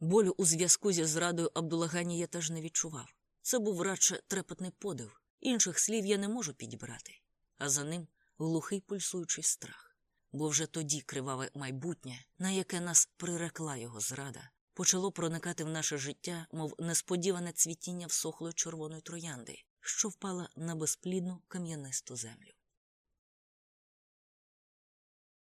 Болю у зв'язку зі зрадою Абдулагані я теж не відчував. Це був радше трепетний подив, інших слів я не можу підібрати, а за ним глухий пульсуючий страх. Бо вже тоді криваве майбутнє, на яке нас прирекла його зрада, почало проникати в наше життя, мов несподіване цвітіння всохлої червоної троянди, що впала на безплідну кам'янисту землю.